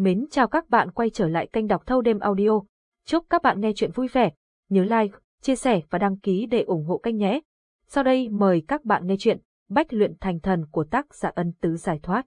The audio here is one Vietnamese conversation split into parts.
Mến chào các bạn quay trở lại kênh đọc thâu đêm audio. Chúc các bạn nghe chuyện vui vẻ. Nhớ like, chia sẻ và đăng ký để ủng hộ kênh nhé. Sau đây mời các bạn nghe chuyện Bách luyện thành thần của tác giả ân tứ giải thoát.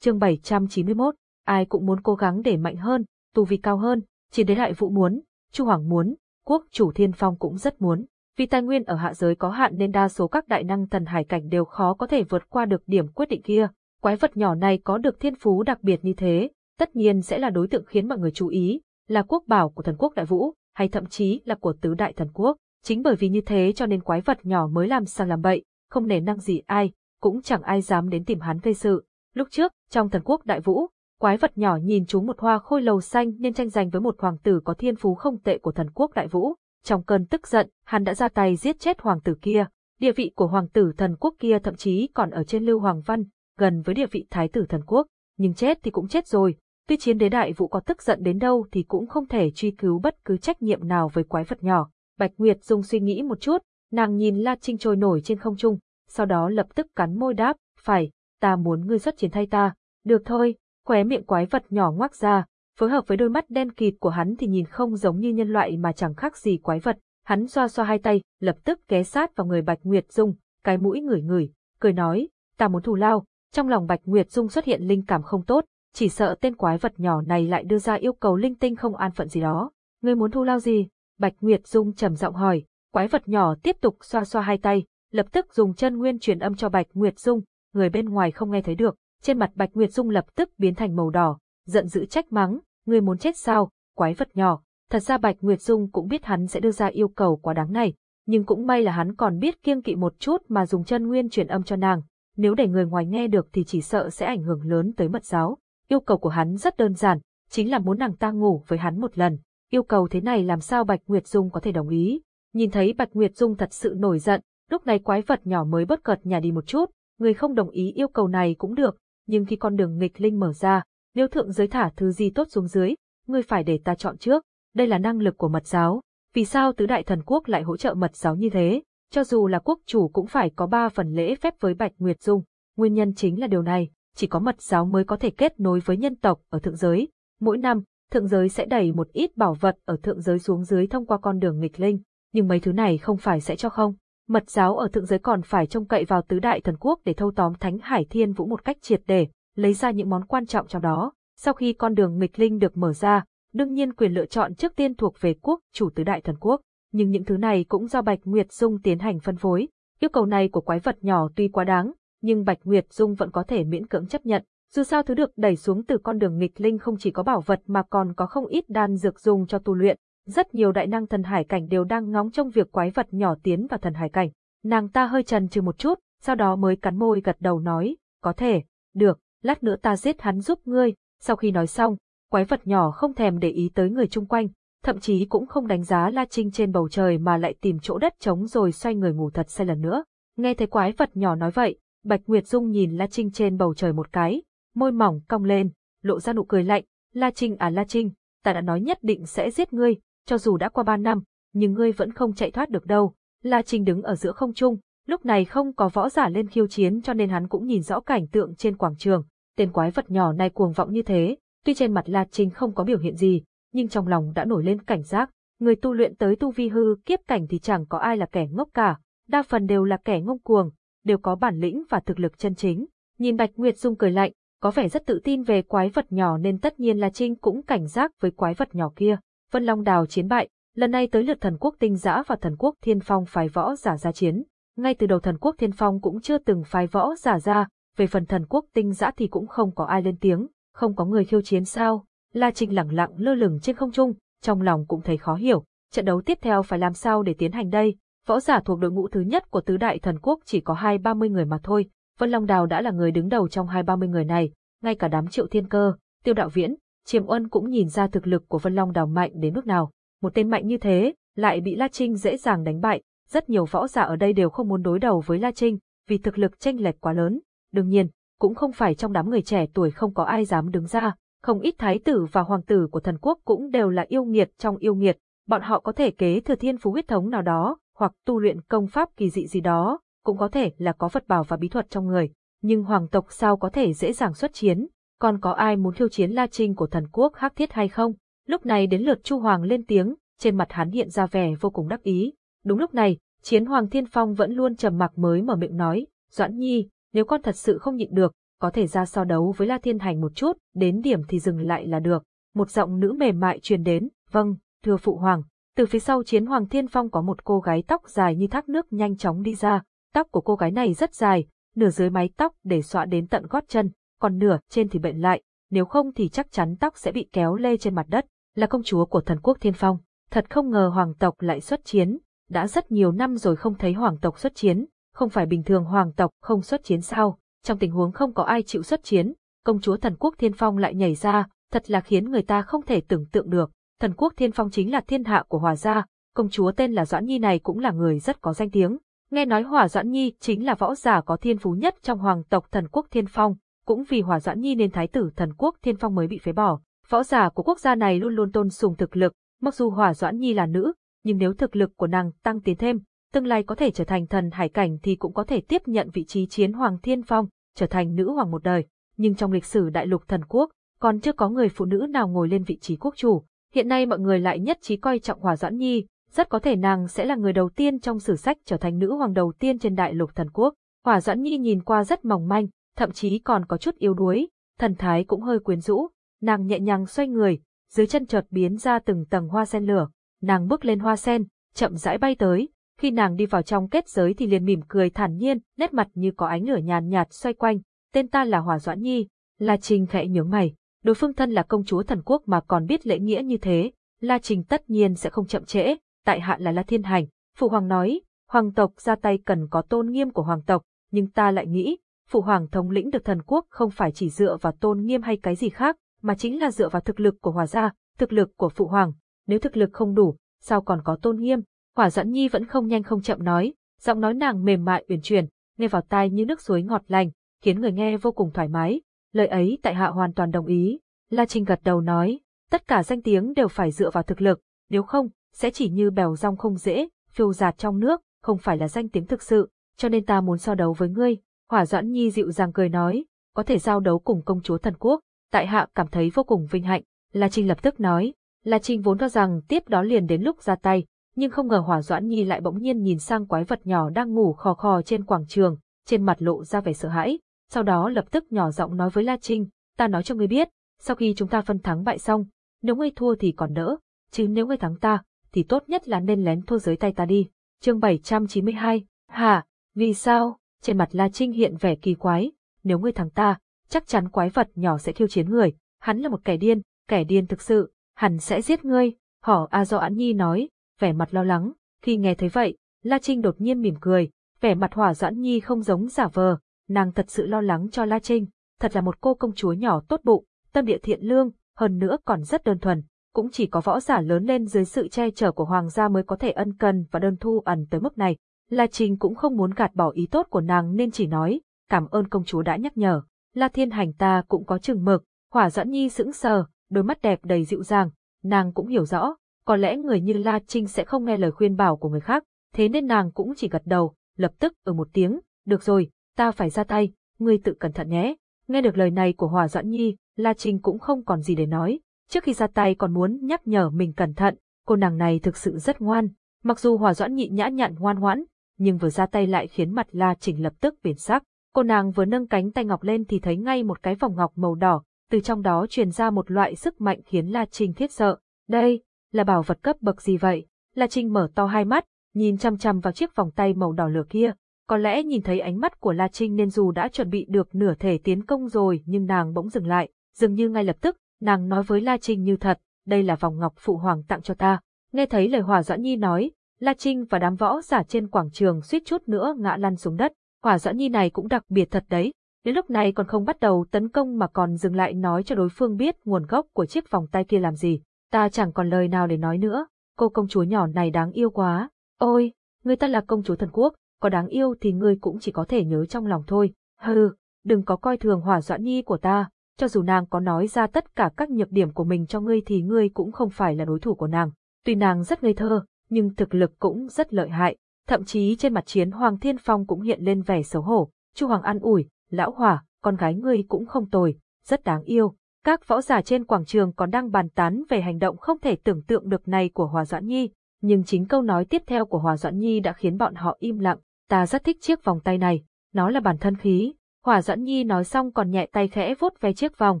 Chương 791, ai cũng muốn cố gắng để mạnh hơn, tu vi cao hơn, chỉ đến lại vũ muốn, Chu Hoàng muốn, quốc chủ thiên phong cũng rất muốn. Vì tài nguyên ở hạ giới có hạn nên đa số các đại năng thần hải cảnh đều khó có thể vượt qua được điểm quyết định kia. Quái vật nhỏ này có được thiên phú đặc biệt như thế, tất nhiên sẽ là đối tượng khiến mọi người chú ý, là quốc bảo của thần quốc đại vũ, hay thậm chí là của tứ đại thần quốc. Chính bởi vì như thế cho nên quái vật nhỏ mới làm sang làm bậy, không nể năng gì ai, cũng chẳng ai dám đến tìm hắn gây sự. Lúc trước, trong thần quốc đại vũ, quái vật nhỏ nhìn chúng một hoa khôi lầu xanh nên tranh giành với một hoàng tử có thiên phú không tệ của thần quốc đại vũ. Trong cơn tức giận, hắn đã ra tay giết chết hoàng tử kia. Địa vị của hoàng tử thần quốc kia thậm chí còn ở trên lưu hoàng văn, gần với địa vị thái tử thần quốc. Nhưng chết thì cũng chết rồi, tuy chiến đế đại vũ có tức giận đến đâu thì cũng không thể truy cứu bất cứ trách nhiệm nào với quái vật nhỏ. Bạch Nguyệt Dung suy nghĩ một chút, nàng nhìn La Trinh trôi nổi trên không trung, sau đó lập tức cắn môi đáp, phải, ta muốn ngươi xuất chiến thay ta. Được thôi, khóe miệng quái vật nhỏ ngoác ra, phối hợp với đôi mắt đen kịt của hắn thì nhìn không giống như nhân loại mà chẳng khác gì quái vật. Hắn xoa xoa hai tay, lập tức ghé sát vào người Bạch Nguyệt Dung, cái mũi ngửi ngửi, cười nói, ta muốn thù lao. Trong lòng Bạch Nguyệt Dung xuất hiện linh cảm không tốt, chỉ sợ tên quái vật nhỏ này lại đưa ra yêu cầu linh tinh không an phận gì đó. Ngươi muốn thu lao gì? Bạch Nguyệt Dung trầm giọng hỏi, quái vật nhỏ tiếp tục xoa xoa hai tay, lập tức dùng chân nguyên truyền âm cho Bạch Nguyệt Dung, người bên ngoài không nghe thấy được, trên mặt Bạch Nguyệt Dung lập tức biến thành màu đỏ, giận dữ trách mắng, ngươi muốn chết sao, quái vật nhỏ. Thật ra Bạch Nguyệt Dung cũng biết hắn sẽ đưa ra yêu cầu quá đáng này, nhưng cũng may là hắn còn biết kiêng kỵ một chút mà dùng chân nguyên truyền âm cho nàng, nếu để người ngoài nghe được thì chỉ sợ sẽ ảnh hưởng lớn tới mật giáo. Yêu cầu của hắn rất đơn giản, chính là muốn nàng ta ngủ với hắn một lần. Yêu cầu thế này làm sao Bạch Nguyệt Dung có thể đồng ý? Nhìn thấy Bạch Nguyệt Dung thật sự nổi giận, lúc này quái vật nhỏ mới bất cợt nhà đi một chút, người không đồng ý yêu cầu này cũng được, nhưng khi con đường nghịch linh mở ra, nếu thượng giới thả thứ gì tốt xuống dưới, ngươi phải để ta chọn trước, đây là năng lực của mật giáo. Vì sao tứ đại thần quốc lại hỗ trợ mật giáo như thế? Cho dù là quốc chủ cũng phải có ba phần lễ phép với Bạch Nguyệt Dung. Nguyên nhân chính là điều này, chỉ có mật giáo mới có thể kết nối với nhân tộc ở thượng giới. Mỗi năm, thượng giới sẽ đẩy một ít bảo vật ở thượng giới xuống dưới thông qua con đường nghịch linh, nhưng mấy thứ này không phải sẽ cho không. Mật giáo ở thượng giới còn phải trông cậy vào tứ đại thần quốc để thâu tóm Thánh Hải Thiên Vũ một cách triệt để, lấy ra những món quan trọng trong đó. Sau khi con đường nghịch linh được mở ra, đương nhiên quyền lựa chọn trước tiên thuộc về quốc chủ tứ đại thần quốc, nhưng những thứ này cũng do Bạch Nguyệt Dung tiến hành phân phối. Yêu cầu này của quái vật nhỏ tuy quá đáng, nhưng Bạch Nguyệt Dung vẫn có thể miễn cưỡng chấp nhận. Dù sao thứ được đẩy xuống từ con đường nghịch linh không chỉ có bảo vật mà còn có không ít đan dược dùng cho tu luyện. Rất nhiều đại năng thần hải cảnh đều đang ngóng trong việc quái vật nhỏ tiến vào thần hải cảnh. Nàng ta hơi chần chừ một chút, sau đó mới cắn môi gật đầu nói, có thể, được, lát nữa ta giết hắn giúp ngươi. Sau khi nói xong, quái vật nhỏ không thèm để ý tới người chung quanh, thậm chí cũng không đánh giá La Trinh trên bầu trời mà lại tìm chỗ đất trống rồi xoay người ngủ thật say lần nữa. Nghe thấy quái vật nhỏ nói vậy, Bạch Nguyệt Dung nhìn La Trinh trên bầu trời một cái, môi mỏng cong lên, lộ ra nụ cười lạnh, La Trinh à La Trinh, ta đã nói nhất định sẽ giết ngươi, cho dù đã qua ba năm, nhưng ngươi vẫn không chạy thoát được đâu. La Trinh đứng ở giữa không trung, lúc này không có võ giả lên khiêu chiến cho nên hắn cũng nhìn rõ cảnh tượng trên quảng trường. Tên quái vật nhỏ này cuồng vọng như thế, tuy trên mặt La Trinh không có biểu hiện gì, nhưng trong lòng đã nổi lên cảnh giác. Người tu luyện tới tu vi hư kiếp cảnh thì chẳng có ai là kẻ ngốc cả, đa phần đều là kẻ ngông cuồng, đều có bản lĩnh và thực lực chân chính. Nhìn Bạch Nguyệt Dung cười lạnh, có vẻ rất tự tin về quái vật nhỏ nên tất nhiên là Trinh cũng cảnh giác với quái vật nhỏ kia. Vân Long Đào chiến bại, lần này tới lượt thần quốc tinh giã và thần quốc thiên phong phái võ giả ra chiến. Ngay từ đầu thần quốc thiên phong cũng chưa từng phái võ giả ra, về phần thần quốc tinh giã thì cũng không có ai lên tiếng, không có người khiêu chiến sao. La Trinh lặng lặng lơ lửng trên không trung, trong lòng cũng thấy khó hiểu, trận đấu tiếp theo phải làm sao để tiến hành đây, Võ giả thuộc đội ngũ thứ nhất của tứ đại thần quốc chỉ có hai ba mươi người mà thôi, Vân Long Đào đã là người đứng đầu trong hai ba mươi người này, ngay cả đám triệu thiên cơ, tiêu đạo viễn, Chiêm Uân cũng nhìn ra thực lực của Vân Long Đào mạnh đến mức nào. Một tên mạnh như thế, lại bị La Trinh dễ dàng đánh bại, rất nhiều võ giả ở đây đều không muốn đối đầu với La Trinh, vì thực lực chênh lệch quá lớn. Đương nhiên, cũng không phải trong đám người trẻ tuổi không có ai dám đứng ra, không ít thái tử và hoàng tử của thần quốc cũng đều là yêu nghiệt trong yêu nghiệt, bọn họ có thể kế thừa thiên phú huyết thống nào đó, hoặc tu luyện công pháp kỳ dị gì đó, cũng có thể là có vật bảo và bí thuật trong người, nhưng hoàng tộc sao có thể dễ dàng xuất chiến, còn có ai muốn khiêu chiến La Trinh của thần quốc Hắc Thiết hay không? Lúc này đến lượt Chu Hoàng lên tiếng, trên mặt hắn hiện ra vẻ vô cùng đắc ý. Đúng lúc này, Chiến Hoàng Thiên Phong vẫn luôn trầm mặc mới mở miệng nói, Doãn Nhi, nếu con thật sự không nhịn được, có thể ra so đấu với La Thiên Hành một chút, đến điểm thì dừng lại là được. Một giọng nữ mềm mại truyền đến, vâng, thưa phụ hoàng. Từ phía sau chiến hoàng thiên phong có một cô gái tóc dài như thác nước nhanh chóng đi ra, tóc của cô gái này rất dài, nửa dưới mái tóc để xõa đến tận gót chân, còn nửa trên thì bệnh lại, nếu không thì chắc chắn tóc sẽ bị kéo lê trên mặt đất, là công chúa của thần quốc thiên phong. Thật không ngờ hoàng tộc lại xuất chiến, đã rất nhiều năm rồi không thấy hoàng tộc xuất chiến, không phải bình thường hoàng tộc không xuất chiến sao, trong tình huống không có ai chịu xuất chiến, công chúa thần quốc thiên phong lại nhảy ra, thật là khiến người ta không thể tưởng tượng được. Thần quốc thiên phong chính là thiên hạ của hòa gia, công chúa tên là Doãn Nhi này cũng là người rất có danh tiếng. Nghe nói Hỏa Doãn Nhi chính là võ giả có thiên phú nhất trong hoàng tộc thần quốc thiên phong, cũng vì Hỏa Doãn Nhi nên thái tử thần quốc thiên phong mới bị phế bỏ. Võ giả của quốc gia này luôn luôn tôn sùng thực lực, mặc dù Hỏa Doãn Nhi là nữ, nhưng nếu thực lực của nàng tăng tiến thêm, tương lai có thể trở thành thần hải cảnh thì cũng có thể tiếp nhận vị trí chiến hoàng thiên phong, trở thành nữ hoàng một đời. Nhưng trong lịch sử đại lục thần quốc, còn chưa có người phụ nữ nào ngồi lên vị trí quốc chủ. Hiện nay mọi người lại nhất trí coi trọng Hòa Doãn Nhi, rất có thể nàng sẽ là người đầu tiên trong sử sách trở thành nữ hoàng đầu tiên trên đại lục thần quốc. Hòa Doãn Nhi nhìn qua rất mỏng manh, thậm chí còn có chút yếu đuối, thần thái cũng hơi quyến rũ, nàng nhẹ nhàng xoay người, dưới chân chợt biến ra từng tầng hoa sen lửa, nàng bước lên hoa sen, chậm rãi bay tới, khi nàng đi vào trong kết giới thì liền mỉm cười thản nhiên, nét mặt như có ánh lửa nhàn nhạt xoay quanh, tên ta là Hòa Doãn Nhi, là Trình khẽ nhướng mày, đối phương thân là công chúa thần quốc mà còn biết lễ nghĩa như thế, La Trình tất nhiên sẽ không chậm trễ, tại hạ là La Thiên Hành, Phụ Hoàng nói, Hoàng tộc ra tay cần có tôn nghiêm của Hoàng tộc, nhưng ta lại nghĩ, Phụ Hoàng thống lĩnh được thần quốc không phải chỉ dựa vào tôn nghiêm hay cái gì khác, mà chính là dựa vào thực lực của Hòa gia, thực lực của Phụ Hoàng, nếu thực lực không đủ, sao còn có tôn nghiêm, Hỏa Doãn Nhi vẫn không nhanh không chậm nói, giọng nói nàng mềm mại uyển chuyển, nghe vào tai như nước suối ngọt lành, khiến người nghe vô cùng thoải mái. Lời ấy tại hạ hoàn toàn đồng ý. La Trinh gật đầu nói, tất cả danh tiếng đều phải dựa vào thực lực, nếu không, sẽ chỉ như bèo rong không dễ, phiêu giạt trong nước, không phải là danh tiếng thực sự, cho nên ta muốn so đấu với ngươi. Hỏa Doãn Nhi dịu dàng cười nói, có thể giao đấu cùng công chúa thần quốc, tại hạ cảm thấy vô cùng vinh hạnh. La Trinh lập tức nói, La Trinh vốn cho rằng tiếp đó liền đến lúc ra tay, nhưng không ngờ Hỏa Doãn Nhi lại bỗng nhiên nhìn sang quái vật nhỏ đang ngủ khò khò trên quảng trường, trên mặt lộ ra vẻ sợ hãi, sau đó lập tức nhỏ giọng nói với La Trinh, ta nói cho ngươi biết, sau khi chúng ta phân thắng bại xong, nếu ngươi thua thì còn đỡ, chứ nếu ngươi thắng ta, thì tốt nhất là nên lén thua dưới tay ta đi. Chương 792, hả, vì sao? Trên mặt La Trinh hiện vẻ kỳ quái, nếu ngươi thắng ta, chắc chắn quái vật nhỏ sẽ khiêu chiến người, hắn là một kẻ điên, kẻ điên thực sự, hắn sẽ giết ngươi. họ A Do Án Nhi nói, vẻ mặt lo lắng, khi nghe thấy vậy, La Trinh đột nhiên mỉm cười, vẻ mặt hỏa doãn nhi không giống giả vờ, nàng thật sự lo lắng cho La Trinh, thật là một cô công chúa nhỏ tốt bụng, tâm địa thiện lương, hơn nữa còn rất đơn thuần, cũng chỉ có võ giả lớn lên dưới sự che chở của hoàng gia mới có thể ân cần và đơn thu ẩn tới mức này. La Trinh cũng không muốn gạt bỏ ý tốt của nàng nên chỉ nói, cảm ơn công chúa đã nhắc nhở. La Thiên Hành ta cũng có chừng mực, hỏa dẫn nhi sững sờ, đôi mắt đẹp đầy dịu dàng, nàng cũng hiểu rõ, có lẽ người như La Trinh sẽ không nghe lời khuyên bảo của người khác, thế nên nàng cũng chỉ gật đầu, lập tức ở một tiếng, được rồi, ta phải ra tay, ngươi tự cẩn thận nhé. Nghe được lời này của Hòa Doãn Nhi, La Trinh cũng không còn gì để nói, trước khi ra tay còn muốn nhắc nhở mình cẩn thận, cô nàng này thực sự rất ngoan, mặc dù Hòa Doãn Nhị nhã nhặn ngoan ngoãn, nhưng vừa ra tay lại khiến mặt La Trình lập tức biến sắc. Cô nàng vừa nâng cánh tay ngọc lên thì thấy ngay một cái vòng ngọc màu đỏ, từ trong đó truyền ra một loại sức mạnh khiến La Trình thiết sợ. Đây, là bảo vật cấp bậc gì vậy? La Trinh mở to hai mắt, nhìn chăm chăm vào chiếc vòng tay màu đỏ lửa kia. Có lẽ nhìn thấy ánh mắt của La Trinh nên dù đã chuẩn bị được nửa thể tiến công rồi nhưng nàng bỗng dừng lại, dường như ngay lập tức, nàng nói với La Trinh như thật, đây là vòng ngọc phụ hoàng tặng cho ta. Nghe thấy lời Hòa Doãn Nhi nói, La Trinh và đám võ giả trên quảng trường suýt chút nữa ngã lăn xuống đất. Hòa Doãn Nhi này cũng đặc biệt thật đấy. Đến lúc này còn không bắt đầu tấn công mà còn dừng lại nói cho đối phương biết nguồn gốc của chiếc vòng tay kia làm gì. Ta chẳng còn lời nào để nói nữa, cô công chúa nhỏ này đáng yêu quá. Ôi, người ta là công chúa thần quốc, có đáng yêu thì ngươi cũng chỉ có thể nhớ trong lòng thôi. Hừ, đừng có coi thường hỏa doãn nhi của ta, cho dù nàng có nói ra tất cả các nhược điểm của mình cho ngươi thì ngươi cũng không phải là đối thủ của nàng. Tuy nàng rất ngây thơ, nhưng thực lực cũng rất lợi hại, thậm chí trên mặt chiến Hoàng Thiên Phong cũng hiện lên vẻ xấu hổ. Chu Hoàng an ủi, lão hỏa, con gái ngươi cũng không tồi, rất đáng yêu. Các võ giả trên quảng trường còn đang bàn tán về hành động không thể tưởng tượng được này của Hòa Doãn Nhi, nhưng chính câu nói tiếp theo của Hòa Doãn Nhi đã khiến bọn họ im lặng. Ta rất thích chiếc vòng tay này, nó là bản thân khí. hỏa dẫn Nhi nói xong còn nhẹ tay khẽ vuốt ve chiếc vòng,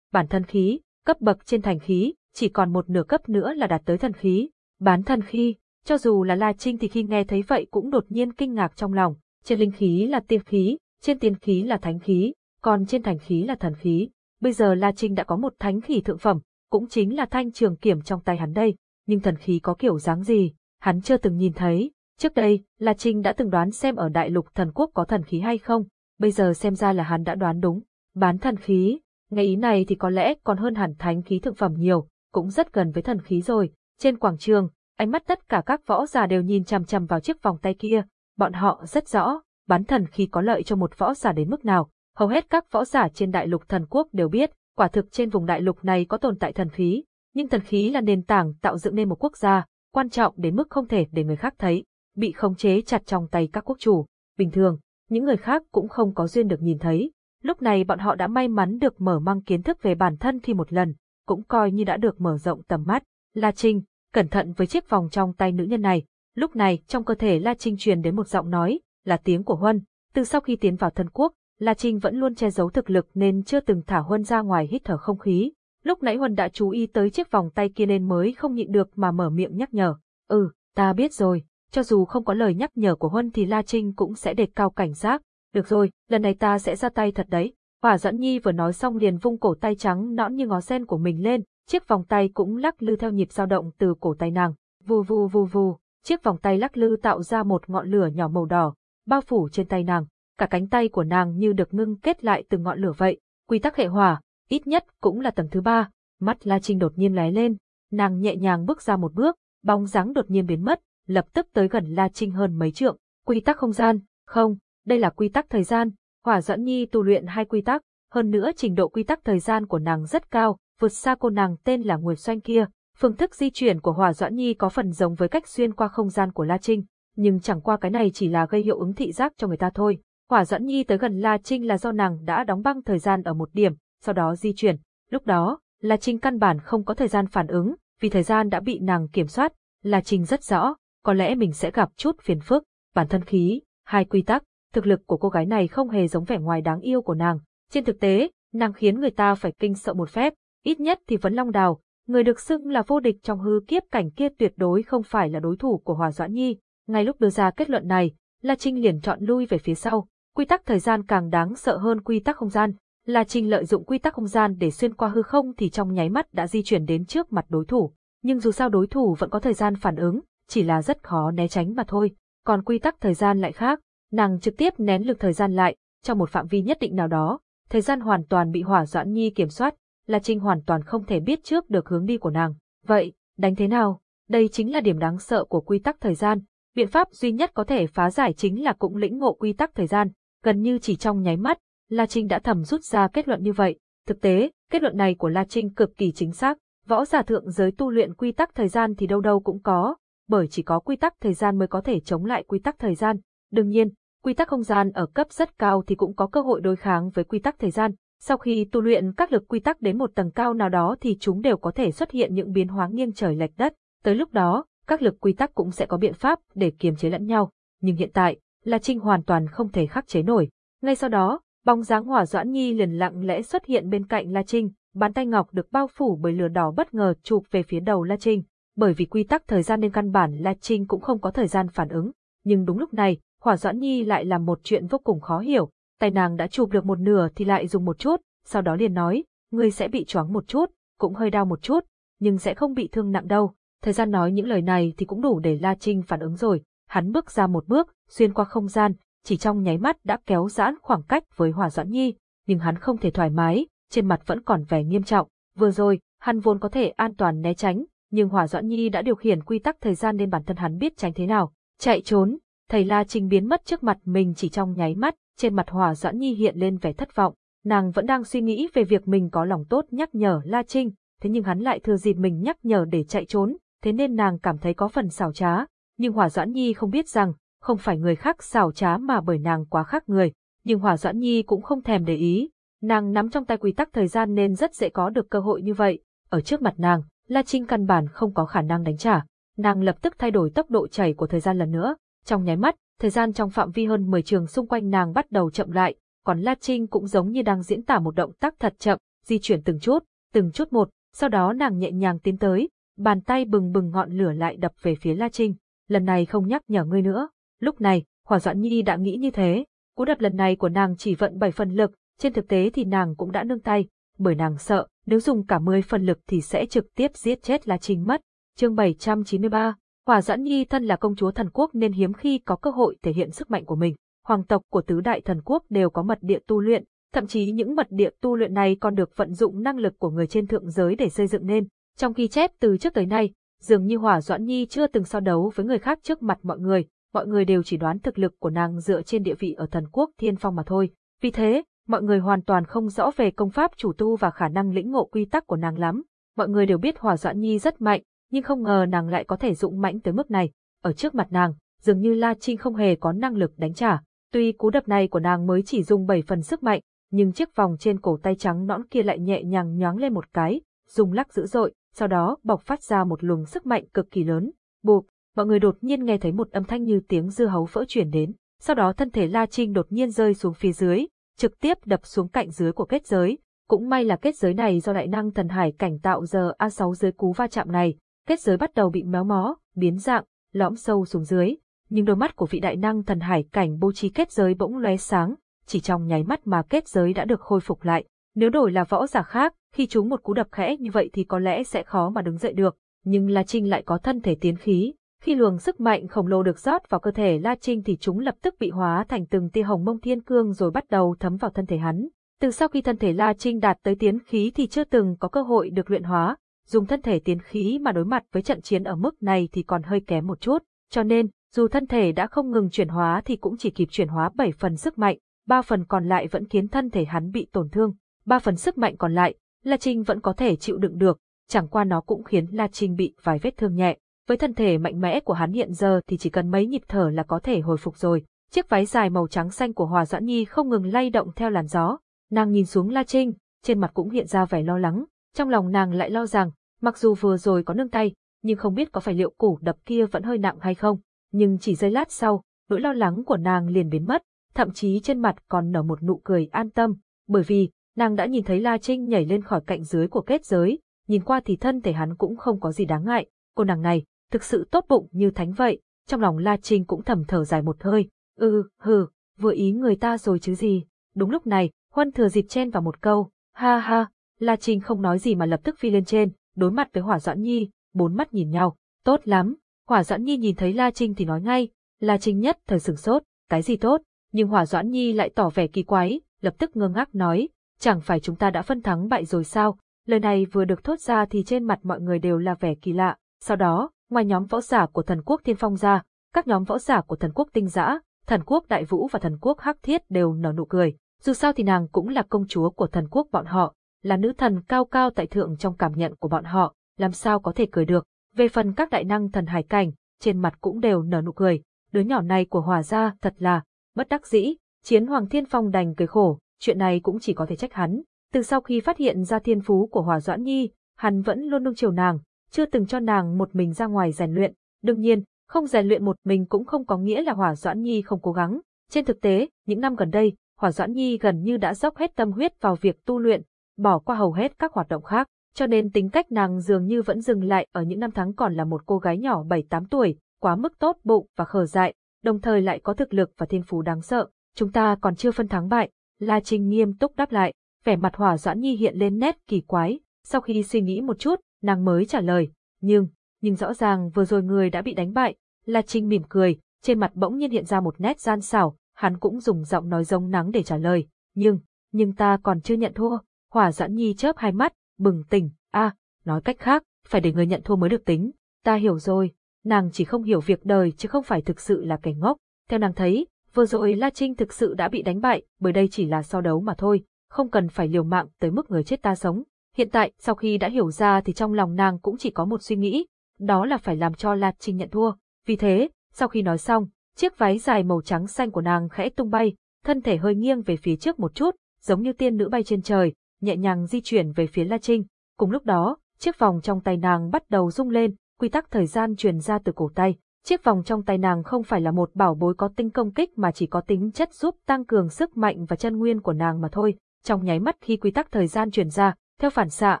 bản thân khí, cấp bậc trên thành khí, chỉ còn một nửa cấp nữa là đạt tới thần khí. Bán thần khí, cho dù là La Trinh thì khi nghe thấy vậy cũng đột nhiên kinh ngạc trong lòng, trên linh khí là tiên khí, trên tiên khí là thánh khí, còn trên thành khí là thần khí. Bây giờ La Trinh đã có một thánh khí thượng phẩm, cũng chính là thanh trường kiểm trong tay hắn đây, nhưng thần khí có kiểu dáng gì, hắn chưa từng nhìn thấy. Trước đây, La Trinh đã từng đoán xem ở đại lục thần quốc có thần khí hay không, bây giờ xem ra là hắn đã đoán đúng. Bán thần khí, nghe ý này thì có lẽ còn hơn hẳn thánh khí thượng phẩm nhiều, cũng rất gần với thần khí rồi. Trên quảng trường, ánh mắt tất cả các võ giả đều nhìn chằm chằm vào chiếc vòng tay kia, bọn họ rất rõ, bán thần khí có lợi cho một võ giả đến mức nào. Hầu hết các võ giả trên đại lục thần quốc đều biết, quả thực trên vùng đại lục này có tồn tại thần khí, nhưng thần khí là nền tảng tạo dựng nên một quốc gia, quan trọng đến mức không thể để người khác thấy, bị khống chế chặt trong tay các quốc chủ. Bình thường, những người khác cũng không có duyên được nhìn thấy. Lúc này bọn họ đã may mắn được mở mang kiến thức về bản thân thì một lần, cũng coi như đã được mở rộng tầm mắt. La Trinh, cẩn thận với chiếc vòng trong tay nữ nhân này. Lúc này, trong cơ thể La Trinh truyền đến một giọng nói, là tiếng của Huân. Từ sau khi tiến vào thân quốc, La Trinh vẫn luôn che giấu thực lực nên chưa từng thả Huân ra ngoài hít thở không khí. Lúc nãy Huân đã chú ý tới chiếc vòng tay kia nên mới không nhịn được mà mở miệng nhắc nhở. Ừ, ta biết rồi, cho dù không có lời nhắc nhở của Huân thì La Trinh cũng sẽ đề cao cảnh giác. Được rồi, lần này ta sẽ ra tay thật đấy. Hỏa dẫn nhi vừa nói xong liền vung cổ tay trắng nõn như ngó sen của mình lên, chiếc vòng tay cũng lắc lư theo nhịp dao động từ cổ tay nàng. Vù vù vù vù, chiếc vòng tay lắc lư tạo ra một ngọn lửa nhỏ màu đỏ, bao phủ trên tay nàng. Cả cánh tay của nàng như được ngưng kết lại từ ngọn lửa vậy. Quy tắc hệ hỏa, ít nhất cũng là tầng thứ ba. Mắt La Trinh đột nhiên lóe lên, nàng nhẹ nhàng bước ra một bước, bóng dáng đột nhiên biến mất, lập tức tới gần La Trinh hơn mấy trượng. Quy tắc không gian, không, đây là quy tắc thời gian. Hỏa dẫn nhi tu luyện hai quy tắc, hơn nữa trình độ quy tắc thời gian của nàng rất cao, vượt xa cô nàng tên là Nguyệt Xoanh kia. Phương thức di chuyển của Hỏa Doãn Nhi có phần giống với cách xuyên qua không gian của La Trinh, nhưng chẳng qua cái này chỉ là gây hiệu ứng thị giác cho người ta thôi. Hỏa Doãn Nhi tới gần La Trinh là do nàng đã đóng băng thời gian ở một điểm, sau đó di chuyển. Lúc đó, La Trinh căn bản không có thời gian phản ứng, vì thời gian đã bị nàng kiểm soát. La Trinh rất rõ, có lẽ mình sẽ gặp chút phiền phức, bản thân khí, hai quy tắc, thực lực của cô gái này không hề giống vẻ ngoài đáng yêu của nàng. Trên thực tế, nàng khiến người ta phải kinh sợ một phép, ít nhất thì vẫn long đào, người được xưng là vô địch trong hư kiếp cảnh kia tuyệt đối không phải là đối thủ của Hòa Doãn Nhi. Ngay lúc đưa ra kết luận này, La Trinh liền chọn lui về phía sau, quy tắc thời gian càng đáng sợ hơn quy tắc không gian. La Trinh lợi dụng quy tắc không gian để xuyên qua hư không thì trong nháy mắt đã di chuyển đến trước mặt đối thủ. Nhưng dù sao đối thủ vẫn có thời gian phản ứng, chỉ là rất khó né tránh mà thôi. Còn quy tắc thời gian lại khác, nàng trực tiếp nén lực thời gian lại, trong một phạm vi nhất định nào đó, thời gian hoàn toàn bị hỏa doãn nhi kiểm soát, La Trinh hoàn toàn không thể biết trước được hướng đi của nàng. Vậy, đánh thế nào? Đây chính là điểm đáng sợ của quy tắc thời gian. Biện pháp duy nhất có thể phá giải chính là cũng lĩnh ngộ quy tắc thời gian. Gần như chỉ trong nháy mắt, La Trinh đã thầm rút ra kết luận như vậy. Thực tế, kết luận này của La Trinh cực kỳ chính xác. Võ giả thượng giới tu luyện quy tắc thời gian thì đâu đâu cũng có, bởi chỉ có quy tắc thời gian mới có thể chống lại quy tắc thời gian. Đương nhiên, quy tắc không gian ở cấp rất cao thì cũng có cơ hội đối kháng với quy tắc thời gian. Sau khi tu luyện các lực quy tắc đến một tầng cao nào đó thì chúng đều có thể xuất hiện những biến hóa nghiêng trời lệch đất. Tới lúc đó, các lực quy tắc cũng sẽ có biện pháp để kiềm chế lẫn nhau. Nhưng hiện tại, La Trinh hoàn toàn không thể khắc chế nổi. Ngay sau đó, bóng dáng hỏa doãn nhi liền lặng lẽ xuất hiện bên cạnh La Trinh, bàn tay ngọc được bao phủ bởi lửa đỏ bất ngờ chụp về phía đầu La Trinh. Bởi vì quy tắc thời gian nên căn bản La Trinh cũng không có thời gian phản ứng. Nhưng đúng lúc này, hỏa doãn nhi lại làm một chuyện vô cùng khó hiểu. Tay nàng đã chụp được một nửa thì lại dùng một chút, sau đó liền nói, ngươi sẽ bị choáng một chút, cũng hơi đau một chút, nhưng sẽ không bị thương nặng đâu. Thời gian nói những lời này thì cũng đủ để La Trinh phản ứng rồi. Hắn bước ra một bước, xuyên qua không gian, chỉ trong nháy mắt đã kéo giãn khoảng cách với Hỏa Doãn Nhi, nhưng hắn không thể thoải mái, trên mặt vẫn còn vẻ nghiêm trọng. Vừa rồi, hắn vốn có thể an toàn né tránh, nhưng Hỏa Doãn Nhi đã điều khiển quy tắc thời gian nên bản thân hắn biết tránh thế nào. Chạy trốn, thầy La Trinh biến mất trước mặt mình chỉ trong nháy mắt, trên mặt Hỏa Doãn Nhi hiện lên vẻ thất vọng. Nàng vẫn đang suy nghĩ về việc mình có lòng tốt nhắc nhở La Trinh, thế nhưng hắn lại thừa dịp mình nhắc nhở để chạy trốn, thế nên nàng cảm thấy có phần xảo trá. Nhưng Hỏa Doãn Nhi không biết rằng, không phải người khác xảo trá mà bởi nàng quá khác người, nhưng Hỏa Doãn Nhi cũng không thèm để ý. Nàng nắm trong tay quy tắc thời gian nên rất dễ có được cơ hội như vậy. Ở trước mặt nàng, La Trinh căn bản không có khả năng đánh trả. Nàng lập tức thay đổi tốc độ chảy của thời gian lần nữa. Trong nháy mắt, thời gian trong phạm vi hơn 10 trường xung quanh nàng bắt đầu chậm lại, còn La Trinh cũng giống như đang diễn tả một động tác thật chậm, di chuyển từng chút, từng chút một, sau đó nàng nhẹ nhàng tiến tới, bàn tay bừng bừng ngọn lửa lại đập về phía La Trinh. Lần này không nhắc nhở ngươi nữa. Lúc này, Hỏa Doãn Nhi đã nghĩ như thế. Cú đập lần này của nàng chỉ vận 7 phần lực, trên thực tế thì nàng cũng đã nương tay, bởi nàng sợ, nếu dùng cả 10 phần lực thì sẽ trực tiếp giết chết La Trinh mất. Chương 793 Hỏa Doãn Nhi thân là công chúa thần quốc nên hiếm khi có cơ hội thể hiện sức mạnh của mình. Hoàng tộc của tứ đại thần quốc đều có mật địa tu luyện, thậm chí những mật địa tu luyện này còn được vận dụng năng lực của người trên thượng giới để xây dựng nên. Trong khi chép từ trước tới nay, dường như Hỏa Doãn Nhi chưa từng so đấu với người khác trước mặt mọi người, mọi người đều chỉ đoán thực lực của nàng dựa trên địa vị ở thần quốc Thiên Phong mà thôi. Vì thế, mọi người hoàn toàn không rõ về công pháp chủ tu và khả năng lĩnh ngộ quy tắc của nàng lắm. Mọi người đều biết hòa Doãn Nhi rất mạnh, nhưng không ngờ nàng lại có thể dũng mãnh tới mức này. Ở trước mặt nàng, dường như La Trinh không hề có năng lực đánh trả. Tuy cú đập này của nàng mới chỉ dùng 7 phần sức mạnh, nhưng chiếc vòng trên cổ tay trắng nõn kia lại nhẹ nhàng nhoáng lên một cái, dùng lắc dữ dội, sau đó bộc phát ra một luồng sức mạnh cực kỳ lớn. Bụp, mọi người đột nhiên nghe thấy một âm thanh như tiếng dưa hấu vỡ chuyển đến. Sau đó thân thể La Trinh đột nhiên rơi xuống phía dưới, trực tiếp đập xuống cạnh dưới của kết giới. Cũng may là kết giới này do đại năng thần hải cảnh tạo giờ A6 dưới cú va chạm này, kết giới bắt đầu bị méo mó, biến dạng, lõm sâu xuống dưới. Nhưng đôi mắt của vị đại năng thần hải cảnh bố trí kết giới bỗng lóe sáng, chỉ trong nháy mắt mà kết giới đã được khôi phục lại. Nếu đổi là võ giả khác, khi chúng một cú đập khẽ như vậy thì có lẽ sẽ khó mà đứng dậy được. Nhưng La Trinh lại có thân thể tiến khí, khi luồng sức mạnh khổng lồ được rót vào cơ thể La Trinh thì chúng lập tức bị hóa thành từng tia hồng mông thiên cương rồi bắt đầu thấm vào thân thể hắn. Từ sau khi thân thể La Trinh đạt tới tiến khí thì chưa từng có cơ hội được luyện hóa, dùng thân thể tiến khí mà đối mặt với trận chiến ở mức này thì còn hơi kém một chút, cho nên, dù thân thể đã không ngừng chuyển hóa thì cũng chỉ kịp chuyển hóa 7 phần sức mạnh, 3 phần còn lại vẫn khiến thân thể hắn bị tổn thương, 3 phần sức mạnh còn lại, La Trinh vẫn có thể chịu đựng được, chẳng qua nó cũng khiến La Trinh bị vài vết thương nhẹ. Với thân thể mạnh mẽ của hắn hiện giờ thì chỉ cần mấy nhịp thở là có thể hồi phục rồi. Chiếc váy dài màu trắng xanh của Hòa Doãn Nhi không ngừng lay động theo làn gió. Nàng nhìn xuống La Trinh, trên mặt cũng hiện ra vẻ lo lắng. Trong lòng nàng lại lo rằng, mặc dù vừa rồi có nâng tay, nhưng không biết có phải liệu củ đập kia vẫn hơi nặng hay không. Nhưng chỉ giây lát sau, nỗi lo lắng của nàng liền biến mất, thậm chí trên mặt còn nở một nụ cười an tâm, bởi vì, nàng đã nhìn thấy La Trinh nhảy lên khỏi cạnh dưới của kết giới, nhìn qua thì thân thể hắn cũng không có gì đáng ngại, cô nàng này, thực sự tốt bụng như thánh vậy, trong lòng La Trinh cũng thầm thở dài một hơi, ừ, hừ, vừa ý người ta rồi chứ gì. Đúng lúc này, Huân thừa dịp chen vào một câu, ha ha, La Trinh không nói gì mà lập tức phi lên trên, đối mặt với Hỏa Doãn Nhi, bốn mắt nhìn nhau, tốt lắm. Hỏa Doãn Nhi nhìn thấy La Trinh thì nói ngay, La Trinh nhất thời sửng sốt, cái gì tốt, nhưng Hỏa Doãn Nhi lại tỏ vẻ kỳ quái, lập tức ngơ ngác nói, chẳng phải chúng ta đã phân thắng bại rồi sao? Lời này vừa được thốt ra thì trên mặt mọi người đều là vẻ kỳ lạ, sau đó, ngoài nhóm võ giả của thần quốc Thiên Phong ra, các nhóm võ giả của thần quốc Tinh Giã, thần quốc Đại Vũ và thần quốc Hắc Thiết đều nở nụ cười. Dù sao thì nàng cũng là công chúa của thần quốc bọn họ, là nữ thần cao cao tại thượng trong cảm nhận của bọn họ, làm sao có thể cười được. Về phần các đại năng thần hải cảnh, trên mặt cũng đều nở nụ cười. Đứa nhỏ này của hòa gia thật là, bất đắc dĩ, chiến hoàng thiên phong đành cười khổ, chuyện này cũng chỉ có thể trách hắn. Từ sau khi phát hiện ra thiên phú của hòa doãn nhi, hắn vẫn luôn nương chiều nàng, chưa từng cho nàng một mình ra ngoài rèn luyện. Đương nhiên, không rèn luyện một mình cũng không có nghĩa là Hỏa Doãn Nhi không cố gắng. Trên thực tế, những năm gần đây, Hỏa Doãn Nhi gần như đã dốc hết tâm huyết vào việc tu luyện, bỏ qua hầu hết các hoạt động khác, cho nên tính cách nàng dường như vẫn dừng lại ở những năm tháng còn là một cô gái nhỏ 7-8 tuổi, quá mức tốt bụng và khờ dại, đồng thời lại có thực lực và thiên phú đáng sợ. Chúng ta còn chưa phân thắng bại, La Trinh nghiêm túc đáp lại, vẻ mặt Hỏa Doãn Nhi hiện lên nét kỳ quái, sau khi suy nghĩ một chút, nàng mới trả lời, nhưng, nhưng rõ ràng vừa rồi người đã bị đánh bại, La Trinh mỉm cười, trên mặt bỗng nhiên hiện ra một nét gian xảo, hắn cũng dùng giọng nói giống nắng để trả lời, nhưng, nhưng ta còn chưa nhận thua, hỏa giãn nhi chớp hai mắt, bừng tỉnh, a, nói cách khác, phải để người nhận thua mới được tính, ta hiểu rồi, nàng chỉ không hiểu việc đời chứ không phải thực sự là kẻ ngốc, theo nàng thấy, vừa rồi La Trinh thực sự đã bị đánh bại, bởi đây chỉ là so đấu mà thôi, không cần phải liều mạng tới mức người chết ta sống, Hiện tại, sau khi đã hiểu ra thì trong lòng nàng cũng chỉ có một suy nghĩ, đó là phải làm cho La Trinh nhận thua. Vì thế, sau khi nói xong, chiếc váy dài màu trắng xanh của nàng khẽ tung bay, thân thể hơi nghiêng về phía trước một chút, giống như tiên nữ bay trên trời, nhẹ nhàng di chuyển về phía La Trinh. Cùng lúc đó, chiếc vòng trong tay nàng bắt đầu rung lên, quy tắc thời gian truyền ra từ cổ tay. Chiếc vòng trong tay nàng không phải là một bảo bối có tinh công kích mà chỉ có tính chất giúp tăng cường sức mạnh và chân nguyên của nàng mà thôi. Trong nháy mắt khi quy tắc thời gian truyền ra, theo phản xạ,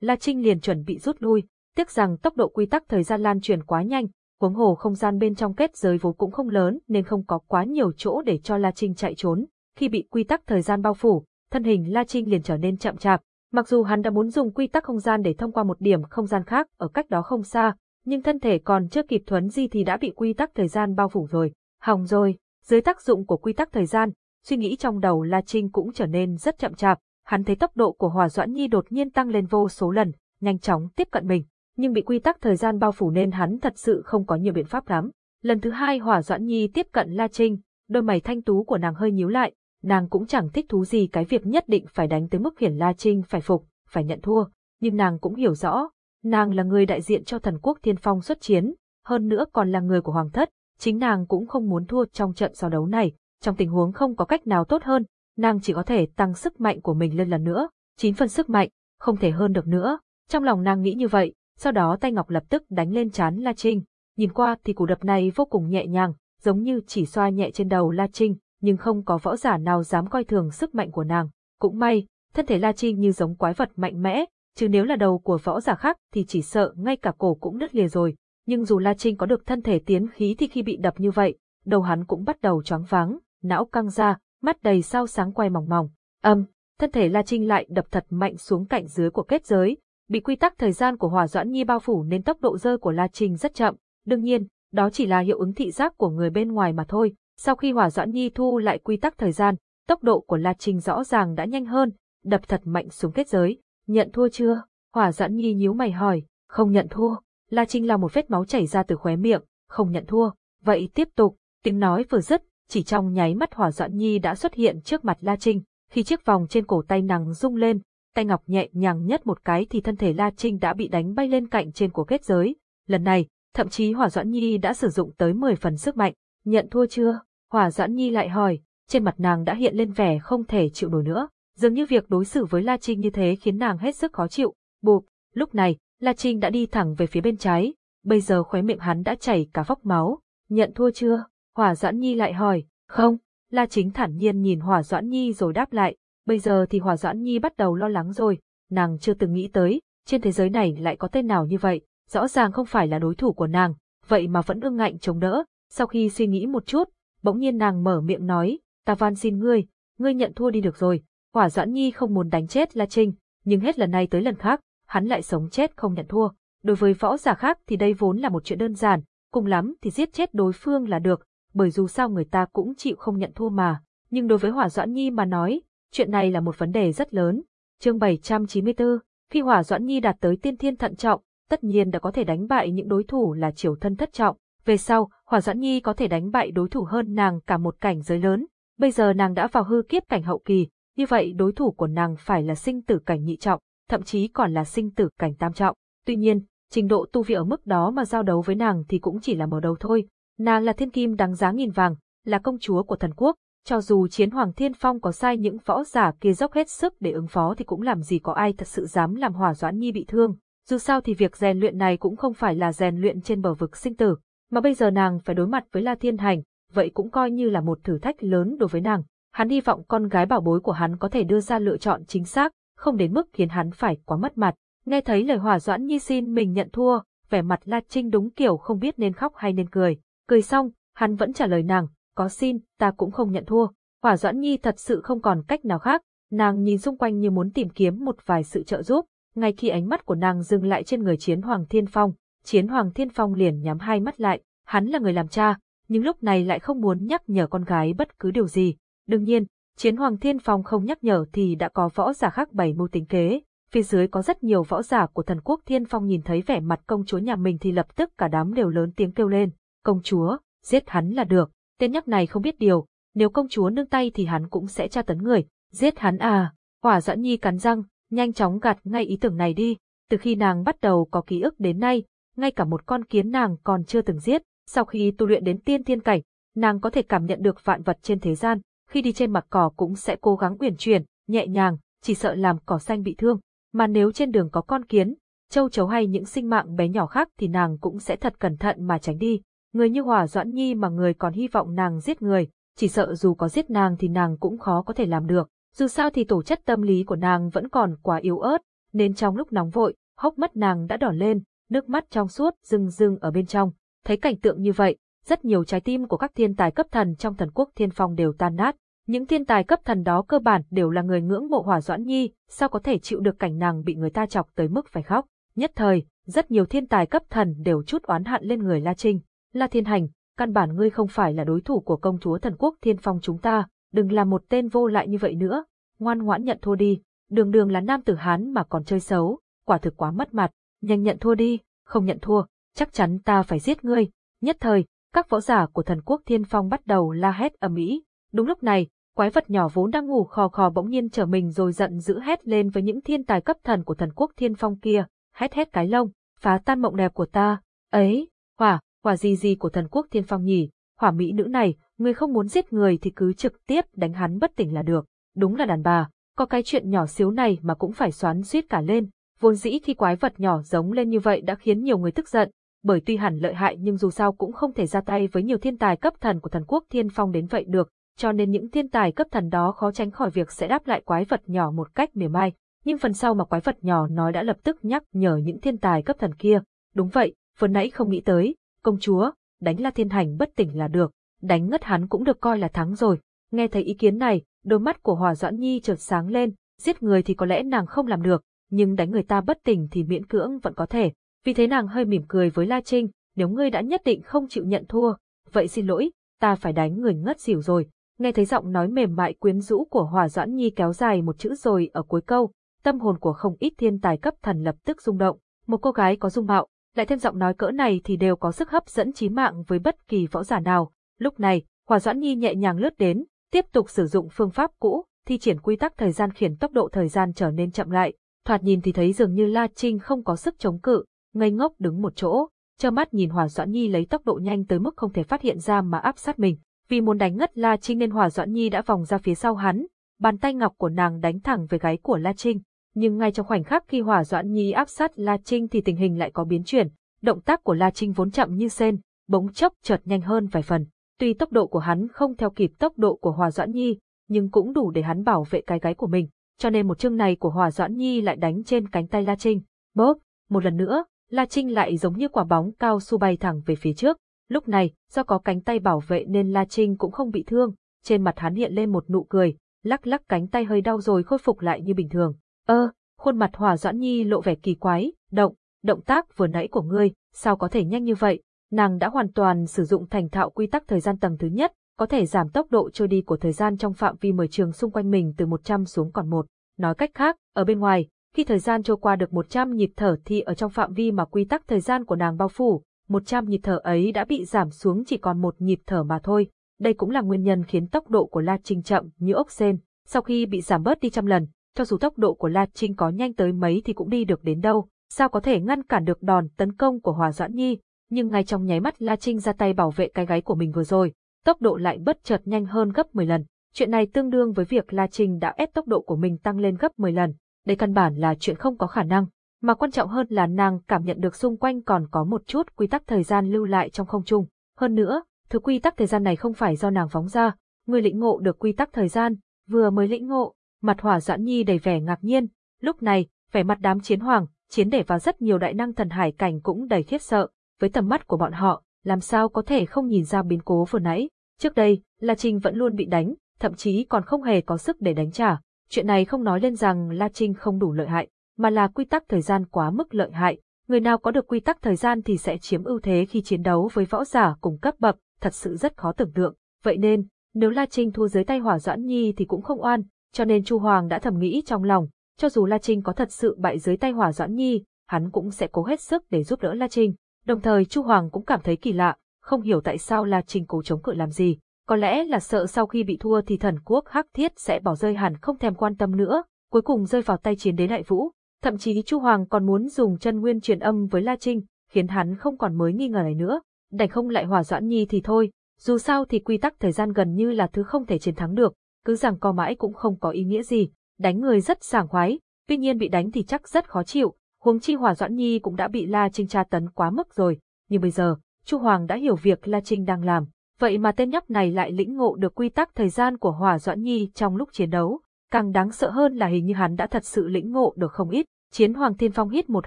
La Trinh liền chuẩn bị rút lui, tiếc rằng tốc độ quy tắc thời gian lan truyền quá nhanh, huống hồ không gian bên trong kết giới vốn cũng không lớn nên không có quá nhiều chỗ để cho La Trinh chạy trốn. Khi bị quy tắc thời gian bao phủ, thân hình La Trinh liền trở nên chậm chạp. Mặc dù hắn đã muốn dùng quy tắc không gian để thông qua một điểm không gian khác ở cách đó không xa, nhưng thân thể còn chưa kịp thuấn di thì đã bị quy tắc thời gian bao phủ rồi. Hỏng rồi, dưới tác dụng của quy tắc thời gian, suy nghĩ trong đầu La Trinh cũng trở nên rất chậm chạp, hắn thấy tốc độ của Hòa Doãn Nhi đột nhiên tăng lên vô số lần, nhanh chóng tiếp cận mình, nhưng bị quy tắc thời gian bao phủ nên hắn thật sự không có nhiều biện pháp lắm. Lần thứ hai Hòa Doãn Nhi tiếp cận La Trinh, đôi mày thanh tú của nàng hơi nhíu lại, nàng cũng chẳng thích thú gì cái việc nhất định phải đánh tới mức khiến La Trinh phải phục, phải nhận thua, nhưng nàng cũng hiểu rõ, nàng là người đại diện cho thần quốc thiên phong xuất chiến, hơn nữa còn là người của hoàng thất, chính nàng cũng không muốn thua trong trận so đấu này, trong tình huống không có cách nào tốt hơn, nàng chỉ có thể tăng sức mạnh của mình lên lần nữa, chín phần sức mạnh, không thể hơn được nữa. Trong lòng nàng nghĩ như vậy, sau đó tay ngọc lập tức đánh lên chán La Trinh, nhìn qua thì cú đập này vô cùng nhẹ nhàng, giống như chỉ xoa nhẹ trên đầu La Trinh, nhưng không có võ giả nào dám coi thường sức mạnh của nàng. Cũng may, thân thể La Trinh như giống quái vật mạnh mẽ, chứ nếu là đầu của võ giả khác thì chỉ sợ ngay cả cổ cũng đứt lìa rồi. Nhưng dù La Trinh có được thân thể tiến khí thì khi bị đập như vậy, đầu hắn cũng bắt đầu choáng váng, não căng ra, mắt đầy sao sáng quay mỏng mỏng. Âm, thân thể La Trinh lại đập thật mạnh xuống cạnh dưới của kết giới, bị quy tắc thời gian của Hỏa Doãn Nhi bao phủ nên tốc độ rơi của La Trinh rất chậm. Đương nhiên, đó chỉ là hiệu ứng thị giác của người bên ngoài mà thôi. Sau khi Hỏa Doãn Nhi thu lại quy tắc thời gian, tốc độ của La Trinh rõ ràng đã nhanh hơn, đập thật mạnh xuống kết giới. Nhận thua chưa? Hỏa Doãn Nhi nhíu mày hỏi. Không nhận thua. La Trinh là một vết máu chảy ra từ khóe miệng. Không nhận thua. Vậy tiếp tục. Tiếng nói vừa dứt, chỉ trong nháy mắt Hỏa Doãn Nhi đã xuất hiện trước mặt La Trinh. Khi chiếc vòng trên cổ tay nàng rung lên, tay ngọc nhẹ nhàng nhất một cái thì thân thể La Trinh đã bị đánh bay lên cạnh trên của kết giới. Lần này, thậm chí Hỏa Doãn Nhi đã sử dụng tới 10 phần sức mạnh. Nhận thua chưa? Hỏa Doãn Nhi lại hỏi, trên mặt nàng đã hiện lên vẻ không thể chịu nổi nữa. Dường như việc đối xử với La Trinh như thế khiến nàng hết sức khó chịu. Bụp, lúc này, La Trinh đã đi thẳng về phía bên trái, bây giờ khóe miệng hắn đã chảy cả vóc máu. Nhận thua chưa? Hỏa Doãn Nhi lại hỏi, không, La Chính thản nhiên nhìn Hỏa Doãn Nhi rồi đáp lại, bây giờ thì Hỏa Doãn Nhi bắt đầu lo lắng rồi, nàng chưa từng nghĩ tới, trên thế giới này lại có tên nào như vậy, rõ ràng không phải là đối thủ của nàng, vậy mà vẫn ương ngạnh chống đỡ, sau khi suy nghĩ một chút, bỗng nhiên nàng mở miệng nói, ta van xin ngươi, ngươi nhận thua đi được rồi, Hỏa Doãn Nhi không muốn đánh chết La Trinh, nhưng hết lần này tới lần khác, hắn lại sống chết không nhận thua. Đối với võ giả khác thì đây vốn là một chuyện đơn giản, cùng lắm thì giết chết đối phương là được, bởi dù sao người ta cũng chịu không nhận thua mà. Nhưng đối với Hỏa Doãn Nhi mà nói, chuyện này là một vấn đề rất lớn. Chương 794, khi Hỏa Doãn Nhi đạt tới tiên thiên thận trọng, tất nhiên đã có thể đánh bại những đối thủ là triều thân thất trọng. Về sau, Hỏa Doãn Nhi có thể đánh bại đối thủ hơn nàng cả một cảnh giới lớn. Bây giờ nàng đã vào hư kiếp cảnh hậu kỳ, như vậy đối thủ của nàng phải là sinh tử cảnh nhị trọng, thậm chí còn là sinh tử cảnh tam trọng. Tuy nhiên, trình độ tu vi ở mức đó mà giao đấu với nàng thì cũng chỉ là mở đầu thôi. Nàng là thiên kim đáng giá nghìn vàng, là công chúa của thần quốc, cho dù chiến hoàng thiên phong có sai những võ giả kia dốc hết sức để ứng phó thì cũng làm gì có ai thật sự dám làm hỏa doãn nhi bị thương. Dù sao thì việc rèn luyện này cũng không phải là rèn luyện trên bờ vực sinh tử, mà bây giờ nàng phải đối mặt với La Thiên Hành, vậy cũng coi như là một thử thách lớn đối với nàng. Hắn hy vọng con gái bảo bối của hắn có thể đưa ra lựa chọn chính xác, không đến mức khiến hắn phải quá mất mặt. Nghe thấy lời hỏa doãn nhi xin mình nhận thua, vẻ mặt La Trinh đúng kiểu không biết nên khóc hay nên cười. Cười xong, hắn vẫn trả lời nàng, có xin, ta cũng không nhận thua. Hỏa Doãn Nhi thật sự không còn cách nào khác, nàng nhìn xung quanh như muốn tìm kiếm một vài sự trợ giúp, ngay khi ánh mắt của nàng dừng lại trên người Chiến Hoàng Thiên Phong, Chiến Hoàng Thiên Phong liền nhắm hai mắt lại, hắn là người làm cha, nhưng lúc này lại không muốn nhắc nhở con gái bất cứ điều gì. Đương nhiên, Chiến Hoàng Thiên Phong không nhắc nhở thì đã có võ giả khác bày mưu tính kế. Phía dưới có rất nhiều võ giả của thần quốc Thiên Phong nhìn thấy vẻ mặt công chúa nhà mình thì lập tức cả đám đều lớn tiếng kêu lên. Công chúa, giết hắn là được. Tên nhóc này không biết điều, nếu công chúa nương tay thì hắn cũng sẽ tra tấn người. Giết hắn à. Hỏa dã Nhi cắn răng, nhanh chóng gạt ngay ý tưởng này đi. Từ khi nàng bắt đầu có ký ức đến nay, ngay cả một con kiến nàng còn chưa từng giết. Sau khi tu luyện đến tiên thiên cảnh, nàng có thể cảm nhận được vạn vật trên thế gian, khi đi trên mặt cỏ cũng sẽ cố gắng uyển chuyển, nhẹ nhàng, chỉ sợ làm cỏ xanh bị thương, mà nếu trên đường có con kiến, châu chấu hay những sinh mạng bé nhỏ khác thì nàng cũng sẽ thật cẩn thận mà tránh đi. Người như Hòa Doãn Nhi mà người còn hy vọng nàng giết người, chỉ sợ dù có giết nàng thì nàng cũng khó có thể làm được. Dù sao thì tổ chất tâm lý của nàng vẫn còn quá yếu ớt, nên trong lúc nóng vội, hốc mắt nàng đã đỏ lên, nước mắt trong suốt rưng rưng ở bên trong. Thấy cảnh tượng như vậy, rất nhiều trái tim của các thiên tài cấp thần trong thần quốc thiên phong đều tan nát. Những thiên tài cấp thần đó cơ bản đều là người ngưỡng mộ hỏa doãn nhi, sao có thể chịu được cảnh nàng bị người ta chọc tới mức phải khóc. Nhất thời, rất nhiều thiên tài cấp thần đều chút oán hận lên người La Trinh. La Thiên Hành, căn bản ngươi không phải là đối thủ của công chúa thần quốc thiên phong chúng ta, đừng làm một tên vô lại như vậy nữa, ngoan ngoãn nhận thua đi, đường đường là nam tử Hán mà còn chơi xấu, quả thực quá mất mặt, nhanh nhận thua đi, không nhận thua, chắc chắn ta phải giết ngươi. Nhất thời, các võ giả của thần quốc thiên phong bắt đầu la hét ầm ĩ. Đúng lúc này, quái vật nhỏ vốn đang ngủ khò khò bỗng nhiên trở mình rồi giận dữ hét lên với những thiên tài cấp thần của thần quốc thiên phong kia, hét hét cái lông, phá tan mộng đẹp của ta, ấy, hỏa, Quả gì gì của thần quốc thiên phong nhỉ, hỏa mỹ nữ này, người không muốn giết người thì cứ trực tiếp đánh hắn bất tỉnh là được, đúng là đàn bà, có cái chuyện nhỏ xíu này mà cũng phải xoắn suýt cả lên, vốn dĩ khi quái vật nhỏ giống lên như vậy đã khiến nhiều người tức giận, bởi tuy hẳn lợi hại nhưng dù sao cũng không thể ra tay với nhiều thiên tài cấp thần của thần quốc thiên phong đến vậy được, cho nên những thiên tài cấp thần đó khó tránh khỏi việc sẽ đáp lại quái vật nhỏ một cách mỉa mai. Nhưng phần sau mà quái vật nhỏ nói đã lập tức nhắc nhở những thiên tài cấp thần kia. Đúng vậy, vừa nãy không nghĩ tới, công chúa, đánh La Thiên Hành bất tỉnh là được, đánh ngất hắn cũng được coi là thắng rồi. Nghe thấy ý kiến này, đôi mắt của Hòa Doãn Nhi chợt sáng lên, giết người thì có lẽ nàng không làm được, nhưng đánh người ta bất tỉnh thì miễn cưỡng vẫn có thể. Vì thế nàng hơi mỉm cười với La Trinh, nếu ngươi đã nhất định không chịu nhận thua, vậy xin lỗi, ta phải đánh người ngất xỉu rồi. Nghe thấy giọng nói mềm mại quyến rũ của Hòa Doãn Nhi kéo dài một chữ rồi ở cuối câu, tâm hồn của không ít thiên tài cấp thần lập tức rung động. Một cô gái có dung mạo, lại thêm giọng nói cỡ này thì đều có sức hấp dẫn chí mạng với bất kỳ võ giả nào. Lúc này, Hòa Doãn Nhi nhẹ nhàng lướt đến, tiếp tục sử dụng phương pháp cũ, thi triển quy tắc thời gian khiến tốc độ thời gian trở nên chậm lại. Thoạt nhìn thì thấy dường như La Trinh không có sức chống cự, ngây ngốc đứng một chỗ, trơ mắt nhìn Hòa Doãn Nhi lấy tốc độ nhanh tới mức không thể phát hiện ra mà áp sát mình. Vì muốn đánh ngất La Trinh nên Hòa Doãn Nhi đã vòng ra phía sau hắn, bàn tay ngọc của nàng đánh thẳng về gáy của La Trinh. Nhưng ngay trong khoảnh khắc khi Hòa Doãn Nhi áp sát La Trinh thì tình hình lại có biến chuyển, động tác của La Trinh vốn chậm như sen, bỗng chốc chợt nhanh hơn vài phần. Tuy tốc độ của hắn không theo kịp tốc độ của Hòa Doãn Nhi, nhưng cũng đủ để hắn bảo vệ cái gái của mình, cho nên một chương này của Hòa Doãn Nhi lại đánh trên cánh tay La Trinh. Bốp, một lần nữa, La Trinh lại giống như quả bóng cao su bay thẳng về phía trước. Lúc này, do có cánh tay bảo vệ nên La Trinh cũng không bị thương, trên mặt hắn hiện lên một nụ cười, lắc lắc cánh tay hơi đau rồi khôi phục lại như bình thường. Ơ, khuôn mặt Hòa Doãn Nhi lộ vẻ kỳ quái, động, động tác vừa nãy của ngươi, sao có thể nhanh như vậy? Nàng đã hoàn toàn sử dụng thành thạo quy tắc thời gian tầng thứ nhất, có thể giảm tốc độ trôi đi của thời gian trong phạm vi mười trường xung quanh mình từ 100 xuống còn một. Nói cách khác, ở bên ngoài, khi thời gian trôi qua được 100 nhịp thở thì ở trong phạm vi mà quy tắc thời gian của nàng bao phủ, 100 nhịp thở ấy đã bị giảm xuống chỉ còn một nhịp thở mà thôi. Đây cũng là nguyên nhân khiến tốc độ của La Trinh chậm như ốc sen. Sau khi bị giảm bớt đi trăm lần, cho dù tốc độ của La Trinh có nhanh tới mấy thì cũng đi được đến đâu. Sao có thể ngăn cản được đòn tấn công của Hòa Doãn Nhi? Nhưng ngay trong nháy mắt La Trinh ra tay bảo vệ cái gáy của mình vừa rồi, tốc độ lại bất chợt nhanh hơn gấp 10 lần. Chuyện này tương đương với việc La Trinh đã ép tốc độ của mình tăng lên gấp 10 lần. Đây căn bản là chuyện không có khả năng, mà quan trọng hơn là nàng cảm nhận được xung quanh còn có một chút quy tắc thời gian lưu lại trong không trung. Hơn nữa, thứ quy tắc thời gian này không phải do nàng phóng ra, người lĩnh ngộ được quy tắc thời gian, vừa mới lĩnh ngộ, mặt hỏa doãn nhi đầy vẻ ngạc nhiên, lúc này, vẻ mặt đám chiến hoàng, chiến để vào rất nhiều đại năng thần hải cảnh cũng đầy khiếp sợ, với tầm mắt của bọn họ, làm sao có thể không nhìn ra biến cố vừa nãy. Trước đây, La Trinh vẫn luôn bị đánh, thậm chí còn không hề có sức để đánh trả. Chuyện này không nói lên rằng La Trinh không đủ lợi hại, mà là quy tắc thời gian quá mức lợi hại. Người nào có được quy tắc thời gian thì sẽ chiếm ưu thế khi chiến đấu với võ giả cùng cấp bậc, thật sự rất khó tưởng tượng. Vậy nên, nếu La Trinh thua dưới tay Hỏa Doãn Nhi thì cũng không oan, cho nên Chu Hoàng đã thầm nghĩ trong lòng, cho dù La Trinh có thật sự bại dưới tay Hỏa Doãn Nhi, hắn cũng sẽ cố hết sức để giúp đỡ La Trinh. Đồng thời Chu Hoàng cũng cảm thấy kỳ lạ, không hiểu tại sao La Trinh cố chống cự làm gì. Có lẽ là sợ sau khi bị thua thì thần quốc Hắc Thiết sẽ bỏ rơi hẳn không thèm quan tâm nữa, cuối cùng rơi vào tay chiến đế đại vũ. Thậm chí Chu Hoàng còn muốn dùng chân nguyên truyền âm với La Trinh, khiến hắn không còn mới nghi ngờ này nữa. Đành không lại hòa doãn nhi thì thôi, dù sao thì quy tắc thời gian gần như là thứ không thể chiến thắng được, cứ rằng co mãi cũng không có ý nghĩa gì. đánh người rất sảng khoái, tuy nhiên bị đánh thì chắc rất khó chịu, huống chi Hòa Doãn Nhi cũng đã bị La Trinh tra tấn quá mức rồi, nhưng bây giờ, Chu Hoàng đã hiểu việc La Trinh đang làm, vậy mà tên nhóc này lại lĩnh ngộ được quy tắc thời gian của Hòa Doãn Nhi trong lúc chiến đấu, càng đáng sợ hơn là hình như hắn đã thật sự lĩnh ngộ được không ít. Chiến Hoàng Thiên Phong hít một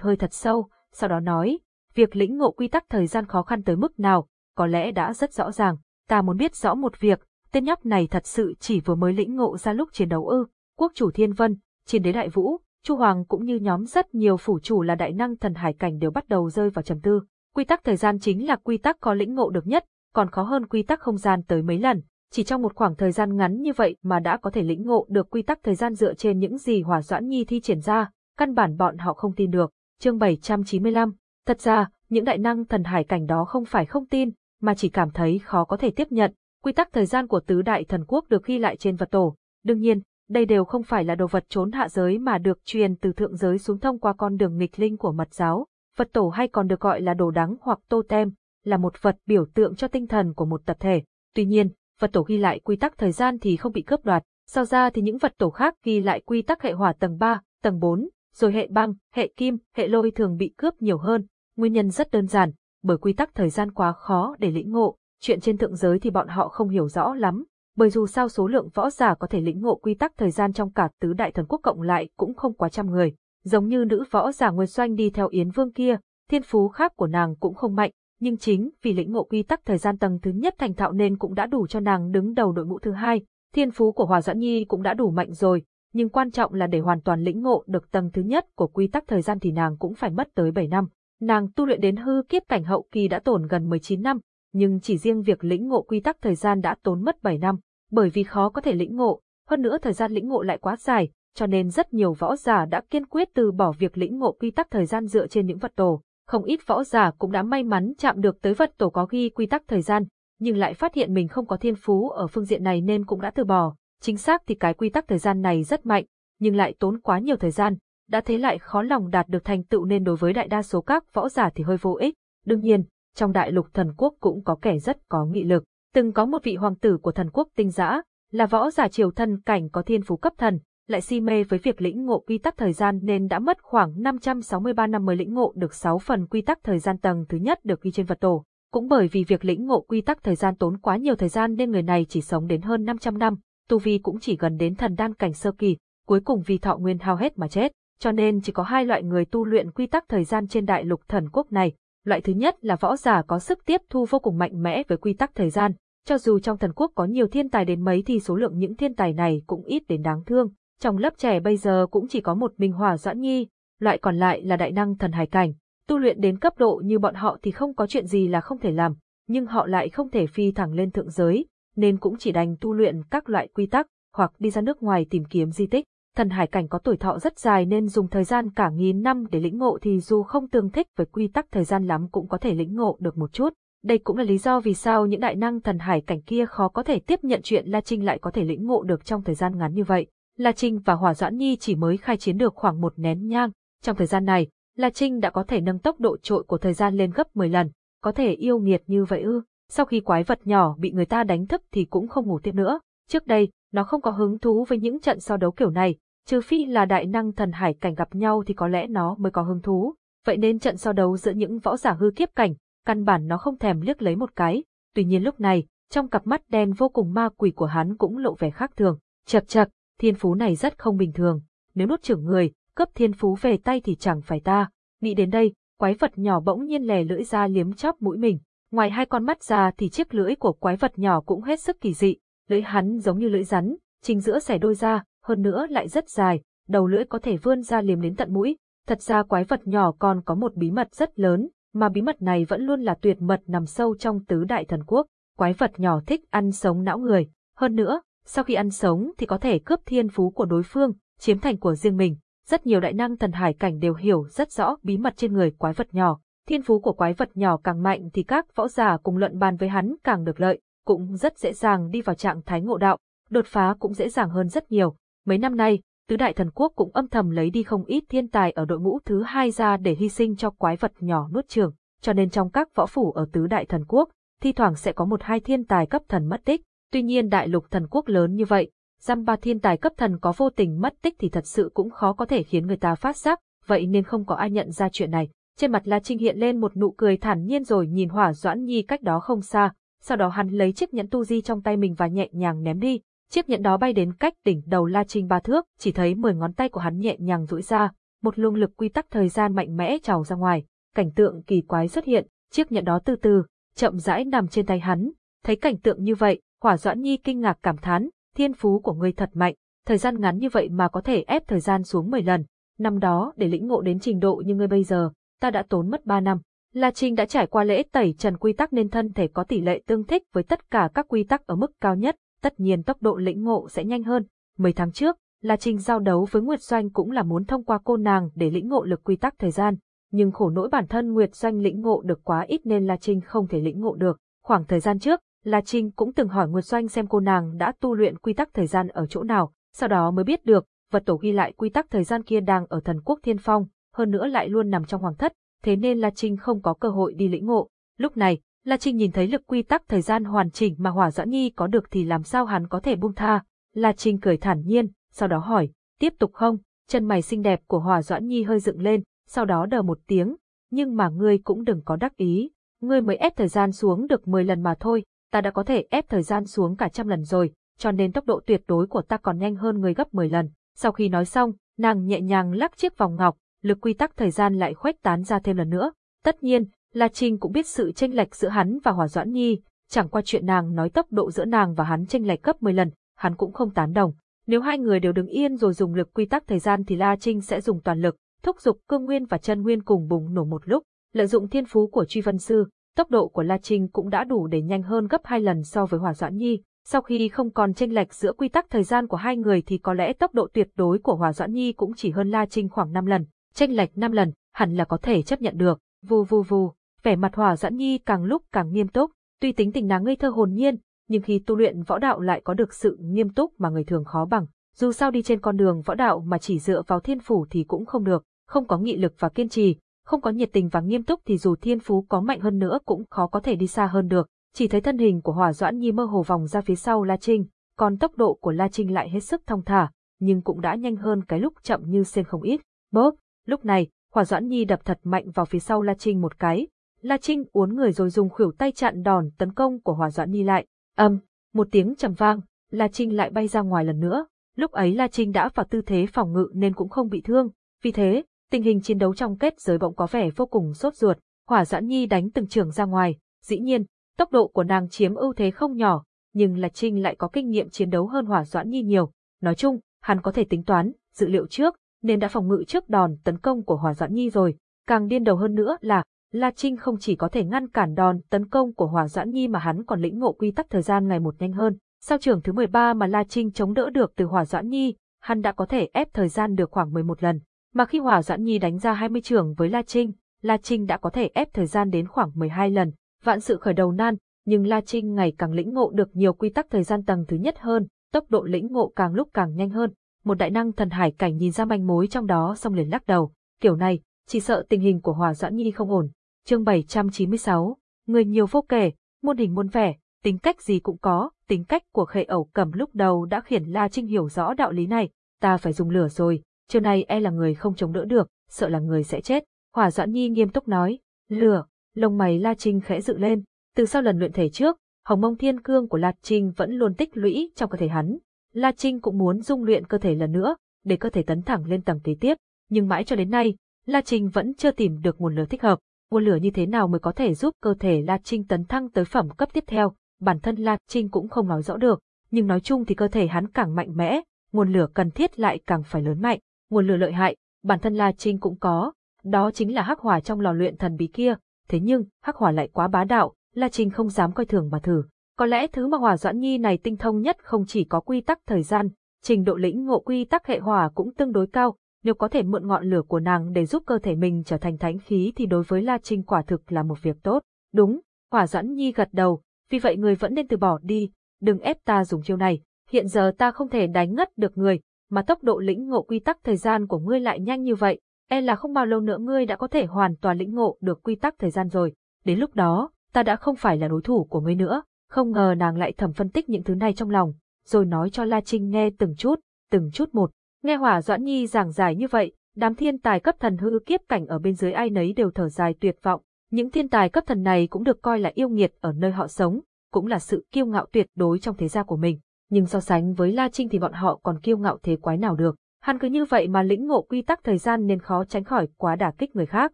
hơi thật sâu, sau đó nói, việc lĩnh ngộ quy tắc thời gian khó khăn tới mức nào, có lẽ đã rất rõ ràng. Ta muốn biết rõ một việc, tên nhóc này thật sự chỉ vừa mới lĩnh ngộ ra lúc chiến đấu ư. Quốc chủ Thiên Vân, chiến đế đại vũ, Chu Hoàng cũng như nhóm rất nhiều phủ chủ là đại năng thần hải cảnh đều bắt đầu rơi vào trầm tư. Quy tắc thời gian chính là quy tắc có lĩnh ngộ được nhất, còn khó hơn quy tắc không gian tới mấy lần. Chỉ trong một khoảng thời gian ngắn như vậy mà đã có thể lĩnh ngộ được quy tắc thời gian dựa trên những gì Hỏa Doãn Nhi thi triển ra, căn bản bọn họ không tin được. Chương 795 Thật ra, những đại năng thần hải cảnh đó không phải không tin, mà chỉ cảm thấy khó có thể tiếp nhận. Quy tắc thời gian của tứ đại thần quốc được ghi lại trên vật tổ. Đương nhiên, đây đều không phải là đồ vật trốn hạ giới mà được truyền từ thượng giới xuống thông qua con đường nghịch linh của mật giáo. Vật tổ hay còn được gọi là đồ đắng hoặc tô tem, là một vật biểu tượng cho tinh thần của một tập thể. Tuy nhiên, vật tổ ghi lại quy tắc thời gian thì không bị cướp đoạt, sau ra thì những vật tổ khác ghi lại quy tắc hệ hỏa tầng 3, tầng 4, rồi hệ băng, hệ kim, hệ lôi thường bị cướp nhiều hơn. Nguyên nhân rất đơn giản, bởi quy tắc thời gian quá khó để lĩnh ngộ, chuyện trên thượng giới thì bọn họ không hiểu rõ lắm, bởi dù sao số lượng võ giả có thể lĩnh ngộ quy tắc thời gian trong cả tứ đại thần quốc cộng lại cũng không quá trăm người, giống như nữ võ giả Nguyên Doanh đi theo Yến Vương kia, thiên phú khác của nàng cũng không mạnh, nhưng chính vì lĩnh ngộ quy tắc thời gian tầng thứ nhất thành thạo nên cũng đã đủ cho nàng đứng đầu đội ngũ thứ hai. Thiên phú của Hòa Doãn Nhi cũng đã đủ mạnh rồi, nhưng quan trọng là để hoàn toàn lĩnh ngộ được tầng thứ nhất của quy tắc thời gian thì nàng cũng phải mất tới 7 năm. Nàng tu luyện đến hư kiếp cảnh hậu kỳ đã tổn gần 19 năm, nhưng chỉ riêng việc lĩnh ngộ quy tắc thời gian đã tốn mất 7 năm, bởi vì khó có thể lĩnh ngộ, hơn nữa thời gian lĩnh ngộ lại quá dài, cho nên rất nhiều võ giả đã kiên quyết từ bỏ việc lĩnh ngộ quy tắc thời gian dựa trên những vật tổ. Không ít võ giả cũng đã may mắn chạm được tới vật tổ có ghi quy tắc thời gian, nhưng lại phát hiện mình không có thiên phú ở phương diện này nên cũng đã từ bỏ. Chính xác thì cái quy tắc thời gian này rất mạnh, nhưng lại tốn quá nhiều thời gian, đã thế lại khó lòng đạt được thành tựu nên đối với đại đa số các võ giả thì hơi vô ích. Đương nhiên, trong đại lục thần quốc cũng có kẻ rất có nghị lực. Từng có một vị hoàng tử của thần quốc tinh giã, là võ giả triều thân cảnh có thiên phú cấp thần, lại si mê với việc lĩnh ngộ quy tắc thời gian nên đã mất khoảng 563 năm mới lĩnh ngộ được 6 phần quy tắc thời gian tầng thứ nhất được ghi trên vật tổ. Cũng bởi vì việc lĩnh ngộ quy tắc thời gian tốn quá nhiều thời gian nên người này chỉ sống đến hơn 500 năm, tu vi cũng chỉ gần đến thần đan cảnh sơ kỳ, cuối cùng vì thọ nguyên hao hết mà chết. Cho nên chỉ có hai loại người tu luyện quy tắc thời gian trên đại lục thần quốc này. Loại thứ nhất là võ giả có sức tiếp thu vô cùng mạnh mẽ với quy tắc thời gian. Cho dù trong thần quốc có nhiều thiên tài đến mấy thì số lượng những thiên tài này cũng ít đến đáng thương. Trong lớp trẻ bây giờ cũng chỉ có một mình Hòa Doãn Nhi, loại còn lại là đại năng thần hải cảnh. Tu luyện đến cấp độ như bọn họ thì không có chuyện gì là không thể làm, nhưng họ lại không thể phi thẳng lên thượng giới, nên cũng chỉ đành tu luyện các loại quy tắc, hoặc đi ra nước ngoài tìm kiếm di tích. Thần hải cảnh có tuổi thọ rất dài nên dùng thời gian cả nghìn năm để lĩnh ngộ thì dù không tương thích với quy tắc thời gian lắm cũng có thể lĩnh ngộ được một chút. Đây cũng là lý do vì sao những đại năng thần hải cảnh kia khó có thể tiếp nhận chuyện La Trinh lại có thể lĩnh ngộ được trong thời gian ngắn như vậy. La Trinh và Hỏa Doãn Nhi chỉ mới khai chiến được khoảng một nén nhang. Trong thời gian này, La Trinh đã có thể nâng tốc độ trội của thời gian lên gấp 10 lần. Có thể yêu nghiệt như vậy ư? Sau khi quái vật nhỏ bị người ta đánh thức thì cũng không ngủ tiếp nữa. Trước đây, nó không có hứng thú với những trận so đấu kiểu này, trừ phi là đại năng thần hải cảnh gặp nhau thì có lẽ nó mới có hứng thú. Vậy nên trận so đấu giữa những võ giả hư kiếp cảnh, căn bản nó không thèm liếc lấy một cái. Tuy nhiên lúc này, trong cặp mắt đen vô cùng ma quỷ của hắn cũng lộ vẻ khác thường. chập chập thiên phú này rất không bình thường. Nếu nuốt trưởng người, cấp thiên phú về tay thì chẳng phải ta. Nghĩ đến đây, quái vật nhỏ bỗng nhiên lè lưỡi ra liếm chóp mũi mình. Ngoài hai con mắt ra thì chiếc lưỡi của quái vật nhỏ cũng hết sức kỳ dị. Lưỡi hắn giống như lưỡi rắn, chính giữa xẻ đôi ra, hơn nữa lại rất dài, đầu lưỡi có thể vươn ra liếm đến tận mũi. Thật ra quái vật nhỏ còn có một bí mật rất lớn, mà bí mật này vẫn luôn là tuyệt mật nằm sâu trong tứ đại thần quốc. Quái vật nhỏ thích ăn sống não người. Hơn nữa, sau khi ăn sống thì có thể cướp thiên phú của đối phương, chiếm thành của riêng mình. Rất nhiều đại năng thần hải cảnh đều hiểu rất rõ bí mật trên người quái vật nhỏ. Thiên phú của quái vật nhỏ càng mạnh thì các võ giả cùng luận bàn với hắn càng được lợi, cũng rất dễ dàng đi vào trạng thái ngộ đạo, đột phá cũng dễ dàng hơn rất nhiều. Mấy năm nay, tứ đại thần quốc cũng âm thầm lấy đi không ít thiên tài ở đội ngũ thứ hai ra để hy sinh cho quái vật nhỏ nuốt trường, cho nên trong các võ phủ ở tứ đại thần quốc, thi thoảng sẽ có một hai thiên tài cấp thần mất tích. Tuy nhiên đại lục thần quốc lớn như vậy, Giam ba thiên tài cấp thần có vô tình mất tích thì thật sự cũng khó có thể khiến người ta phát giác, vậy nên không có ai nhận ra chuyện này. Trên mặt La Trinh hiện lên một nụ cười thản nhiên rồi nhìn Hỏa Doãn Nhi cách đó không xa, sau đó hắn lấy chiếc nhẫn tu di trong tay mình và nhẹ nhàng ném đi. Chiếc nhẫn đó bay đến cách đỉnh đầu La Trinh ba thước, chỉ thấy mười ngón tay của hắn nhẹ nhàng duỗi ra, một luồng lực quy tắc thời gian mạnh mẽ trào ra ngoài, cảnh tượng kỳ quái xuất hiện, chiếc nhẫn đó từ từ, chậm rãi nằm trên tay hắn. Thấy cảnh tượng như vậy, Hỏa Doãn Nhi kinh ngạc cảm thán, thiên phú của ngươi thật mạnh, thời gian ngắn như vậy mà có thể ép thời gian xuống 10 lần. Năm đó, để lĩnh ngộ đến trình độ như ngươi bây giờ, ta đã tốn mất 3 năm. La Trinh đã trải qua lễ tẩy trần quy tắc nên thân thể có tỷ lệ tương thích với tất cả các quy tắc ở mức cao nhất, tất nhiên tốc độ lĩnh ngộ sẽ nhanh hơn. Mấy tháng trước, La Trinh giao đấu với Nguyệt Doanh cũng là muốn thông qua cô nàng để lĩnh ngộ lực quy tắc thời gian, nhưng khổ nỗi bản thân Nguyệt Doanh lĩnh ngộ được quá ít nên La Trinh không thể lĩnh ngộ được. Khoảng thời gian trước, La Trinh cũng từng hỏi Nguyệt Doanh xem cô nàng đã tu luyện quy tắc thời gian ở chỗ nào, sau đó mới biết được, vật tổ ghi lại quy tắc thời gian kia đang ở thần quốc Thiên Phong, hơn nữa lại luôn nằm trong hoàng thất, thế nên La Trinh không có cơ hội đi lĩnh ngộ. Lúc này, La Trinh nhìn thấy lực quy tắc thời gian hoàn chỉnh mà Hỏa Doãn Nhi có được thì làm sao hắn có thể buông tha. La Trinh cười thản nhiên, sau đó hỏi, tiếp tục không? Chân mày xinh đẹp của Hỏa Doãn Nhi hơi dựng lên, sau đó đờ một tiếng, nhưng mà ngươi cũng đừng có đắc ý, ngươi mới ép thời gian xuống được 10 lần mà thôi, ta đã có thể ép thời gian xuống cả trăm lần rồi, cho nên tốc độ tuyệt đối của ta còn nhanh hơn ngươi gấp 10 lần. Sau khi nói xong, nàng nhẹ nhàng lắc chiếc vòng ngọc, lực quy tắc thời gian lại khuếch tán ra thêm lần nữa. Tất nhiên, La Trinh cũng biết sự chênh lệch giữa hắn và Hòa Doãn Nhi, chẳng qua chuyện nàng nói tốc độ giữa nàng và hắn chênh lệch gấp 10 lần, hắn cũng không tán đồng. Nếu hai người đều đứng yên rồi dùng lực quy tắc thời gian thì La Trinh sẽ dùng toàn lực, thúc giục cương nguyên và chân nguyên cùng bùng nổ một lúc, lợi dụng thiên phú của truy vân sư, tốc độ của La Trinh cũng đã đủ để nhanh hơn gấp hai lần so với Hòa Doãn Nhi. Sau khi không còn chênh lệch giữa quy tắc thời gian của hai người thì có lẽ tốc độ tuyệt đối của Hòa Doãn Nhi cũng chỉ hơn La Trinh khoảng 5 lần. Chênh lệch 5 lần, hẳn là có thể chấp nhận được. Vù vù vù, vẻ mặt Hỏa giãn Nhi càng lúc càng nghiêm túc, tuy tính tình nàng ngây thơ hồn nhiên, nhưng khi tu luyện võ đạo lại có được sự nghiêm túc mà người thường khó bằng. Dù sao đi trên con đường võ đạo mà chỉ dựa vào thiên phủ thì cũng không được, không có nghị lực và kiên trì, không có nhiệt tình và nghiêm túc thì dù thiên phú có mạnh hơn nữa cũng khó có thể đi xa hơn được. Chỉ thấy thân hình của Hỏa Doãn Nhi mơ hồ vòng ra phía sau La Trinh, còn tốc độ của La Trinh lại hết sức thong thả, nhưng cũng đã nhanh hơn cái lúc chậm như sen không ít. Bốp, lúc này, Hỏa Doãn Nhi đập thật mạnh vào phía sau La Trinh một cái. La Trinh uốn người rồi dùng khuỷu tay chặn đòn tấn công của Hỏa Doãn Nhi lại. Âm, một tiếng trầm vang, La Trinh lại bay ra ngoài lần nữa. Lúc ấy La Trinh đã vào tư thế phòng ngự nên cũng không bị thương. Vì thế, Tình hình chiến đấu trong kết giới bỗng có vẻ vô cùng sốt ruột, hỏa Doãn nhi đánh từng trường ra ngoài, dĩ nhiên, tốc độ của nàng chiếm ưu thế không nhỏ, nhưng La Trinh lại có kinh nghiệm chiến đấu hơn hỏa doãn nhi nhiều. Nói chung, hắn có thể tính toán, dự liệu trước, nên đã phòng ngự trước đòn tấn công của hỏa doãn nhi rồi. Càng điên đầu hơn nữa là, La Trinh không chỉ có thể ngăn cản đòn tấn công của Hoàng doãn nhi mà hắn còn lĩnh ngộ quy tắc thời gian ngày một nhanh hơn. Sau trường thứ 13 mà La Trinh chống đỡ được từ Hoàng doãn nhi, hắn đã có thể ép thời gian được khoảng 11 lần. Mà khi Hoàng Doãn Nhi đánh ra 20 trường với La Trinh, La Trinh đã có thể ép thời gian đến khoảng 12 lần. Vạn sự khởi đầu nan, nhưng La Trinh ngày càng lĩnh ngộ được nhiều quy tắc thời gian tầng thứ nhất hơn, tốc độ lĩnh ngộ càng lúc càng nhanh hơn. Một đại năng thần hải cảnh nhìn ra manh mối trong đó xong liền lắc đầu, kiểu này, chỉ sợ tình hình của Hỏa Doãn Nhi không ổn. Chương 796, người nhiều vô kể, muôn hình muôn vẻ, tính cách gì cũng có, tính cách của khệ ẩu cầm lúc đầu đã khiến La Trinh hiểu rõ đạo lý này, ta phải dùng lửa rồi, chiều nay e là người không chống đỡ được, sợ là người sẽ chết. Hỏa Doãn Nhi nghiêm túc nói, lửa, lông mày La Trinh khẽ dựng lên, từ sau lần luyện thể trước, hồng mông thiên cương của La Trinh vẫn luôn tích lũy trong cơ thể hắn. La Trinh cũng muốn dung luyện cơ thể lần nữa, để cơ thể tấn thẳng lên tầng kế tiếp, nhưng mãi cho đến nay, La Trinh vẫn chưa tìm được nguồn lửa thích hợp. Nguồn lửa như thế nào mới có thể giúp cơ thể La Trinh tấn thăng tới phẩm cấp tiếp theo, bản thân La Trinh cũng không nói rõ được, nhưng nói chung thì cơ thể hắn càng mạnh mẽ, nguồn lửa cần thiết lại càng phải lớn mạnh. Nguồn lửa lợi hại, bản thân La Trinh cũng có, đó chính là hắc hỏa trong lò luyện thần bí kia, thế nhưng, hắc hỏa lại quá bá đạo, La Trinh không dám coi thường mà thử. Có lẽ thứ mà Hỏa Doãn Nhi này tinh thông nhất không chỉ có quy tắc thời gian, trình độ lĩnh ngộ quy tắc hệ hỏa cũng tương đối cao, nếu có thể mượn ngọn lửa của nàng để giúp cơ thể mình trở thành thánh khí thì đối với La Trinh quả thực là một việc tốt. Đúng, Hỏa Dẫn Nhi gật đầu, vì vậy người vẫn nên từ bỏ đi, đừng ép ta dùng chiêu này, hiện giờ ta không thể đánh ngất được người, mà tốc độ lĩnh ngộ quy tắc thời gian của ngươi lại nhanh như vậy, e là không bao lâu nữa ngươi đã có thể hoàn toàn lĩnh ngộ được quy tắc thời gian rồi. Đến lúc đó, ta đã không phải là đối thủ của ngươi nữa. Không ngờ nàng lại thầm phân tích những thứ này trong lòng. rồi nói cho La Trinh nghe từng chút, từng chút một. Nghe Hỏa Doãn Nhi giảng giải như vậy, đám thiên tài cấp thần hư kiếp cảnh ở bên dưới ai nấy đều thở dài tuyệt vọng. Những thiên tài cấp thần này cũng được coi là yêu nghiệt ở nơi họ sống, cũng là sự kiêu ngạo tuyệt đối trong thế gia của mình. Nhưng so sánh với La Trinh thì bọn họ còn kiêu ngạo thế quái nào được. Hắn cứ như vậy mà lĩnh ngộ quy tắc thời gian nên khó tránh khỏi quá đả kích người khác,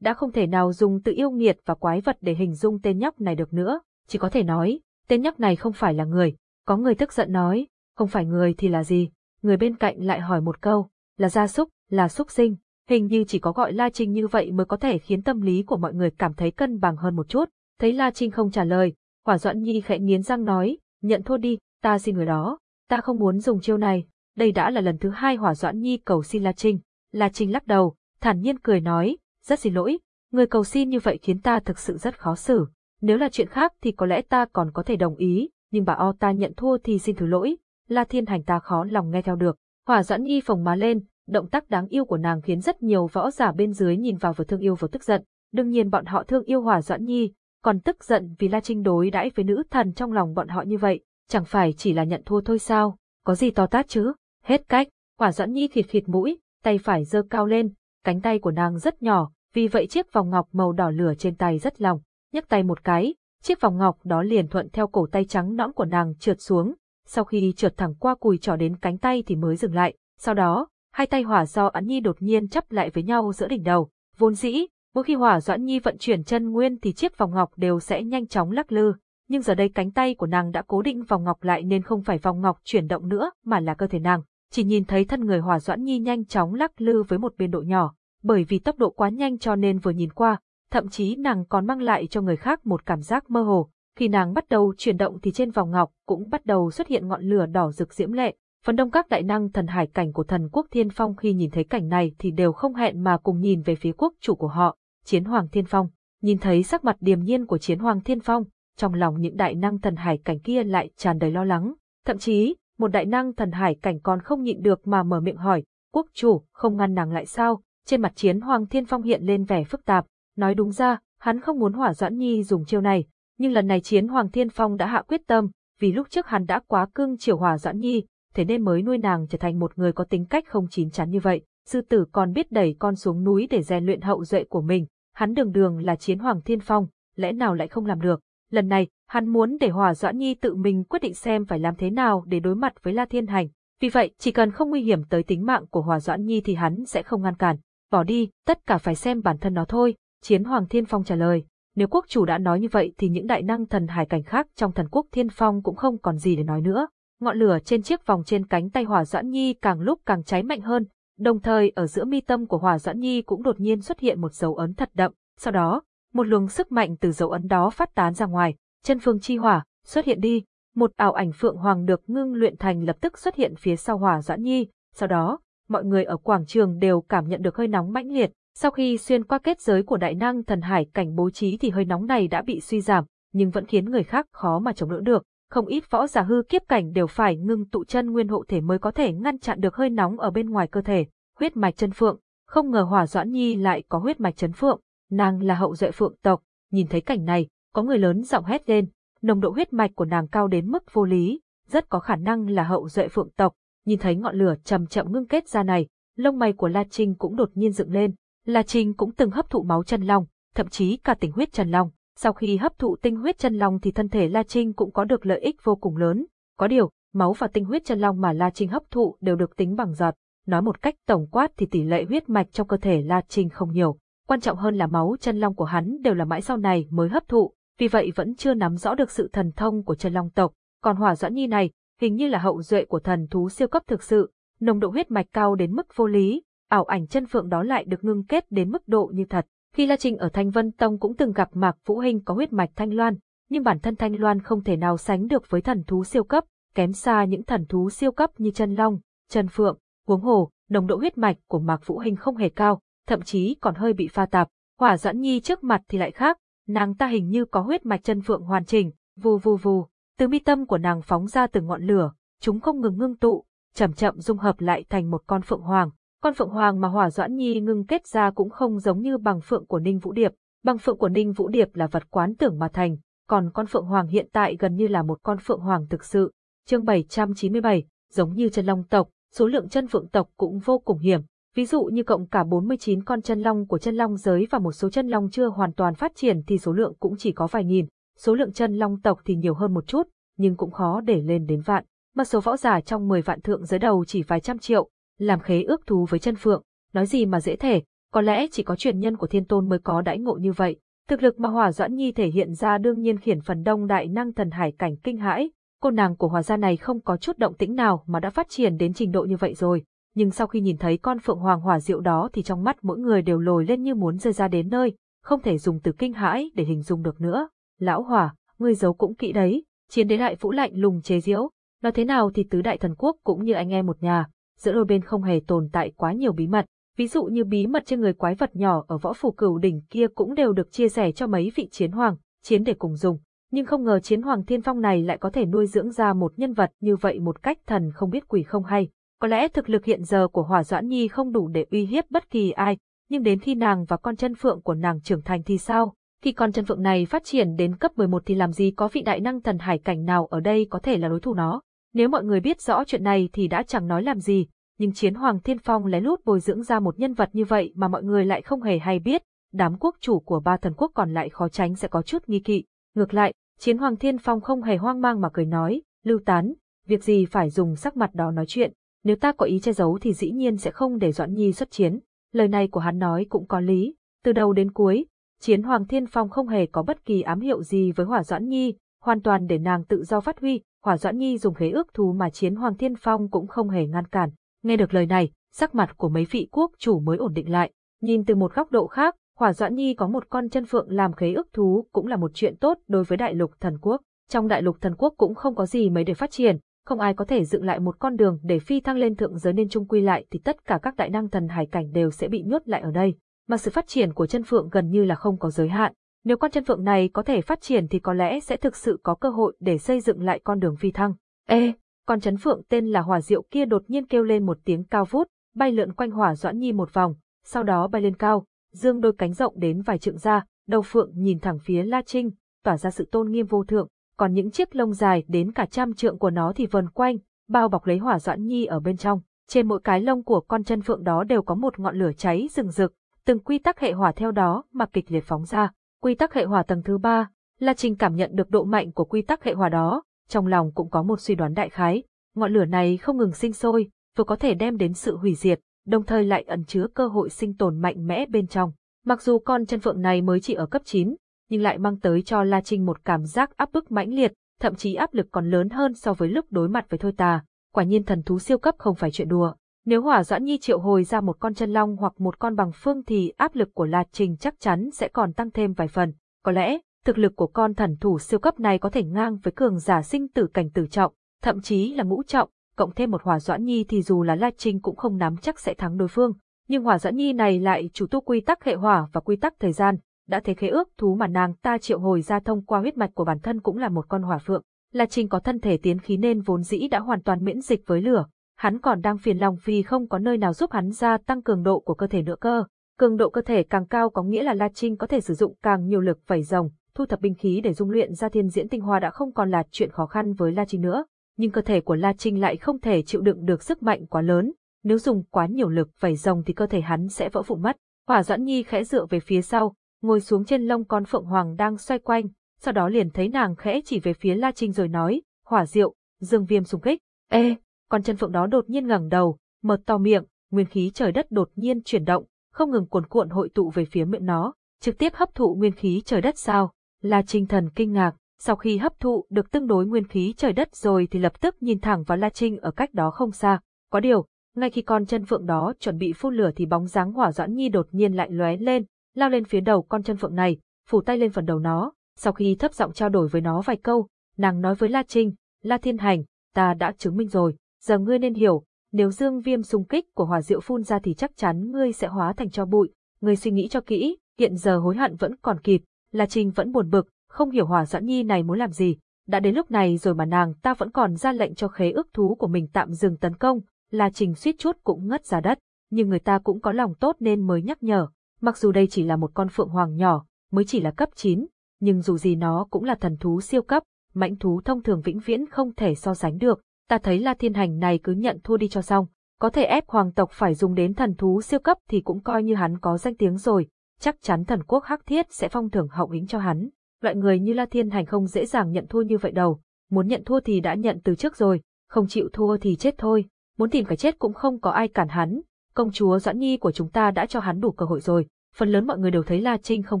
đã không thể nào dùng tự yêu nghiệt và quái vật để hình dung tên nhóc này được nữa, chỉ có thể nói, tên nhóc này không phải là người. Có người tức giận nói, không phải người thì là gì? Người bên cạnh lại hỏi một câu, là gia súc, là súc sinh. Hình như chỉ có gọi La Trinh như vậy mới có thể khiến tâm lý của mọi người cảm thấy cân bằng hơn một chút. Thấy La Trinh không trả lời, Hỏa Doãn Nhi khẽ nghiến răng nói, nhận thua đi, ta xin người đó, ta không muốn dùng chiêu này. Đây đã là lần thứ hai Hỏa Doãn Nhi cầu xin La Trinh. La Trinh lắc đầu, thản nhiên cười nói, rất xin lỗi, người cầu xin như vậy khiến ta thực sự rất khó xử. Nếu là chuyện khác thì có lẽ ta còn có thể đồng ý, nhưng bà O ta nhận thua thì xin thứ lỗi, La Thiên Hành ta khó lòng nghe theo được. Hỏa Doãn Nhi phồng má lên, động tác đáng yêu của nàng khiến rất nhiều võ giả bên dưới nhìn vào vừa thương yêu vừa tức giận. Đương nhiên bọn họ thương yêu Hỏa Doãn Nhi, còn tức giận vì La Trinh đối đãi với nữ thần trong lòng bọn họ như vậy, chẳng phải chỉ là nhận thua thôi sao, có gì to tát chứ, hết cách, Hỏa Doãn Nhi khịt khịt mũi, tay phải giơ cao lên, cánh tay của nàng rất nhỏ, vì vậy chiếc vòng ngọc màu đỏ lửa trên tay rất lòng, nhấc tay một cái, chiếc vòng ngọc đó liền thuận theo cổ tay trắng nõn của nàng trượt xuống, sau khi trượt thẳng qua cùi trỏ đến cánh tay thì mới dừng lại, sau đó, hai tay hỏa do ấn nhi đột nhiên chắp lại với nhau giữa đỉnh đầu, vốn dĩ, mỗi khi hỏa doãn nhi vận chuyển chân nguyên thì chiếc vòng ngọc đều sẽ nhanh chóng lắc lư, nhưng giờ đây cánh tay của nàng đã cố định vòng ngọc lại nên không phải vòng ngọc chuyển động nữa mà là cơ thể nàng, chỉ nhìn thấy thân người hỏa doãn nhi nhanh chóng lắc lư với một biên độ nhỏ, bởi vì tốc độ quá nhanh cho nên vừa nhìn qua, thậm chí nàng còn mang lại cho người khác một cảm giác mơ hồ. Khi nàng bắt đầu chuyển động thì trên vòng ngọc cũng bắt đầu xuất hiện ngọn lửa đỏ rực diễm lệ. Phần đông các đại năng thần hải cảnh của thần quốc Thiên Phong khi nhìn thấy cảnh này thì đều không hẹn mà cùng nhìn về phía quốc chủ của họ, Chiến Hoàng Thiên Phong. Nhìn thấy sắc mặt điềm nhiên của Chiến Hoàng Thiên Phong, trong lòng những đại năng thần hải cảnh kia lại tràn đầy lo lắng. Thậm chí, một đại năng thần hải cảnh còn không nhịn được mà mở miệng hỏi, quốc chủ, không ngăn nàng lại sao? Trên mặt Chiến Hoàng Thiên Phong hiện lên vẻ phức tạp, Nói đúng ra, hắn không muốn Hỏa Doãn Nhi dùng chiêu này, nhưng lần này chiến Hoàng Thiên Phong đã hạ quyết tâm, vì lúc trước hắn đã quá cưng chiều hòa Doãn Nhi, thế nên mới nuôi nàng trở thành một người có tính cách không chín chắn như vậy. Sư tử còn biết đẩy con xuống núi để rèn luyện hậu duệ của mình, hắn đường đường là chiến Hoàng Thiên Phong, lẽ nào lại không làm được. Lần này, hắn muốn để hòa Doãn Nhi tự mình quyết định xem phải làm thế nào để đối mặt với La Thiên Hành. Vì vậy, chỉ cần không nguy hiểm tới tính mạng của hòa Doãn Nhi thì hắn sẽ không ngăn cản. Bỏ đi, tất cả phải xem bản thân nó thôi. Chiến Hoàng Thiên Phong trả lời, nếu quốc chủ đã nói như vậy thì những đại năng thần hải cảnh khác trong thần quốc Thiên Phong cũng không còn gì để nói nữa. Ngọn lửa trên chiếc vòng trên cánh tay Hỏa Doãn Nhi càng lúc càng cháy mạnh hơn, đồng thời ở giữa mi tâm của Hỏa Doãn Nhi cũng đột nhiên xuất hiện một dấu ấn thật đậm, sau đó, một luồng sức mạnh từ dấu ấn đó phát tán ra ngoài, chân phương chi hỏa, xuất hiện đi, một ảo ảnh phượng hoàng được ngưng luyện thành lập tức xuất hiện phía sau Hỏa Doãn Nhi, sau đó, mọi người ở quảng trường đều cảm nhận được hơi nóng mãnh liệt, sau khi xuyên qua kết giới của đại năng thần hải cảnh bố trí thì hơi nóng này đã bị suy giảm, nhưng vẫn khiến người khác khó mà chống đỡ được. Không ít võ giả hư kiếp cảnh đều phải ngưng tụ chân nguyên hộ thể mới có thể ngăn chặn được hơi nóng ở bên ngoài cơ thể. Huyết mạch chân phượng, không ngờ Hỏa Doãn Nhi lại có huyết mạch chân phượng, nàng là hậu duệ phượng tộc. Nhìn thấy cảnh này, có người lớn giọng hét lên, nồng độ huyết mạch của nàng cao đến mức vô lý, rất có khả năng là hậu duệ phượng tộc. Nhìn thấy ngọn lửa chậm chậm ngưng kết ra này, lông mày của La Trinh cũng đột nhiên dựng lên, La Trinh cũng từng hấp thụ máu chân long, thậm chí cả tinh huyết chân long. Sau khi hấp thụ tinh huyết chân long thì thân thể La Trinh cũng có được lợi ích vô cùng lớn. Có điều, máu và tinh huyết chân long mà La Trinh hấp thụ đều được tính bằng giọt. Nói một cách tổng quát thì tỷ lệ huyết mạch trong cơ thể La Trinh không nhiều. Quan trọng hơn là máu chân long của hắn đều là mãi sau này mới hấp thụ, vì vậy vẫn chưa nắm rõ được sự thần thông của chân long tộc. Còn hỏa doãn nhi này, hình như là hậu duệ của thần thú siêu cấp thực sự, nồng độ huyết mạch cao đến mức vô lý, ảo ảnh chân phượng đó lại được ngưng kết đến mức độ như thật. Khi La Trinh ở Thanh Vân Tông cũng từng gặp Mạc Vũ Hinh có huyết mạch Thanh Loan, nhưng bản thân Thanh Loan không thể nào sánh được với thần thú siêu cấp, kém xa những thần thú siêu cấp như chân long, chân phượng, huống hồ, nồng độ huyết mạch của Mạc Vũ Hinh không hề cao, thậm chí còn hơi bị pha tạp. Hỏa Dẫn Nhi trước mặt thì lại khác, nàng ta hình như có huyết mạch chân phượng hoàn chỉnh, vù vù vù, từ mi tâm của nàng phóng ra từng ngọn lửa, chúng không ngừng ngưng tụ, chậm chậm dung hợp lại thành một con phượng hoàng. Con phượng hoàng mà Hỏa Doãn Nhi ngưng kết ra cũng không giống như bằng phượng của Ninh Vũ Điệp, bằng phượng của Ninh Vũ Điệp là vật quán tưởng mà thành, còn con phượng hoàng hiện tại gần như là một con phượng hoàng thực sự. Chương 797, giống như chân long tộc, số lượng chân phượng tộc cũng vô cùng hiểm. Ví dụ như cộng cả 49 con chân long của chân long giới và một số chân long chưa hoàn toàn phát triển thì số lượng cũng chỉ có vài nghìn. Số lượng chân long tộc thì nhiều hơn một chút, nhưng cũng khó để lên đến vạn. Mà số võ giả trong 10 vạn thượng giới đầu chỉ vài trăm triệu, làm khế ước thú với chân phượng, nói gì mà dễ thể, có lẽ chỉ có truyền nhân của thiên tôn mới có đãi ngộ như vậy. Thực lực mà Hỏa Doãn Nhi thể hiện ra đương nhiên khiển phần đông đại năng thần hải cảnh kinh hãi, cô nàng của Hòa gia này không có chút động tĩnh nào mà đã phát triển đến trình độ như vậy rồi. Nhưng sau khi nhìn thấy con phượng hoàng hỏa diệu đó thì trong mắt mỗi người đều lồi lên như muốn rơi ra đến nơi, không thể dùng từ kinh hãi để hình dung được nữa. Lão hỏa, ngươi giấu cũng kỹ đấy, chiến đế đại vũ lạnh lùng chế diễu. Nói thế nào thì tứ đại thần quốc cũng như anh em một nhà, giữa đôi bên không hề tồn tại quá nhiều bí mật. Ví dụ như bí mật trên người quái vật nhỏ ở võ phủ cửu đỉnh kia cũng đều được chia sẻ cho mấy vị chiến hoàng, chiến để cùng dùng. Nhưng không ngờ chiến hoàng thiên phong này lại có thể nuôi dưỡng ra một nhân vật như vậy một cách thần không biết quỷ không hay. Có lẽ thực lực hiện giờ của Hỏa Doãn Nhi không đủ để uy hiếp bất kỳ ai, nhưng đến khi nàng và con chân phượng của nàng trưởng thành thì sao? Khi con chân phượng này phát triển đến cấp 11 thì làm gì có vị đại năng thần hải cảnh nào ở đây có thể là đối thủ nó. Nếu mọi người biết rõ chuyện này thì đã chẳng nói làm gì, nhưng chiến hoàng thiên phong lén lút bồi dưỡng ra một nhân vật như vậy mà mọi người lại không hề hay biết, đám quốc chủ của ba thần quốc còn lại khó tránh sẽ có chút nghi kỵ. Ngược lại, chiến hoàng thiên phong không hề hoang mang mà cười nói, lưu tán, việc gì phải dùng sắc mặt đó nói chuyện, nếu ta có ý che giấu thì dĩ nhiên sẽ không để Doãn Nhi xuất chiến. Lời này của hắn nói cũng có lý, từ đầu đến cuối, chiến hoàng thiên phong không hề có bất kỳ ám hiệu gì với hỏa Doãn Nhi, hoàn toàn để nàng tự do phát huy, hỏa Doãn Nhi dùng khế ước thú mà chiến hoàng thiên phong cũng không hề ngăn cản. Nghe được lời này, sắc mặt của mấy vị quốc chủ mới ổn định lại, nhìn từ một góc độ khác, Hỏa Doãn Nhi có một con chân phượng làm khế ước thú cũng là một chuyện tốt đối với đại lục thần quốc. Trong đại lục thần quốc cũng không có gì mấy để phát triển, không ai có thể dựng lại một con đường để phi thăng lên thượng giới nên chung quy lại thì tất cả các đại năng thần hải cảnh đều sẽ bị nhốt lại ở đây. Mà sự phát triển của chân phượng gần như là không có giới hạn. Nếu con chân phượng này có thể phát triển thì có lẽ sẽ thực sự có cơ hội để xây dựng lại con đường phi thăng. Ê, con chấn phượng tên là hỏa diệu kia đột nhiên kêu lên một tiếng cao vút, bay lượn quanh hỏa doãn nhi một vòng, sau đó bay lên cao, dương đôi cánh rộng đến vài trượng ra, đầu phượng nhìn thẳng phía La Trinh, tỏa ra sự tôn nghiêm vô thượng, còn những chiếc lông dài đến cả trăm trượng của nó thì vần quanh, bao bọc lấy hỏa doãn nhi ở bên trong. Trên mỗi cái lông của con chân phượng đó đều có một ngọn lửa cháy rừng rực, từng quy tắc hệ hỏa theo đó mà kịch liệt phóng ra. Quy tắc hệ hỏa tầng thứ ba, La Trinh cảm nhận được độ mạnh của quy tắc hệ hỏa đó, trong lòng cũng có một suy đoán đại khái, ngọn lửa này không ngừng sinh sôi, vừa có thể đem đến sự hủy diệt, đồng thời lại ẩn chứa cơ hội sinh tồn mạnh mẽ bên trong. Mặc dù con chân phượng này mới chỉ ở cấp 9, nhưng lại mang tới cho La Trinh một cảm giác áp bức mãnh liệt, thậm chí áp lực còn lớn hơn so với lúc đối mặt với Thôi Tà. Quả nhiên thần thú siêu cấp không phải chuyện đùa. Nếu Hỏa Doãn Nhi triệu hồi ra một con chân long hoặc một con bằng phương thì áp lực của La Trình chắc chắn sẽ còn tăng thêm vài phần. Có lẽ, thực lực của con thần thủ siêu cấp này có thể ngang với cường giả sinh tử cảnh tử trọng, thậm chí là ngũ trọng, cộng thêm một hỏa doãn nhi thì dù là La Trinh cũng không nắm chắc sẽ thắng đối phương. Nhưng hỏa doãn nhi này lại chủ tu quy tắc hệ hỏa và quy tắc thời gian, đã thế khế ước thú mà nàng ta triệu hồi ra thông qua huyết mạch của bản thân cũng là một con hỏa phượng. La Trinh có thân thể tiến khí nên vốn dĩ đã hoàn toàn miễn dịch với lửa, hắn còn đang phiền lòng vì không có nơi nào giúp hắn gia tăng cường độ của cơ thể nữa cơ. Cường độ cơ thể càng cao có nghĩa là La Trinh có thể sử dụng càng nhiều lực vẩy rồng, thu thập binh khí để dung luyện ra thiên diễn tinh hoa đã không còn là chuyện khó khăn với La Trinh nữa nhưng cơ thể của La Trinh lại không thể chịu đựng được sức mạnh quá lớn, nếu dùng quá nhiều lực vẩy rồng thì cơ thể hắn sẽ vỡ vụn mất. Hỏa Doãn Nhi khẽ dựa về phía sau, ngồi xuống trên lông con phượng hoàng đang xoay quanh, sau đó liền thấy nàng khẽ chỉ về phía La Trinh rồi nói, hỏa diệu, dương viêm xung kích. Ê, con chân phượng đó đột nhiên ngẩng đầu, mở to miệng, nguyên khí trời đất đột nhiên chuyển động, không ngừng cuồn cuộn hội tụ về phía miệng nó, trực tiếp hấp thụ nguyên khí trời đất sao? La Trinh thần kinh ngạc, sau khi hấp thụ được tương đối nguyên khí trời đất rồi thì lập tức nhìn thẳng vào La Trinh ở cách đó không xa. Có điều, ngay khi con chân phượng đó chuẩn bị phun lửa thì bóng dáng hỏa doãn nhi đột nhiên lại lóe lên, lao lên phía đầu con chân phượng này, phủ tay lên phần đầu nó. Sau khi thấp giọng trao đổi với nó vài câu, nàng nói với La Trinh, La Thiên Hành, ta đã chứng minh rồi, giờ ngươi nên hiểu, nếu dương viêm xung kích của hỏa diệu phun ra thì chắc chắn ngươi sẽ hóa thành cho bụi. Ngươi suy nghĩ cho kỹ, hiện giờ hối hận vẫn còn kịp, là trình vẫn buồn bực, không hiểu Hỏa Doãn Nhi này muốn làm gì. Đã đến lúc này rồi mà nàng ta vẫn còn ra lệnh cho khế ước thú của mình tạm dừng tấn công, là trình suýt chút cũng ngất ra đất, nhưng người ta cũng có lòng tốt nên mới nhắc nhở. Mặc dù đây chỉ là một con phượng hoàng nhỏ, mới chỉ là cấp 9, nhưng dù gì nó cũng là thần thú siêu cấp, mãnh thú thông thường vĩnh viễn không thể so sánh được. Ta thấy La Thiên Hành này cứ nhận thua đi cho xong, có thể ép hoàng tộc phải dùng đến thần thú siêu cấp thì cũng coi như hắn có danh tiếng rồi, chắc chắn thần quốc hắc thiết sẽ phong thưởng hậu hĩnh cho hắn. Loại người như La Thiên Hành không dễ dàng nhận thua như vậy đâu, muốn nhận thua thì đã nhận từ trước rồi, không chịu thua thì chết thôi, muốn tìm cái chết cũng không có ai cản hắn. Công chúa Doãn Nhi của chúng ta đã cho hắn đủ cơ hội rồi, phần lớn mọi người đều thấy La Trinh không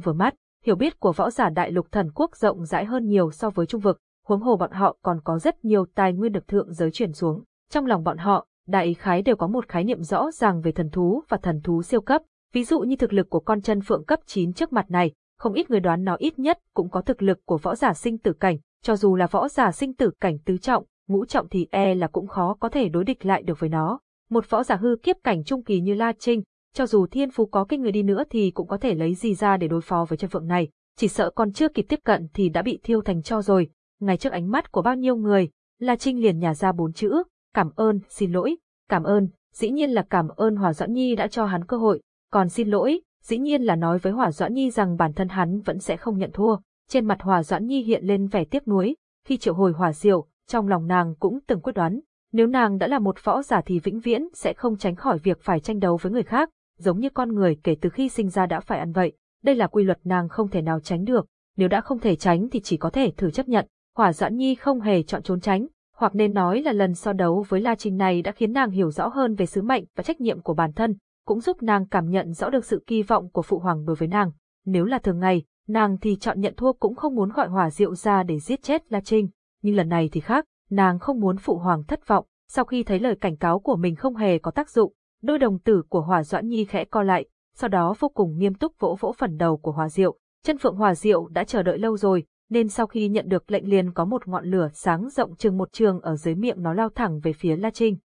vừa mắt, hiểu biết của võ giả đại lục thần quốc rộng rãi hơn nhiều so với trung vực, huống hồ bọn họ còn có rất nhiều tài nguyên được thượng giới chuyển xuống. Trong lòng bọn họ, đại khái đều có một khái niệm rõ ràng về thần thú và thần thú siêu cấp, ví dụ như thực lực của con chân phượng cấp 9 trước mặt này, không ít người đoán nó ít nhất cũng có thực lực của võ giả sinh tử cảnh, cho dù là võ giả sinh tử cảnh tứ trọng, ngũ trọng thì e là cũng khó có thể đối địch lại được với nó. Một võ giả hư kiếp cảnh trung kỳ như La Trinh, cho dù thiên phú có kinh người đi nữa thì cũng có thể lấy gì ra để đối phó với chân phượng này, chỉ sợ còn chưa kịp tiếp cận thì đã bị thiêu thành cho rồi. Ngay trước ánh mắt của bao nhiêu người, La Trinh liền nhả ra bốn chữ, cảm ơn, xin lỗi, cảm ơn, dĩ nhiên là cảm ơn Hỏa Doãn Nhi đã cho hắn cơ hội, còn xin lỗi, dĩ nhiên là nói với Hỏa Doãn Nhi rằng bản thân hắn vẫn sẽ không nhận thua. Trên mặt Hỏa Doãn Nhi hiện lên vẻ tiếc nuối, khi triệu hồi hỏa diệu, trong lòng nàng cũng từng quyết đoán, nếu nàng đã là một võ giả thì vĩnh viễn sẽ không tránh khỏi việc phải tranh đấu với người khác, giống như con người kể từ khi sinh ra đã phải ăn vậy. Đây là quy luật nàng không thể nào tránh được, nếu đã không thể tránh thì chỉ có thể thử chấp nhận. Hỏa Doãn Nhi không hề chọn trốn tránh, hoặc nên nói là lần so đấu với La Trinh này đã khiến nàng hiểu rõ hơn về sứ mệnh và trách nhiệm của bản thân, cũng giúp nàng cảm nhận rõ được sự kỳ vọng của phụ hoàng đối với nàng. Nếu là thường ngày, nàng thì chọn nhận thua cũng không muốn gọi hỏa diệu ra để giết chết La Trinh, nhưng lần này thì khác, nàng không muốn phụ hoàng thất vọng, sau khi thấy lời cảnh cáo của mình không hề có tác dụng, đôi đồng tử của hỏa doãn nhi khẽ co lại, sau đó vô cùng nghiêm túc vỗ vỗ phần đầu của hỏa diệu. Chân phượng hỏa diệu đã chờ đợi lâu rồi, nên sau khi nhận được lệnh liền có một ngọn lửa sáng rộng chừng một trường ở dưới miệng nó lao thẳng về phía La Trinh.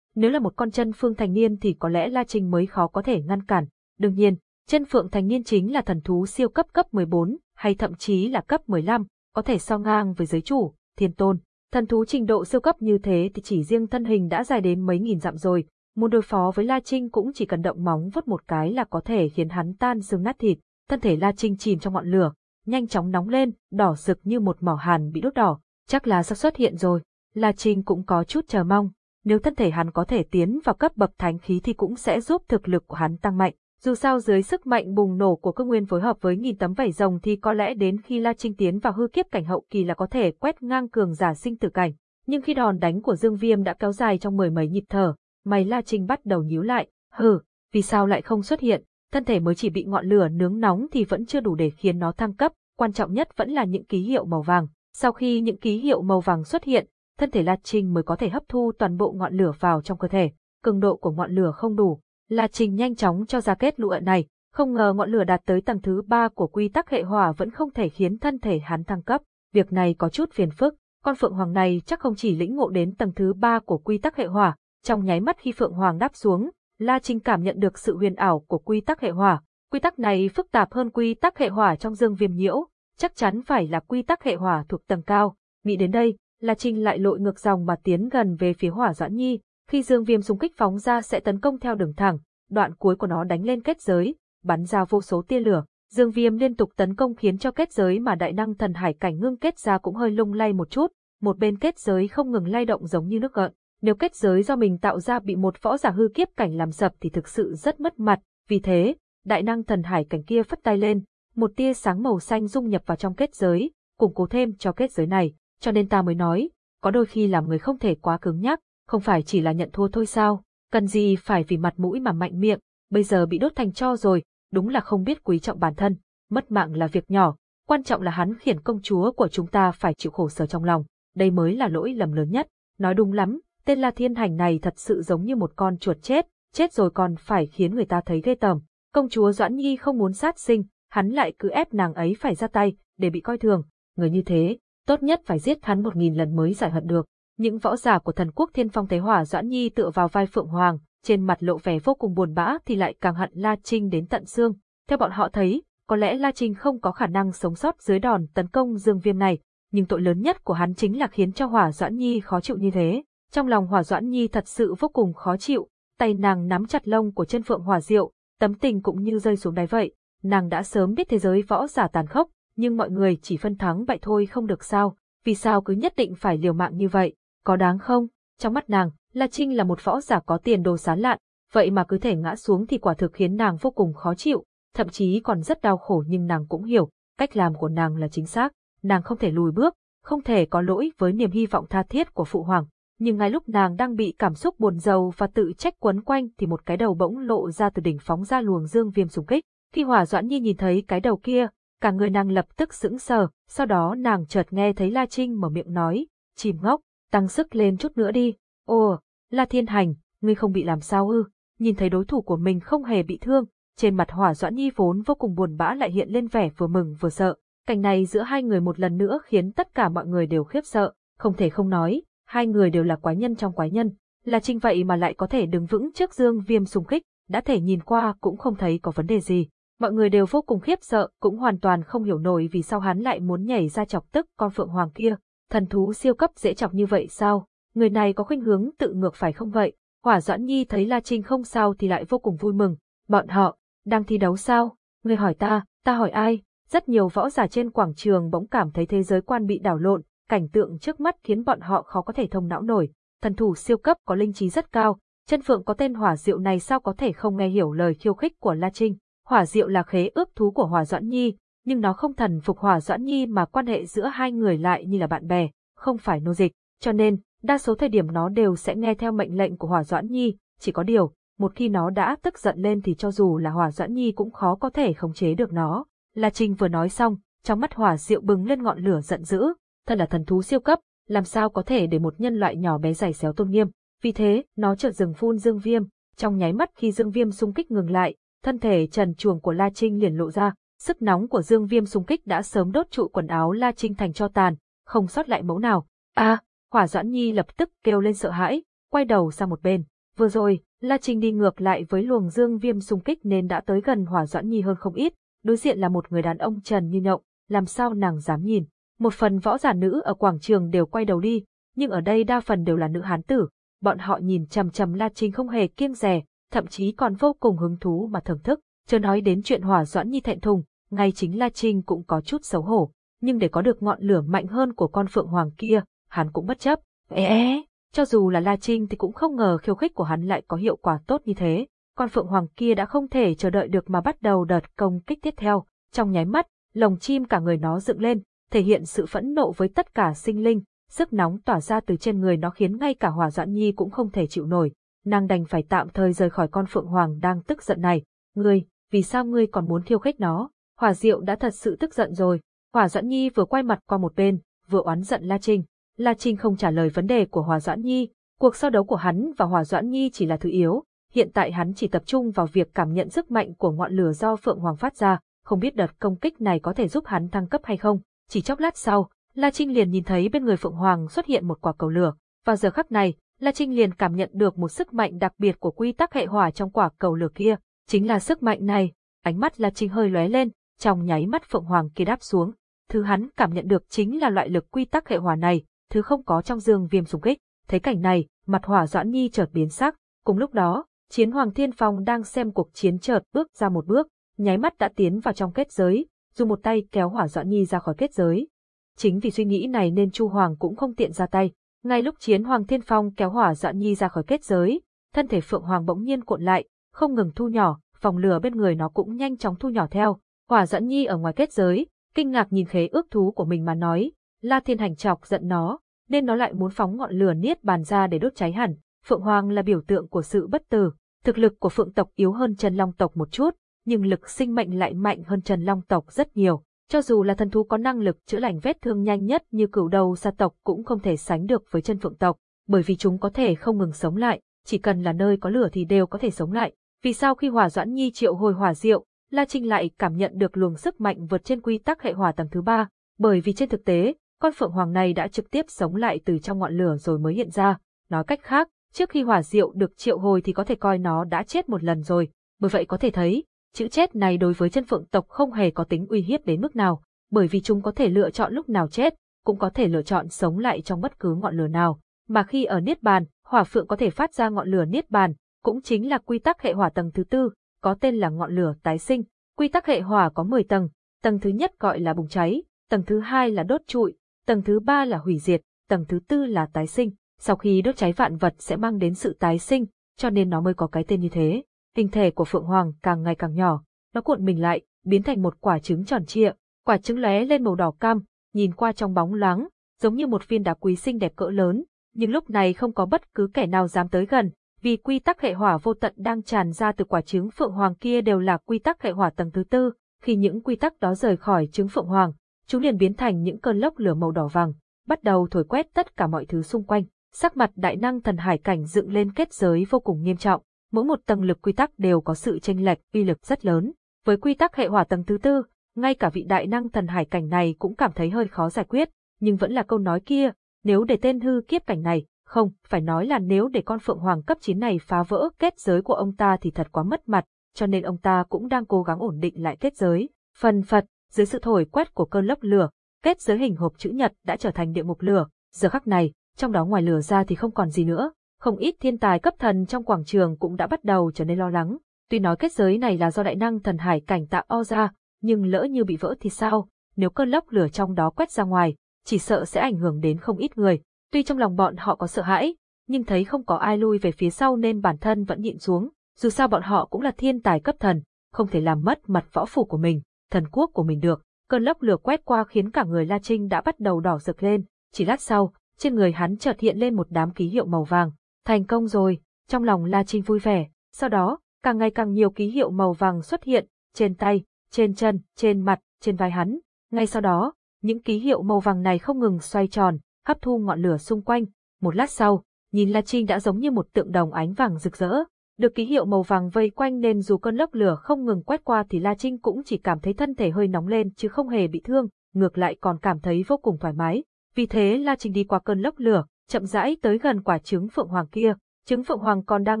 Nếu là một con chân phương thành niên thì có lẽ La Trinh mới khó có thể ngăn cản. Đương nhiên, chân phượng thành niên chính là thần thú siêu cấp cấp 14, hay thậm chí là cấp 15, có thể so ngang với giới chủ, thiên tôn. Thần thú trình độ siêu cấp như thế thì chỉ riêng thân hình đã dài đến mấy nghìn dặm rồi, muốn đối phó với La Trinh cũng chỉ cần động móng vuốt một cái là có thể khiến hắn tan xương nát thịt. Thân thể La Trinh chìm trong ngọn lửa, nhanh chóng nóng lên, đỏ rực như một mỏ hàn bị đốt đỏ, chắc là sắp xuất hiện rồi. La Trinh cũng có chút chờ mong, nếu thân thể hắn có thể tiến vào cấp bậc thánh khí thì cũng sẽ giúp thực lực của hắn tăng mạnh. Dù sao dưới sức mạnh bùng nổ của cơ nguyên phối hợp với nghìn tấm vảy rồng thì có lẽ đến khi La Trinh tiến vào hư kiếp cảnh hậu kỳ là có thể quét ngang cường giả sinh tử cảnh. Nhưng khi đòn đánh của Dương Viêm đã kéo dài trong mười mấy nhịp thở, mày La Trinh bắt đầu nhíu lại, hừ, vì sao lại không xuất hiện, thân thể mới chỉ bị ngọn lửa nướng nóng thì vẫn chưa đủ để khiến nó thăng cấp, quan trọng nhất vẫn là những ký hiệu màu vàng. Sau khi những ký hiệu màu vàng xuất hiện, thân thể La Trinh mới có thể hấp thu toàn bộ ngọn lửa vào trong cơ thể. Cường độ của ngọn lửa không đủ, La Trinh nhanh chóng cho ra kết lụa này, không ngờ ngọn lửa đạt tới tầng thứ ba của quy tắc hệ hỏa vẫn không thể khiến thân thể hắn thăng cấp. Việc này có chút phiền phức, con Phượng Hoàng này chắc không chỉ lĩnh ngộ đến tầng thứ ba của quy tắc hệ hỏa, trong nháy mắt khi Phượng Hoàng đáp xuống, La Trinh cảm nhận được sự huyền ảo của quy tắc hệ hỏa. Quy tắc này phức tạp hơn quy tắc hệ hỏa trong dương viêm nhiễu, chắc chắn phải là quy tắc hệ hỏa thuộc tầng cao. Nghĩ đến đây, La Trinh lại lội ngược dòng mà tiến gần về phía hỏa doãn nhi, khi dương viêm xung kích phóng ra sẽ tấn công theo đường thẳng, đoạn cuối của nó đánh lên kết giới, bắn ra vô số tia lửa. Dương viêm liên tục tấn công khiến cho kết giới mà đại năng thần hải cảnh ngưng kết ra cũng hơi lung lay một chút, một bên kết giới không ngừng lay động giống như nước gợn. Nếu kết giới do mình tạo ra bị một võ giả hư kiếp cảnh làm sập thì thực sự rất mất mặt, vì thế, đại năng thần hải cảnh kia phất tay lên, một tia sáng màu xanh dung nhập vào trong kết giới, củng cố thêm cho kết giới này, cho nên ta mới nói, có đôi khi làm người không thể quá cứng nhắc, không phải chỉ là nhận thua thôi sao, cần gì phải vì mặt mũi mà mạnh miệng, bây giờ bị đốt thành cho rồi, đúng là không biết quý trọng bản thân, mất mạng là việc nhỏ, quan trọng là hắn khiển công chúa của chúng ta phải chịu khổ sở trong lòng, đây mới là lỗi lầm lớn nhất, nói đúng lắm, tên La Thiên Hành này thật sự giống như một con chuột chết, chết rồi còn phải khiến người ta thấy ghê tởm. Công chúa Doãn Nhi không muốn sát sinh, hắn lại cứ ép nàng ấy phải ra tay, để bị coi thường. Người như thế, tốt nhất phải giết hắn một nghìn lần mới giải hận được. Những võ giả của thần quốc thiên phong thế hỏa Doãn Nhi tựa vào vai Phượng Hoàng, trên mặt lộ vẻ vô cùng buồn bã thì lại càng hận La Trinh đến tận xương. Theo bọn họ thấy, có lẽ La Trinh không có khả năng sống sót dưới đòn tấn công dương viêm này, nhưng tội lớn nhất của hắn chính là khiến cho hỏa Doãn Nhi khó chịu như thế. Trong lòng hỏa Doãn Nhi thật sự vô cùng khó chịu, tay nàng nắm chặt lông của chân Phượng Hỏa Diệu, tấm tình cũng như rơi xuống đáy vậy. Nàng đã sớm biết thế giới võ giả tàn khốc, nhưng mọi người chỉ phân thắng bại thôi không được sao. vì sao cứ nhất định phải liều mạng như vậy, có đáng không? Trong mắt nàng, La Trinh là một võ giả có tiền đồ sán lạn, vậy mà cứ thể ngã xuống thì quả thực khiến nàng vô cùng khó chịu, thậm chí còn rất đau khổ nhưng nàng cũng hiểu, cách làm của nàng là chính xác, nàng không thể lùi bước, không thể có lỗi với niềm hy vọng tha thiết của phụ hoàng. Nhưng ngay lúc nàng đang bị cảm xúc buồn rầu và tự trách quấn quanh thì một cái đầu bỗng lộ ra từ đỉnh phóng ra luồng dương viêm xung kích. Khi Hỏa Doãn Nhi nhìn thấy cái đầu kia, cả người nàng lập tức sững sờ, sau đó nàng chợt nghe thấy La Trinh mở miệng nói, chìm ngốc, tăng sức lên chút nữa đi. Ồ, La Thiên Hành, ngươi không bị làm sao ư? Nhìn thấy đối thủ của mình không hề bị thương, trên mặt Hỏa Doãn Nhi vốn vô cùng buồn bã lại hiện lên vẻ vừa mừng vừa sợ. Cảnh này giữa hai người một lần nữa khiến tất cả mọi người đều khiếp sợ, không thể không nói, hai người đều là quái nhân trong quái nhân, là trinh vậy mà lại có thể đứng vững trước dương viêm xung kích, đã thể nhìn qua cũng không thấy có vấn đề gì. Mọi người đều vô cùng khiếp sợ, cũng hoàn toàn không hiểu nổi vì sao hắn lại muốn nhảy ra chọc tức con phượng hoàng kia. Thần thú siêu cấp dễ chọc như vậy sao? Người này có khuynh hướng tự ngược phải không vậy? Hỏa Doãn Nhi thấy La Trinh không sao thì lại vô cùng vui mừng. Bọn họ, đang thi đấu sao? Người hỏi ta, ta hỏi ai? Rất nhiều võ giả trên quảng trường bỗng cảm thấy thế giới quan bị đảo lộn, cảnh tượng trước mắt khiến bọn họ khó có thể thông não nổi. Thần thủ siêu cấp có linh trí rất cao, chân phượng có tên hỏa diệu này sao có thể không nghe hiểu lời khiêu khích của La Trinh. Hỏa diệu là khế ước thú của Hỏa Doãn Nhi, nhưng nó không thần phục Hỏa Doãn Nhi mà quan hệ giữa hai người lại như là bạn bè, không phải nô dịch, cho nên, đa số thời điểm nó đều sẽ nghe theo mệnh lệnh của Hỏa Doãn Nhi, chỉ có điều, một khi nó đã tức giận lên thì cho dù là Hỏa Doãn Nhi cũng khó có thể khống chế được nó. La Trinh vừa nói xong, trong mắt hỏa diệu bừng lên ngọn lửa giận dữ, thân là thần thú siêu cấp, làm sao có thể để một nhân loại nhỏ bé giày xéo tôn nghiêm. Vì thế, nó chợt dừng phun dương viêm, trong nháy mắt khi dương viêm xung kích ngừng lại, thân thể trần chuồng của La Trinh liền lộ ra, sức nóng của dương viêm xung kích đã sớm đốt trụ quần áo La Trinh thành cho tàn, không sót lại mẫu nào. A, Hỏa Doãn Nhi lập tức kêu lên sợ hãi, quay đầu sang một bên. Vừa rồi, La Trinh đi ngược lại với luồng dương viêm xung kích nên đã tới gần Hỏa Doãn Nhi hơn không ít, đối diện là một người đàn ông trần như nhộng, làm sao nàng dám nhìn. Một phần võ giả nữ ở quảng trường đều quay đầu đi, nhưng ở đây đa phần đều là nữ hán tử, bọn họ nhìn chằm chằm La Trinh không hề kiêng dè, thậm chí còn vô cùng hứng thú mà thưởng thức, chưa nói đến chuyện hỏa doãn nhi thẹn thùng, ngay chính La Trinh cũng có chút xấu hổ, nhưng để có được ngọn lửa mạnh hơn của con phượng hoàng kia, hắn cũng bất chấp. Ê, cho dù là La Trinh thì cũng không ngờ khiêu khích của hắn lại có hiệu quả tốt như thế con phượng hoàng kia đã không thể chờ đợi được mà bắt đầu đợt công kích tiếp theo. Trong nháy mắt, lồng chim cả người nó dựng lên, thể hiện sự phẫn nộ với tất cả sinh linh, sức nóng tỏa ra từ trên người nó khiến ngay cả Hỏa Doãn Nhi cũng không thể chịu nổi. Nàng đành phải tạm thời rời khỏi con phượng hoàng đang tức giận này. Ngươi, vì sao ngươi còn muốn thiêu khích nó? Hỏa Diệu đã thật sự tức giận rồi. Hỏa Doãn Nhi vừa quay mặt qua một bên, vừa oán giận La Trinh. La Trinh không trả lời vấn đề của Hỏa Doãn Nhi, cuộc so đấu của hắn và Hỏa Doãn Nhi chỉ là thứ yếu, hiện tại hắn chỉ tập trung vào việc cảm nhận sức mạnh của ngọn lửa do Phượng Hoàng phát ra, không biết đợt công kích này có thể giúp hắn thăng cấp hay không. Chỉ chốc lát sau, La Trinh liền nhìn thấy bên người Phượng Hoàng xuất hiện một quả cầu lửa. Vào giờ khắc này, La Trinh liền cảm nhận được một sức mạnh đặc biệt của quy tắc hệ hỏa trong quả cầu lửa kia. Chính là sức mạnh này, ánh mắt La Trinh hơi lóe lên, trong nháy mắt Phượng Hoàng kia đáp xuống. Thứ hắn cảm nhận được chính là loại lực quy tắc hệ hỏa này, thứ không có trong dương viêm xung kích. Thấy cảnh này, mặt hỏa doãn nhi chợt biến sắc. Cùng lúc đó, Chiến Hoàng Thiên Phong đang xem cuộc chiến chợt bước ra một bước, nháy mắt đã tiến vào trong kết giới, dùng một tay kéo Hỏa dọa Nhi ra khỏi kết giới. Chính vì suy nghĩ này nên Chu Hoàng cũng không tiện ra tay. Ngay lúc Chiến Hoàng Thiên Phong kéo Hỏa dọa Nhi ra khỏi kết giới, thân thể Phượng Hoàng bỗng nhiên cuộn lại, không ngừng thu nhỏ, vòng lửa bên người nó cũng nhanh chóng thu nhỏ theo. Hỏa dọa Nhi ở ngoài kết giới, kinh ngạc nhìn khế ước thú của mình mà nói, La Thiên Hành chọc giận nó, nên nó lại muốn phóng ngọn lửa niết bàn ra để đốt cháy hẳn. Phượng Hoàng là biểu tượng của sự bất tử, Thực lực của phượng tộc yếu hơn chân Long tộc một chút, nhưng lực sinh mệnh lại mạnh hơn Trần Long tộc rất nhiều. Cho dù là thần thú có năng lực chữa lành vết thương nhanh nhất như cửu đầu sa tộc cũng không thể sánh được với chân phượng tộc, bởi vì chúng có thể không ngừng sống lại, chỉ cần là nơi có lửa thì đều có thể sống lại. Vì sao khi Hỏa Doãn Nhi triệu hồi hỏa diệu, La Trinh lại cảm nhận được luồng sức mạnh vượt trên quy tắc hệ hỏa tầng thứ ba, bởi vì trên thực tế, con phượng hoàng này đã trực tiếp sống lại từ trong ngọn lửa rồi mới hiện ra. Nói cách khác, trước khi hỏa diệu được triệu hồi thì có thể coi nó đã chết một lần rồi, bởi vậy có thể thấy, chữ chết này đối với chân phượng tộc không hề có tính uy hiếp đến mức nào, bởi vì chúng có thể lựa chọn lúc nào chết, cũng có thể lựa chọn sống lại trong bất cứ ngọn lửa nào, mà khi ở Niết Bàn, hỏa phượng có thể phát ra ngọn lửa Niết Bàn, cũng chính là quy tắc hệ hỏa tầng thứ tư, có tên là ngọn lửa tái sinh. Quy tắc hệ hỏa có 10 tầng, tầng thứ nhất gọi là bùng cháy, tầng thứ hai là đốt trụi, tầng thứ ba là hủy diệt, tầng thứ tư là tái sinh. Sau khi đốt cháy vạn vật sẽ mang đến sự tái sinh, cho nên nó mới có cái tên như thế. Hình thể của Phượng Hoàng càng ngày càng nhỏ, nó cuộn mình lại, biến thành một quả trứng tròn trịa. Quả trứng lóe lên màu đỏ cam, nhìn qua trong bóng láng, giống như một viên đá quý xinh đẹp cỡ lớn, nhưng lúc này không có bất cứ kẻ nào dám tới gần, vì quy tắc hệ hỏa vô tận đang tràn ra từ quả trứng phượng hoàng kia đều là quy tắc hệ hỏa tầng thứ tư, khi những quy tắc đó rời khỏi trứng phượng hoàng, chúng liền biến thành những cơn lốc lửa màu đỏ vàng, bắt đầu thổi quét tất cả mọi thứ xung quanh. Sắc mặt đại năng thần hải cảnh dựng lên kết giới vô cùng nghiêm trọng, mỗi một tầng lực quy tắc đều có sự chênh lệch, uy lực rất lớn. Với quy tắc hệ hỏa tầng thứ tư, ngay cả vị đại năng thần hải cảnh này cũng cảm thấy hơi khó giải quyết, nhưng vẫn là câu nói kia, nếu để tên hư kiếp cảnh này, không, phải nói là nếu để con phượng hoàng cấp 9 này phá vỡ kết giới của ông ta thì thật quá mất mặt, cho nên ông ta cũng đang cố gắng ổn định lại kết giới. Phần phật, dưới sự thổi quét của cơn lốc lửa, kết giới hình hộp chữ nhật đã trở thành địa ngục lửa, giờ khắc này, trong đó ngoài lửa ra thì không còn gì nữa, không ít thiên tài cấp thần trong quảng trường cũng đã bắt đầu trở nên lo lắng. Tuy nói kết giới này là do đại năng thần hải cảnh tạo o ra, nhưng lỡ như bị vỡ thì sao? Nếu cơn lốc lửa trong đó quét ra ngoài, chỉ sợ sẽ ảnh hưởng đến không ít người. Tuy trong lòng bọn họ có sợ hãi, nhưng thấy không có ai lui về phía sau nên bản thân vẫn nhịn xuống. Dù sao bọn họ cũng là thiên tài cấp thần, không thể làm mất mặt võ phủ của mình, thần quốc của mình được. Cơn lốc lửa quét qua khiến cả người La Trinh đã bắt đầu đỏ rực lên. Chỉ lát sau, trên người hắn chợt hiện lên một đám ký hiệu màu vàng. Thành công rồi, trong lòng La Trinh vui vẻ. Sau đó, càng ngày càng nhiều ký hiệu màu vàng xuất hiện, trên tay, trên chân, trên mặt, trên vai hắn. Ngay sau đó, những ký hiệu màu vàng này không ngừng xoay tròn, hấp thu ngọn lửa xung quanh. Một lát sau, nhìn La Trinh đã giống như một tượng đồng ánh vàng rực rỡ. Được ký hiệu màu vàng vây quanh nên dù cơn lốc lửa không ngừng quét qua thì La Trinh cũng chỉ cảm thấy thân thể hơi nóng lên chứ không hề bị thương, ngược lại còn cảm thấy vô cùng thoải mái. Vì thế La Trinh đi qua cơn lốc lửa, chậm rãi tới gần quả trứng phượng hoàng kia. Trứng phượng hoàng còn đang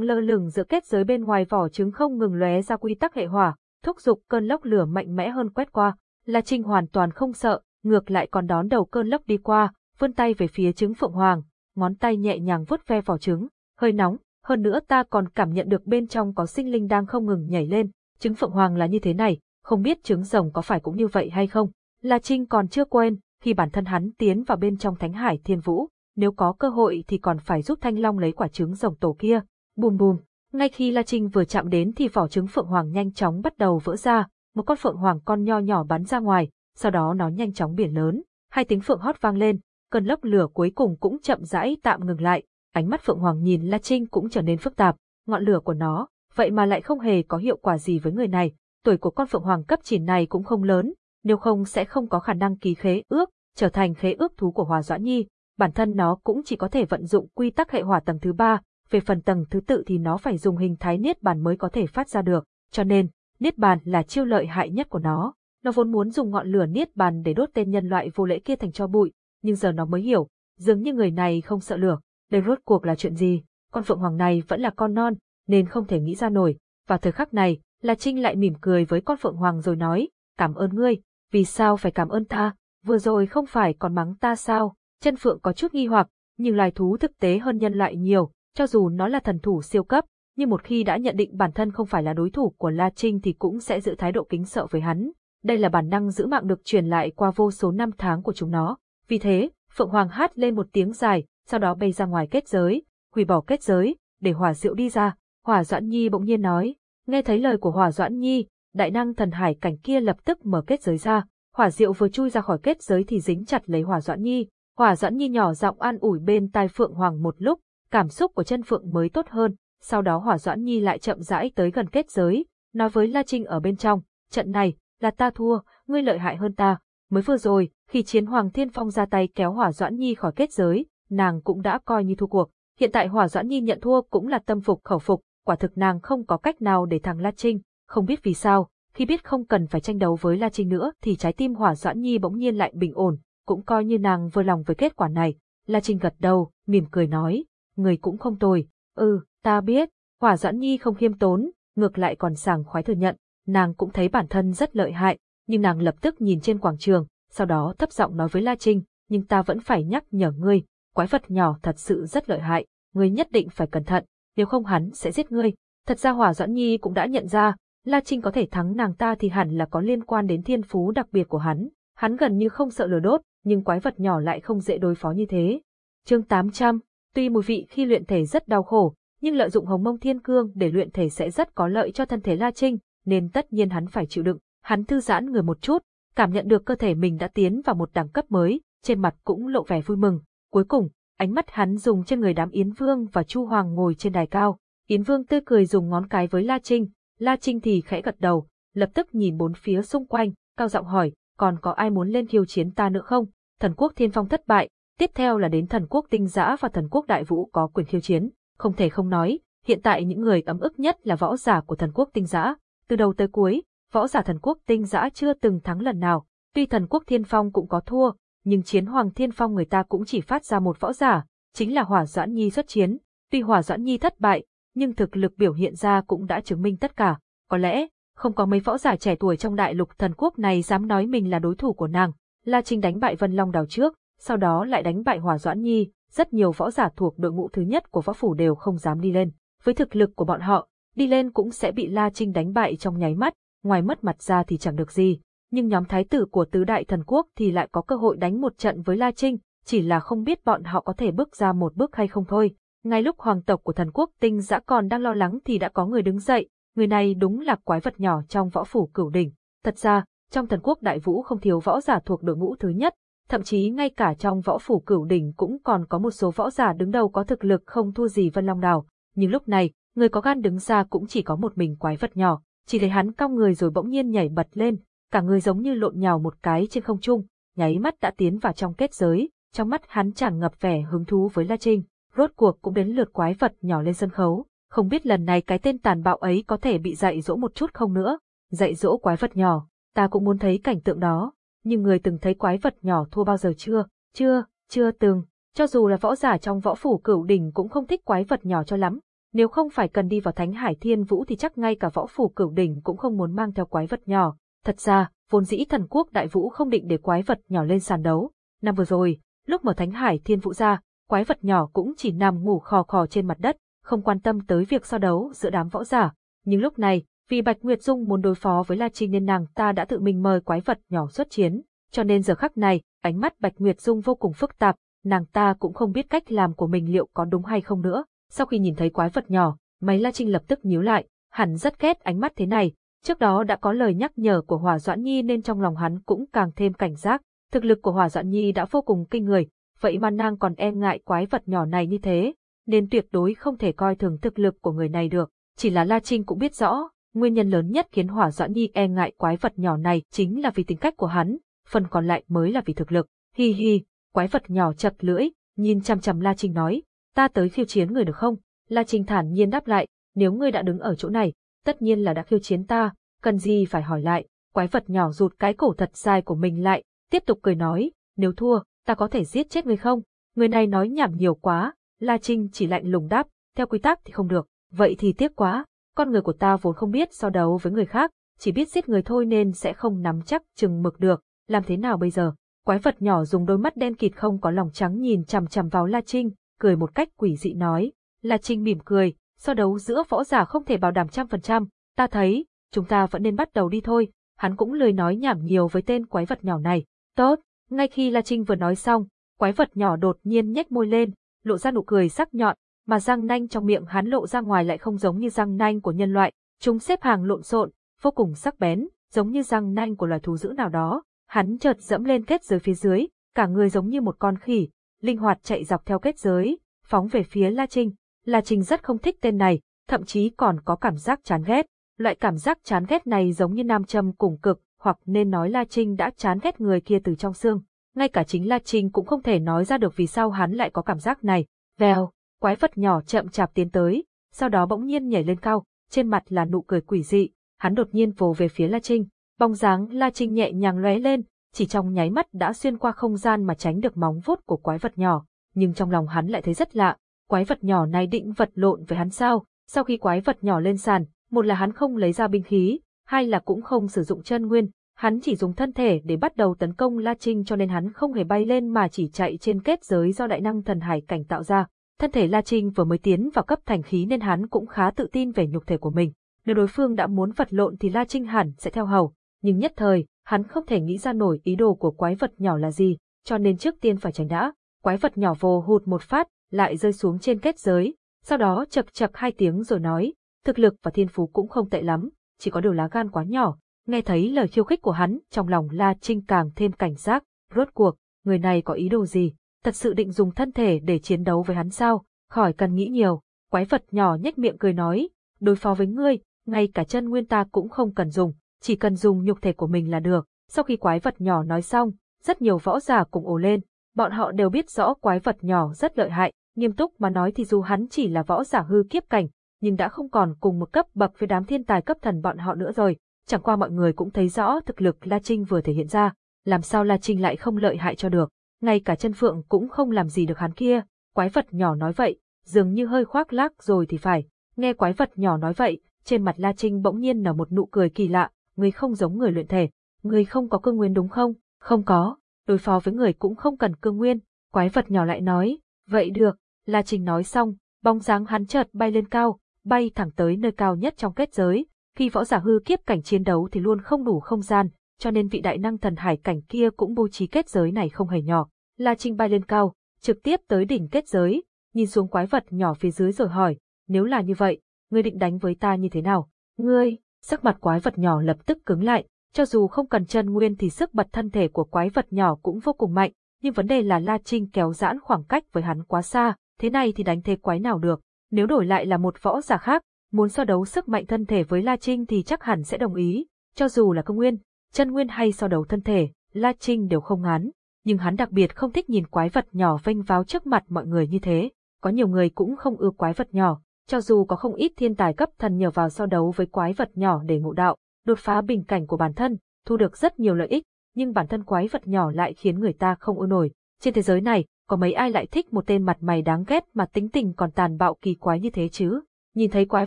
lơ lửng giữa kết giới bên ngoài vỏ trứng không ngừng lóe ra quy tắc hệ hỏa, thúc giục cơn lốc lửa mạnh mẽ hơn quét qua. La Trinh hoàn toàn không sợ, ngược lại còn đón đầu cơn lốc đi qua, vươn tay về phía trứng phượng hoàng, ngón tay nhẹ nhàng vuốt ve vỏ trứng, hơi nóng, hơn nữa ta còn cảm nhận được bên trong có sinh linh đang không ngừng nhảy lên, trứng phượng hoàng là như thế này, không biết trứng rồng có phải cũng như vậy hay không. La Trinh còn chưa quên, khi bản thân hắn tiến vào bên trong Thánh Hải Thiên Vũ, nếu có cơ hội thì còn phải giúp Thanh Long lấy quả trứng rồng tổ kia. Bùm bùm, ngay khi La Trinh vừa chạm đến thì vỏ trứng phượng hoàng nhanh chóng bắt đầu vỡ ra, một con phượng hoàng con nho nhỏ bắn ra ngoài, sau đó nó nhanh chóng biển lớn, hai tiếng phượng hót vang lên, cơn lốc lửa cuối cùng cũng chậm rãi tạm ngừng lại, ánh mắt phượng hoàng nhìn La Trinh cũng trở nên phức tạp, ngọn lửa của nó, vậy mà lại không hề có hiệu quả gì với người này, tuổi của con phượng hoàng cấp chín này cũng không lớn, nếu không sẽ không có khả năng ký khế ước, trở thành khế ước thú của Hòa Doãn Nhi, bản thân nó cũng chỉ có thể vận dụng quy tắc hệ hỏa tầng thứ ba, về phần tầng thứ tự thì nó phải dùng hình thái niết bàn mới có thể phát ra được, cho nên, niết bàn là chiêu lợi hại nhất của nó. Nó vốn muốn dùng ngọn lửa niết bàn để đốt tên nhân loại vô lễ kia thành cho bụi, nhưng giờ nó mới hiểu, dường như người này không sợ lửa, đây rốt cuộc là chuyện gì, con phượng hoàng này vẫn là con non, nên không thể nghĩ ra nổi, và thời khắc này, La Trinh lại mỉm cười với con phượng hoàng rồi nói, cảm ơn ngươi, vì sao phải cảm ơn ta, vừa rồi không phải còn mắng ta sao, chân phượng có chút nghi hoặc, nhưng loài thú thực tế hơn nhân loại nhiều, cho dù nó là thần thủ siêu cấp, nhưng một khi đã nhận định bản thân không phải là đối thủ của La Trinh thì cũng sẽ giữ thái độ kính sợ với hắn. Đây là bản năng giữ mạng được truyền lại qua vô số năm tháng của chúng nó. Vì thế, Phượng Hoàng hát lên một tiếng dài, sau đó bay ra ngoài kết giới, hủy bỏ kết giới, để Hỏa Diệu đi ra. Hỏa Doãn Nhi bỗng nhiên nói, nghe thấy lời của Hỏa Doãn Nhi, đại năng thần hải cảnh kia lập tức mở kết giới ra. Hỏa Diệu vừa chui ra khỏi kết giới thì dính chặt lấy Hỏa Doãn Nhi. Hỏa Doãn Nhi nhỏ giọng an ủi bên tai Phượng Hoàng một lúc, cảm xúc của chân Phượng mới tốt hơn. Sau đó Hỏa Doãn Nhi lại chậm rãi tới gần kết giới, nói với La Trinh ở bên trong, trận này, là ta thua, ngươi lợi hại hơn ta. Mới vừa rồi, khi chiến Hoàng Thiên Phong ra tay kéo Hỏa Doãn Nhi khỏi kết giới, nàng cũng đã coi như thua cuộc. Hiện tại Hỏa Doãn Nhi nhận thua cũng là tâm phục khẩu phục, quả thực nàng không có cách nào để thắng La Trinh, không biết vì sao, khi biết không cần phải tranh đấu với La Trinh nữa thì trái tim Hỏa Doãn Nhi bỗng nhiên lại bình ổn, cũng coi như nàng vừa lòng với kết quả này. La Trinh gật đầu, mỉm cười nói, người cũng không tồi, ừ, ta biết, Hỏa Doãn Nhi không khiêm tốn, ngược lại còn sàng khoái thừa nhận, nàng cũng thấy bản thân rất lợi hại, nhưng nàng lập tức nhìn trên quảng trường, sau đó thấp giọng nói với La Trinh, nhưng ta vẫn phải nhắc nhở ngươi, quái vật nhỏ thật sự rất lợi hại, ngươi nhất định phải cẩn thận, nếu không hắn sẽ giết ngươi. Thật ra Hỏa Doãn Nhi cũng đã nhận ra, La Trinh có thể thắng nàng ta thì hẳn là có liên quan đến thiên phú đặc biệt của hắn, Hắn gần như không sợ lửa đốt, nhưng quái vật nhỏ lại không dễ đối phó như thế. Chương 800, tuy mùi vị khi luyện thể rất đau khổ, nhưng lợi dụng hồng mông thiên cương để luyện thể sẽ rất có lợi cho thân thể La Trinh, nên tất nhiên hắn phải chịu đựng. Hắn thư giãn người một chút, cảm nhận được cơ thể mình đã tiến vào một đẳng cấp mới, trên mặt cũng lộ vẻ vui mừng. Cuối cùng, ánh mắt hắn dùng trên người đám Yến Vương và Chu Hoàng ngồi trên đài cao. Yến Vương tươi cười dùng ngón cái với La Trinh, La Trinh thì khẽ gật đầu, lập tức nhìn bốn phía xung quanh, cao giọng hỏi, còn có ai muốn lên khiêu chiến ta nữa không? Thần quốc Thiên Phong thất bại, tiếp theo là đến thần quốc Tinh Giã và thần quốc Đại Vũ có quyền khiêu chiến. Không thể không nói, hiện tại những người ấm ức nhất là võ giả của thần quốc Tinh Giã. Từ đầu tới cuối, võ giả thần quốc Tinh Giã chưa từng thắng lần nào. Tuy thần quốc Thiên Phong cũng có thua, nhưng chiến hoàng Thiên Phong người ta cũng chỉ phát ra một võ giả, chính là Hỏa Doãn Nhi xuất chiến. Tuy Hỏa Doãn Nhi thất bại, nhưng thực lực biểu hiện ra cũng đã chứng minh tất cả. Có lẽ, không có mấy võ giả trẻ tuổi trong đại lục thần quốc này dám nói mình là đối thủ của nàng. La Trinh đánh bại Vân Long đào trước, sau đó lại đánh bại Hòa Doãn Nhi, rất nhiều võ giả thuộc đội ngũ thứ nhất của võ phủ đều không dám đi lên. Với thực lực của bọn họ, đi lên cũng sẽ bị La Trinh đánh bại trong nháy mắt, ngoài mất mặt ra thì chẳng được gì. Nhưng nhóm thái tử của tứ đại thần quốc thì lại có cơ hội đánh một trận với La Trinh, chỉ là không biết bọn họ có thể bước ra một bước hay không thôi. Ngay lúc hoàng tộc của thần quốc tinh dã còn đang lo lắng thì đã có người đứng dậy, người này đúng là quái vật nhỏ trong võ phủ cửu đỉnh. Thật ra, trong thần quốc đại vũ không thiếu võ giả thuộc đội ngũ thứ nhất, thậm chí ngay cả trong võ phủ cửu đỉnh cũng còn có một số võ giả đứng đầu có thực lực không thua gì Vân Long Đào. Nhưng lúc này, người có gan đứng ra cũng chỉ có một mình quái vật nhỏ, chỉ thấy hắn cong người rồi bỗng nhiên nhảy bật lên, cả người giống như lộn nhào một cái trên không trung, nháy mắt đã tiến vào trong kết giới, trong mắt hắn tràn ngập vẻ hứng thú với La Trinh, rốt cuộc cũng đến lượt quái vật nhỏ lên sân khấu, không biết lần này cái tên tàn bạo ấy có thể bị dạy dỗ một chút không nữa, dạy dỗ quái vật nhỏ, ta cũng muốn thấy cảnh tượng đó, nhưng người từng thấy quái vật nhỏ thua bao giờ chưa, chưa, chưa từng, cho dù là võ giả trong võ phủ cửu đỉnh cũng không thích quái vật nhỏ cho lắm, nếu không phải cần đi vào Thánh Hải Thiên Vũ thì chắc ngay cả võ phủ cửu đỉnh cũng không muốn mang theo quái vật nhỏ. Thật ra, vốn dĩ thần quốc đại vũ không định để quái vật nhỏ lên sàn đấu. Năm vừa rồi, lúc mở Thánh Hải Thiên Vũ ra, quái vật nhỏ cũng chỉ nằm ngủ khò khò trên mặt đất, không quan tâm tới việc so đấu giữa đám võ giả. Nhưng lúc này, vì Bạch Nguyệt Dung muốn đối phó với La Trinh nên nàng ta đã tự mình mời quái vật nhỏ xuất chiến, cho nên giờ khắc này, ánh mắt Bạch Nguyệt Dung vô cùng phức tạp, nàng ta cũng không biết cách làm của mình liệu có đúng hay không nữa. Sau khi nhìn thấy quái vật nhỏ, máy La Trinh lập tức nhíu lại, hẳn rất ghét ánh mắt thế này. Trước đó đã có lời nhắc nhở của Hòa Doãn Nhi nên trong lòng hắn cũng càng thêm cảnh giác. Thực lực của Hòa Doãn Nhi đã vô cùng kinh người, vậy mà nàng còn e ngại quái vật nhỏ này như thế, nên tuyệt đối không thể coi thường thực lực của người này được. Chỉ là La Trinh cũng biết rõ, nguyên nhân lớn nhất khiến Hỏa Doãn Nhi e ngại quái vật nhỏ này chính là vì tính cách của hắn, phần còn lại mới là vì thực lực. Hi hi, quái vật nhỏ chật lưỡi, nhìn chằm chằm La Trinh nói, ta tới khiêu chiến người được không? La Trinh thản nhiên đáp lại, nếu ngươi đã đứng ở chỗ này, tất nhiên là đã khiêu chiến ta, cần gì phải hỏi lại. Quái vật nhỏ rụt cái cổ thật dài của mình lại, tiếp tục cười nói, nếu thua, ta có thể giết chết ngươi không? Người này nói nhảm nhiều quá, La Trinh chỉ lạnh lùng đáp, theo quy tắc thì không được, vậy thì tiếc quá, con người của ta vốn không biết so đấu với người khác, chỉ biết giết người thôi nên sẽ không nắm chắc chừng mực được, làm thế nào bây giờ? Quái vật nhỏ dùng đôi mắt đen kịt không có lòng trắng nhìn chằm chằm vào La Trinh, cười một cách quỷ dị nói. La Trinh mỉm cười, so đấu giữa võ giả không thể bảo đảm trăm phần trăm, ta thấy, chúng ta vẫn nên bắt đầu đi thôi. Hắn cũng lười nói nhảm nhiều với tên quái vật nhỏ này. Tốt, ngay khi La Trinh vừa nói xong, quái vật nhỏ đột nhiên nhếch môi lên, lộ ra nụ cười sắc nhọn, mà răng nanh trong miệng hắn lộ ra ngoài lại không giống như răng nanh của nhân loại, chúng xếp hàng lộn xộn, vô cùng sắc bén, giống như răng nanh của loài thú dữ nào đó. Hắn chợt dẫm lên kết giới phía dưới, cả người giống như một con khỉ, linh hoạt chạy dọc theo kết giới, phóng về phía La Trinh. La Trinh rất không thích tên này, thậm chí còn có cảm giác chán ghét. Loại cảm giác chán ghét này giống như nam châm cùng cực, hoặc nên nói La Trinh đã chán ghét người kia từ trong xương. Ngay cả chính La Trinh cũng không thể nói ra được vì sao hắn lại có cảm giác này. Vèo, quái vật nhỏ chậm chạp tiến tới, sau đó bỗng nhiên nhảy lên cao, trên mặt là nụ cười quỷ dị, hắn đột nhiên vồ về phía La Trinh, bóng dáng La Trinh nhẹ nhàng lóe lên, chỉ trong nháy mắt đã xuyên qua không gian mà tránh được móng vuốt của quái vật nhỏ, nhưng trong lòng hắn lại thấy rất lạ, quái vật nhỏ này định vật lộn với hắn sao? Sau khi quái vật nhỏ lên sàn, một là hắn không lấy ra binh khí, hai là cũng không sử dụng chân nguyên, hắn chỉ dùng thân thể để bắt đầu tấn công La Trinh cho nên hắn không hề bay lên mà chỉ chạy trên kết giới do đại năng thần hải cảnh tạo ra. Thân thể La Trinh vừa mới tiến vào cấp thành khí nên hắn cũng khá tự tin về nhục thể của mình. Nếu đối phương đã muốn vật lộn thì La Trinh hẳn sẽ theo hầu, nhưng nhất thời, hắn không thể nghĩ ra nổi ý đồ của quái vật nhỏ là gì, cho nên trước tiên phải tránh đã. Quái vật nhỏ vồ hụt một phát, lại rơi xuống trên kết giới, sau đó chập chập hai tiếng rồi nói, thực lực và thiên phú cũng không tệ lắm, chỉ có điều lá gan quá nhỏ. Nghe thấy lời khiêu khích của hắn, trong lòng La Trinh càng thêm cảnh giác, rốt cuộc, người này có ý đồ gì, thật sự định dùng thân thể để chiến đấu với hắn sao, khỏi cần nghĩ nhiều, quái vật nhỏ nhếch miệng cười nói, đối phó với ngươi, ngay cả chân nguyên ta cũng không cần dùng, chỉ cần dùng nhục thể của mình là được. Sau khi quái vật nhỏ nói xong, rất nhiều võ giả cùng ồ lên, bọn họ đều biết rõ quái vật nhỏ rất lợi hại, nghiêm túc mà nói thì dù hắn chỉ là võ giả hư kiếp cảnh, nhưng đã không còn cùng một cấp bậc với đám thiên tài cấp thần bọn họ nữa rồi, chẳng qua mọi người cũng thấy rõ thực lực La Trinh vừa thể hiện ra, làm sao La Trinh lại không lợi hại cho được, ngay cả chân phượng cũng không làm gì được hắn kia, quái vật nhỏ nói vậy, dường như hơi khoác lác rồi thì phải, nghe quái vật nhỏ nói vậy, trên mặt La Trinh bỗng nhiên nở một nụ cười kỳ lạ, người không giống người luyện thể, người không có cương nguyên đúng không? Không có, đối phó với người cũng không cần cương nguyên, quái vật nhỏ lại nói, vậy được, La Trinh nói xong, bóng dáng hắn chợt bay lên cao, bay thẳng tới nơi cao nhất trong kết giới, khi võ giả hư kiếp cảnh chiến đấu thì luôn không đủ không gian, cho nên vị đại năng thần hải cảnh kia cũng bố trí kết giới này không hề nhỏ. La Trinh bay lên cao, trực tiếp tới đỉnh kết giới, nhìn xuống quái vật nhỏ phía dưới rồi hỏi, nếu là như vậy, ngươi định đánh với ta như thế nào? Ngươi, sắc mặt quái vật nhỏ lập tức cứng lại, cho dù không cần chân nguyên thì sức bật thân thể của quái vật nhỏ cũng vô cùng mạnh, nhưng vấn đề là La Trinh kéo giãn khoảng cách với hắn quá xa, thế này thì đánh thế quái nào được. Nếu đổi lại là một võ giả khác, muốn so đấu sức mạnh thân thể với La Trinh thì chắc hẳn sẽ đồng ý, cho dù là công nguyên, chân nguyên hay so đấu thân thể, La Trinh đều không ngán. Nhưng hắn đặc biệt không thích nhìn quái vật nhỏ vênh váo trước mặt mọi người như thế. Có nhiều người cũng không ưa quái vật nhỏ, cho dù có không ít thiên tài cấp thần nhờ vào so đấu với quái vật nhỏ để ngộ đạo, đột phá bình cảnh của bản thân, thu được rất nhiều lợi ích, nhưng bản thân quái vật nhỏ lại khiến người ta không ưa nổi. Trên thế giới này, có mấy ai lại thích một tên mặt mày đáng ghét mà tính tình còn tàn bạo kỳ quái như thế chứ? Nhìn thấy quái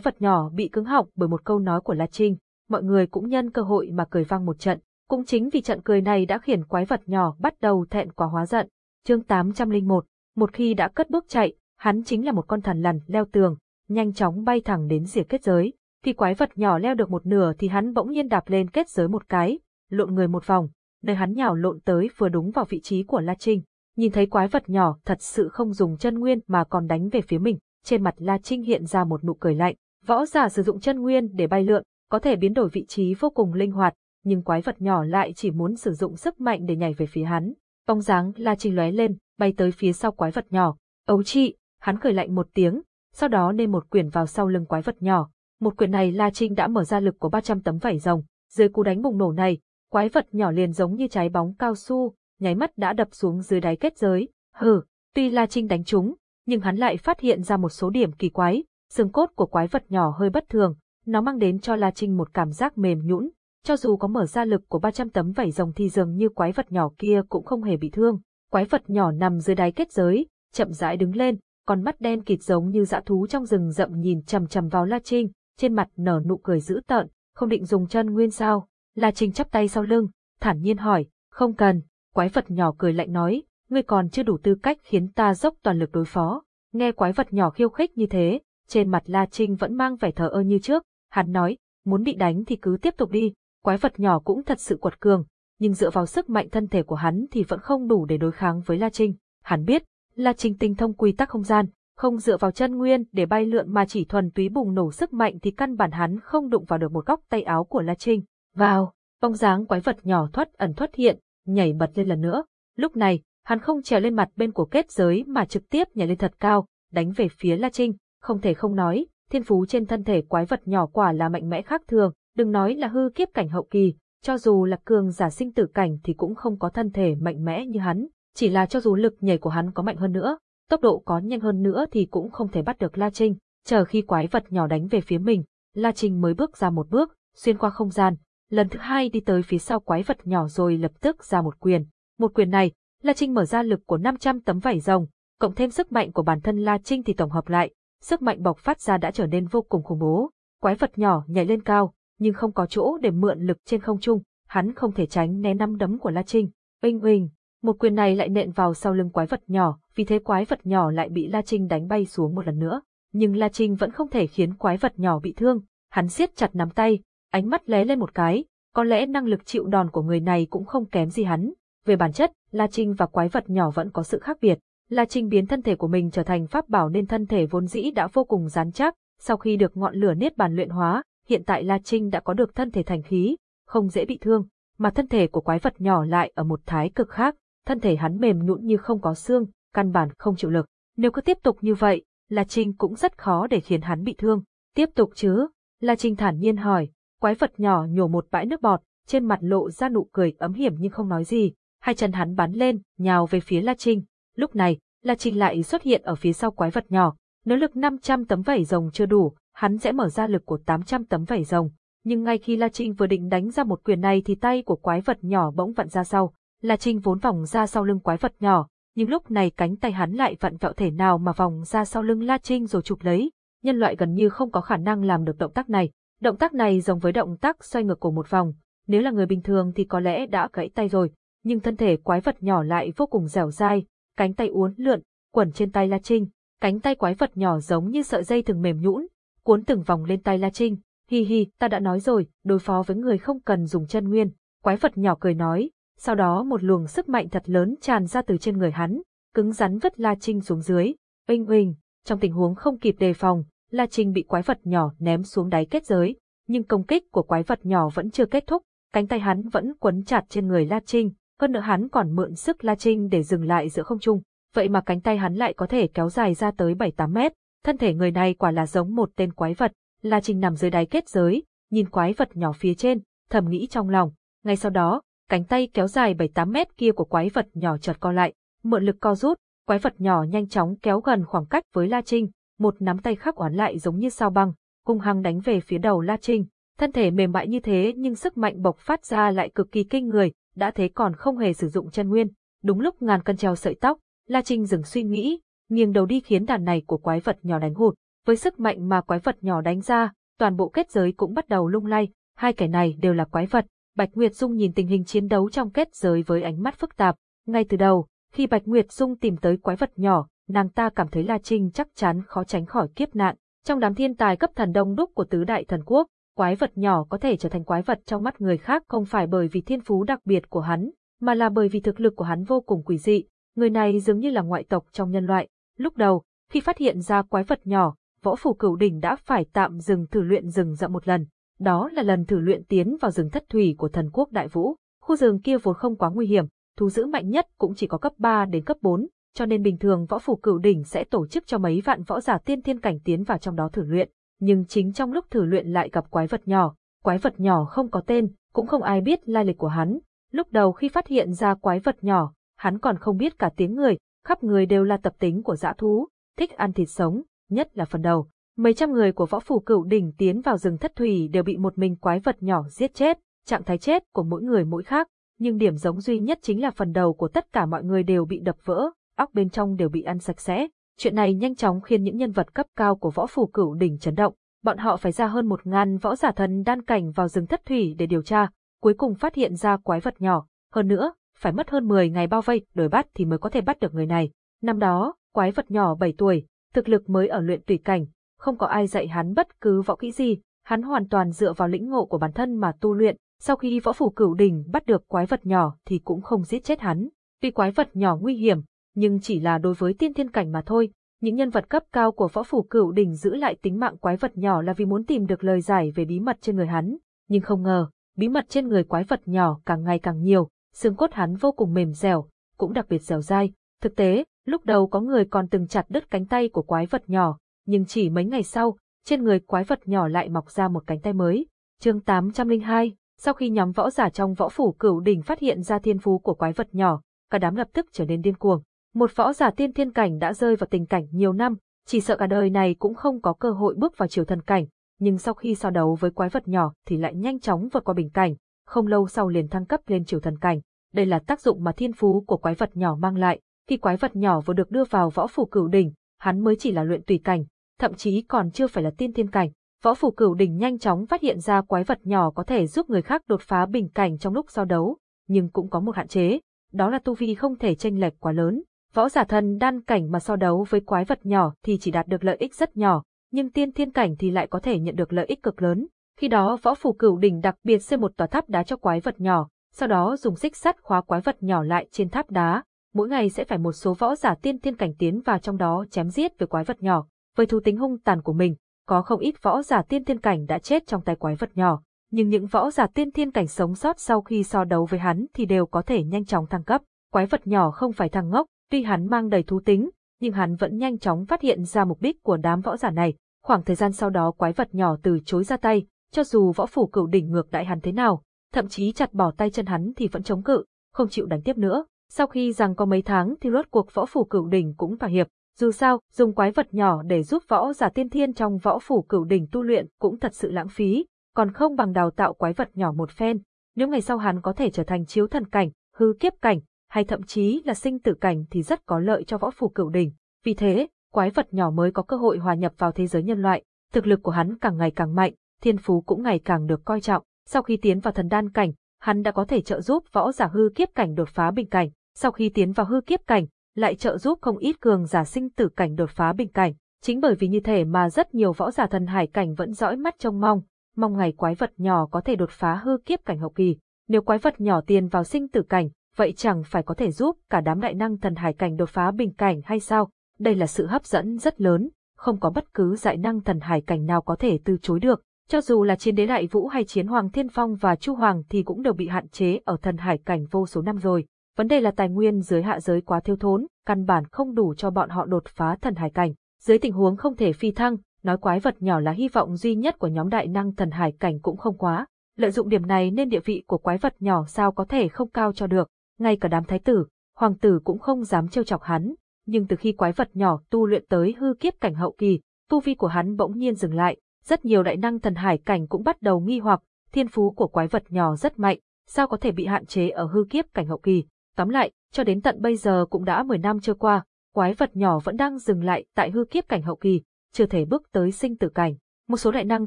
vật nhỏ bị cứng họng bởi một câu nói của La Trinh, mọi người cũng nhân cơ hội mà cười vang một trận. Cũng chính vì trận cười này đã khiến quái vật nhỏ bắt đầu thẹn quá hóa giận. Chương 801, một khi đã cất bước chạy, hắn chính là một con thần lằn leo tường, nhanh chóng bay thẳng đến rìa kết giới. Khi quái vật nhỏ leo được một nửa thì hắn bỗng nhiên đạp lên kết giới một cái, lộn người một vòng, nơi hắn nhào lộn tới vừa đúng vào vị trí của La Trinh. Nhìn thấy quái vật nhỏ thật sự không dùng chân nguyên mà còn đánh về phía mình, trên mặt La Trinh hiện ra một nụ cười lạnh. Võ giả sử dụng chân nguyên để bay lượn, có thể biến đổi vị trí vô cùng linh hoạt, nhưng quái vật nhỏ lại chỉ muốn sử dụng sức mạnh để nhảy về phía hắn. Bóng dáng La Trinh lóe lên, bay tới phía sau quái vật nhỏ. Ấu trị, hắn cười lạnh một tiếng, sau đó nên một quyền vào sau lưng quái vật nhỏ. Một quyền này La Trinh đã mở ra lực của 300 tấm vảy rồng. Dưới cú đánh bùng nổ này, quái vật nhỏ liền giống như trái bóng cao su, nháy mắt đã đập xuống dưới đáy kết giới. Hừ, tuy La Trinh đánh trúng, nhưng hắn lại phát hiện ra một số điểm kỳ quái. Xương cốt của quái vật nhỏ hơi bất thường, nó mang đến cho La Trinh một cảm giác mềm nhũn, cho dù có mở ra lực của 300 tấm vảy rồng thì dường như quái vật nhỏ kia cũng không hề bị thương. Quái vật nhỏ nằm dưới đáy kết giới, chậm rãi đứng lên, con mắt đen kịt giống như dã thú trong rừng rậm nhìn chằm chằm vào La Trinh, trên mặt nở nụ cười dữ tợn, không định dùng chân nguyên sao? La Trinh chắp tay sau lưng, thản nhiên hỏi, không cần, quái vật nhỏ cười lạnh nói, ngươi còn chưa đủ tư cách khiến ta dốc toàn lực đối phó. Nghe quái vật nhỏ khiêu khích như thế, trên mặt La Trinh vẫn mang vẻ thờ ơ như trước, hắn nói, muốn bị đánh thì cứ tiếp tục đi, quái vật nhỏ cũng thật sự quật cường, nhưng dựa vào sức mạnh thân thể của hắn thì vẫn không đủ để đối kháng với La Trinh. Hắn biết, La Trinh tinh thông quy tắc không gian, không dựa vào chân nguyên để bay lượn mà chỉ thuần túy bùng nổ sức mạnh thì căn bản hắn không đụng vào được một góc tay áo của La Trinh. Vào, bóng dáng quái vật nhỏ thoát ẩn thoát hiện, nhảy bật lên lần nữa. Lúc này, hắn không trèo lên mặt bên của kết giới mà trực tiếp nhảy lên thật cao, đánh về phía La Trinh, không thể không nói, thiên phú trên thân thể quái vật nhỏ quả là mạnh mẽ khác thường, đừng nói là hư kiếp cảnh hậu kỳ, cho dù là cường giả sinh tử cảnh thì cũng không có thân thể mạnh mẽ như hắn, chỉ là cho dù lực nhảy của hắn có mạnh hơn nữa, tốc độ có nhanh hơn nữa thì cũng không thể bắt được La Trinh, chờ khi quái vật nhỏ đánh về phía mình, La Trinh mới bước ra một bước, xuyên qua không gian, lần thứ hai đi tới phía sau quái vật nhỏ rồi lập tức ra một quyền. Một quyền này, La Trinh mở ra lực của 500 tấm vảy rồng, cộng thêm sức mạnh của bản thân La Trinh thì tổng hợp lại, sức mạnh bộc phát ra đã trở nên vô cùng khủng bố. Quái vật nhỏ nhảy lên cao, nhưng không có chỗ để mượn lực trên không trung, hắn không thể tránh né năm đấm của La Trinh. Oanh oanh, một quyền này lại nện vào sau lưng quái vật nhỏ, vì thế quái vật nhỏ lại bị La Trinh đánh bay xuống một lần nữa. Nhưng La Trinh vẫn không thể khiến quái vật nhỏ bị thương, hắn siết chặt nắm tay, ánh mắt lé lên một cái, có lẽ năng lực chịu đòn của người này cũng không kém gì hắn. Về bản chất, La Trinh và quái vật nhỏ vẫn có sự khác biệt. La Trinh biến thân thể của mình trở thành pháp bảo nên thân thể vốn dĩ đã vô cùng rắn chắc, sau khi được ngọn lửa niết bàn luyện hóa, hiện tại La Trinh đã có được thân thể thành khí, không dễ bị thương, mà thân thể của quái vật nhỏ lại ở một thái cực khác, thân thể hắn mềm nhũn như không có xương, căn bản không chịu lực. Nếu cứ tiếp tục như vậy, La Trinh cũng rất khó để khiến hắn bị thương. Tiếp tục chứ? La Trinh thản nhiên hỏi, quái vật nhỏ nhổ một bãi nước bọt, trên mặt lộ ra nụ cười ấm hiểm nhưng không nói gì. Hai chân hắn bắn lên, nhào về phía La Trinh. Lúc này, La Trinh lại xuất hiện ở phía sau quái vật nhỏ. Nếu lực 500 tấm vảy rồng chưa đủ, hắn sẽ mở ra lực của 800 tấm vảy rồng. Nhưng ngay khi La Trinh vừa định đánh ra một quyền này thì tay của quái vật nhỏ bỗng vặn ra sau. La Trinh vốn vòng ra sau lưng quái vật nhỏ, nhưng lúc này cánh tay hắn lại vặn vẹo thể nào mà vòng ra sau lưng La Trinh rồi chụp lấy. Nhân loại gần như không có khả năng làm được động tác này. Động tác này giống với động tác xoay ngược cổ một vòng. Nếu là người bình thường thì có lẽ đã gãy tay rồi, nhưng thân thể quái vật nhỏ lại vô cùng dẻo dai, cánh tay uốn lượn, quẩn trên tay La Trinh. Cánh tay quái vật nhỏ giống như sợi dây thường mềm nhũn, cuốn từng vòng lên tay La Trinh. Hi hi, ta đã nói rồi, đối phó với người không cần dùng chân nguyên. Quái vật nhỏ cười nói, sau đó một luồng sức mạnh thật lớn tràn ra từ trên người hắn, cứng rắn vứt La Trinh xuống dưới. Oanh oanh, trong tình huống không kịp đề phòng, La Trinh bị quái vật nhỏ ném xuống đáy kết giới, nhưng công kích của quái vật nhỏ vẫn chưa kết thúc, cánh tay hắn vẫn quấn chặt trên người La Trinh, hơn nữa hắn còn mượn sức La Trinh để dừng lại giữa không trung, vậy mà cánh tay hắn lại có thể kéo dài ra tới 7-8 mét, thân thể người này quả là giống một tên quái vật, La Trinh nằm dưới đáy kết giới, nhìn quái vật nhỏ phía trên, thầm nghĩ trong lòng, ngay sau đó, cánh tay kéo dài 7-8 mét kia của quái vật nhỏ chợt co lại, mượn lực co rút, quái vật nhỏ nhanh chóng kéo gần khoảng cách với La Trinh, một nắm tay khắc oán lại giống như sao băng, hung hăng đánh về phía đầu La Trinh. Thân thể mềm mại như thế nhưng sức mạnh bộc phát ra lại cực kỳ kinh người, đã thế còn không hề sử dụng chân nguyên. Đúng lúc ngàn cân treo sợi tóc, La Trinh dừng suy nghĩ, nghiêng đầu đi khiến đàn này của quái vật nhỏ đánh hụt. Với sức mạnh mà quái vật nhỏ đánh ra, toàn bộ kết giới cũng bắt đầu lung lay, hai kẻ này đều là quái vật. Bạch Nguyệt Dung nhìn tình hình chiến đấu trong kết giới với ánh mắt phức tạp. Ngay từ đầu, khi Bạch Nguyệt Dung tìm tới quái vật nhỏ, nàng ta cảm thấy La Trinh chắc chắn khó tránh khỏi kiếp nạn. Trong đám thiên tài cấp thần đông đúc của tứ đại thần quốc, quái vật nhỏ có thể trở thành quái vật trong mắt người khác không phải bởi vì thiên phú đặc biệt của hắn, mà là bởi vì thực lực của hắn vô cùng quỷ dị. Người này dường như là ngoại tộc trong nhân loại. Lúc đầu, khi phát hiện ra quái vật nhỏ, võ phủ cửu đỉnh đã phải tạm dừng thử luyện rừng rậm một lần. Đó là lần thử luyện tiến vào rừng thất thủy của thần quốc đại vũ. Khu rừng kia vốn không quá nguy hiểm, thú giữ mạnh nhất cũng chỉ có cấp 3 đến cấp 4, cho nên bình thường võ phủ cửu đỉnh sẽ tổ chức cho mấy vạn võ giả tiên thiên cảnh tiến vào trong đó thử luyện. Nhưng chính trong lúc thử luyện lại gặp quái vật nhỏ, quái vật nhỏ không có tên, cũng không ai biết lai lịch của hắn. Lúc đầu khi phát hiện ra quái vật nhỏ, hắn còn không biết cả tiếng người, khắp người đều là tập tính của dã thú, thích ăn thịt sống, nhất là phần đầu. Mấy trăm người của võ phủ cửu đỉnh tiến vào rừng thất thủy đều bị một mình quái vật nhỏ giết chết, trạng thái chết của mỗi người mỗi khác, nhưng điểm giống duy nhất chính là phần đầu của tất cả mọi người đều bị đập vỡ, óc bên trong đều bị ăn sạch sẽ. Chuyện này nhanh chóng khiến những nhân vật cấp cao của võ phủ cửu đỉnh chấn động, bọn họ phải ra hơn một ngàn võ giả thần đan cảnh vào rừng thất thủy để điều tra, cuối cùng phát hiện ra quái vật nhỏ, hơn nữa, phải mất hơn 10 ngày bao vây, đuổi bắt thì mới có thể bắt được người này. Năm đó, quái vật nhỏ 7 tuổi, thực lực mới ở luyện tùy cảnh, không có ai dạy hắn bất cứ võ kỹ gì, hắn hoàn toàn dựa vào lĩnh ngộ của bản thân mà tu luyện, sau khi võ phủ cửu đỉnh bắt được quái vật nhỏ thì cũng không giết chết hắn. Tuy quái vật nhỏ nguy hiểm, nhưng chỉ là đối với tiên thiên cảnh mà thôi. Những nhân vật cấp cao của võ phủ cửu đỉnh giữ lại tính mạng quái vật nhỏ là vì muốn tìm được lời giải về bí mật trên người hắn. Nhưng không ngờ, bí mật trên người quái vật nhỏ càng ngày càng nhiều, xương cốt hắn vô cùng mềm dẻo, cũng đặc biệt dẻo dai. Thực tế, lúc đầu có người còn từng chặt đứt cánh tay của quái vật nhỏ, nhưng chỉ mấy ngày sau, trên người quái vật nhỏ lại mọc ra một cánh tay mới. Chương 802 sau khi nhóm võ giả trong võ phủ cửu đỉnh phát hiện ra thiên phú của quái vật nhỏ, cả đám lập tức trở nên điên cuồng. Một võ giả tiên thiên cảnh đã rơi vào tình cảnh nhiều năm, chỉ sợ cả đời này cũng không có cơ hội bước vào triều thần cảnh, nhưng sau khi so đấu với quái vật nhỏ thì lại nhanh chóng vượt qua bình cảnh, không lâu sau liền thăng cấp lên triều thần cảnh. Đây là tác dụng mà thiên phú của quái vật nhỏ mang lại. Khi quái vật nhỏ vừa được đưa vào võ phủ cửu đỉnh, hắn mới chỉ là luyện tùy cảnh, thậm chí còn chưa phải là tiên thiên cảnh. Võ phủ cửu đỉnh nhanh chóng phát hiện ra quái vật nhỏ có thể giúp người khác đột phá bình cảnh trong lúc giao đấu, nhưng cũng có một hạn chế, đó là tu vi không thể tranh lệch quá lớn. Võ giả thần đan cảnh mà so đấu với quái vật nhỏ thì chỉ đạt được lợi ích rất nhỏ, nhưng tiên thiên cảnh thì lại có thể nhận được lợi ích cực lớn. Khi đó võ phủ cửu đỉnh đặc biệt xây một tòa tháp đá cho quái vật nhỏ, sau đó dùng xích sắt khóa quái vật nhỏ lại trên tháp đá. Mỗi ngày sẽ phải một số võ giả tiên thiên cảnh tiến vào trong đó chém giết với quái vật nhỏ. Với thú tính hung tàn của mình, có không ít võ giả tiên thiên cảnh đã chết trong tay quái vật nhỏ, nhưng những võ giả tiên thiên cảnh sống sót sau khi so đấu với hắn thì đều có thể nhanh chóng thăng cấp. Quái vật nhỏ không phải thằng ngốc, tuy hắn mang đầy thú tính, nhưng hắn vẫn nhanh chóng phát hiện ra mục đích của đám võ giả này. Khoảng thời gian sau đó quái vật nhỏ từ chối ra tay, cho dù võ phủ cửu đỉnh ngược đại hắn thế nào, thậm chí chặt bỏ tay chân hắn thì vẫn chống cự, không chịu đánh tiếp nữa. Sau khi rằng có mấy tháng thì rốt cuộc võ phủ cửu đỉnh cũng thỏa hiệp. Dù sao, dùng quái vật nhỏ để giúp võ giả tiên thiên trong võ phủ cửu đỉnh tu luyện cũng thật sự lãng phí, còn không bằng đào tạo quái vật nhỏ một phen. Nếu ngày sau hắn có thể trở thành chiếu thần cảnh, hư kiếp cảnh, hay thậm chí là sinh tử cảnh thì rất có lợi cho võ phủ cửu đỉnh. Vì thế, quái vật nhỏ mới có cơ hội hòa nhập vào thế giới nhân loại. Thực lực của hắn càng ngày càng mạnh, thiên phú cũng ngày càng được coi trọng. Sau khi tiến vào thần đan cảnh, hắn đã có thể trợ giúp võ giả hư kiếp cảnh đột phá bình cảnh. Sau khi tiến vào hư kiếp cảnh, lại trợ giúp không ít cường giả sinh tử cảnh đột phá bình cảnh. Chính bởi vì như thế mà rất nhiều võ giả thần hải cảnh vẫn dõi mắt trông mong, mong ngày quái vật nhỏ có thể đột phá hư kiếp cảnh hậu kỳ. Nếu quái vật nhỏ tiến vào sinh tử cảnh, vậy chẳng phải có thể giúp cả đám đại năng thần hải cảnh đột phá bình cảnh hay sao? Đây là sự hấp dẫn rất lớn, không có bất cứ đại năng thần hải cảnh nào có thể từ chối được. Cho dù là chiến đế đại vũ hay chiến hoàng thiên phong và chu hoàng thì cũng đều bị hạn chế ở thần hải cảnh vô số năm rồi. Vấn đề là tài nguyên dưới hạ giới quá thiếu thốn, căn bản không đủ cho bọn họ đột phá thần hải cảnh. Dưới tình huống không thể phi thăng, nói quái vật nhỏ là hy vọng duy nhất của nhóm đại năng thần hải cảnh cũng không quá. Lợi dụng điểm này nên địa vị của quái vật nhỏ sao có thể không cao cho được. Ngay cả đám thái tử, hoàng tử cũng không dám trêu chọc hắn. Nhưng từ khi quái vật nhỏ tu luyện tới hư kiếp cảnh hậu kỳ, tu vi của hắn bỗng nhiên dừng lại, rất nhiều đại năng thần hải cảnh cũng bắt đầu nghi hoặc, thiên phú của quái vật nhỏ rất mạnh, sao có thể bị hạn chế ở hư kiếp cảnh hậu kỳ. Tóm lại, cho đến tận bây giờ cũng đã 10 năm trôi qua, quái vật nhỏ vẫn đang dừng lại tại hư kiếp cảnh hậu kỳ, chưa thể bước tới sinh tử cảnh. Một số đại năng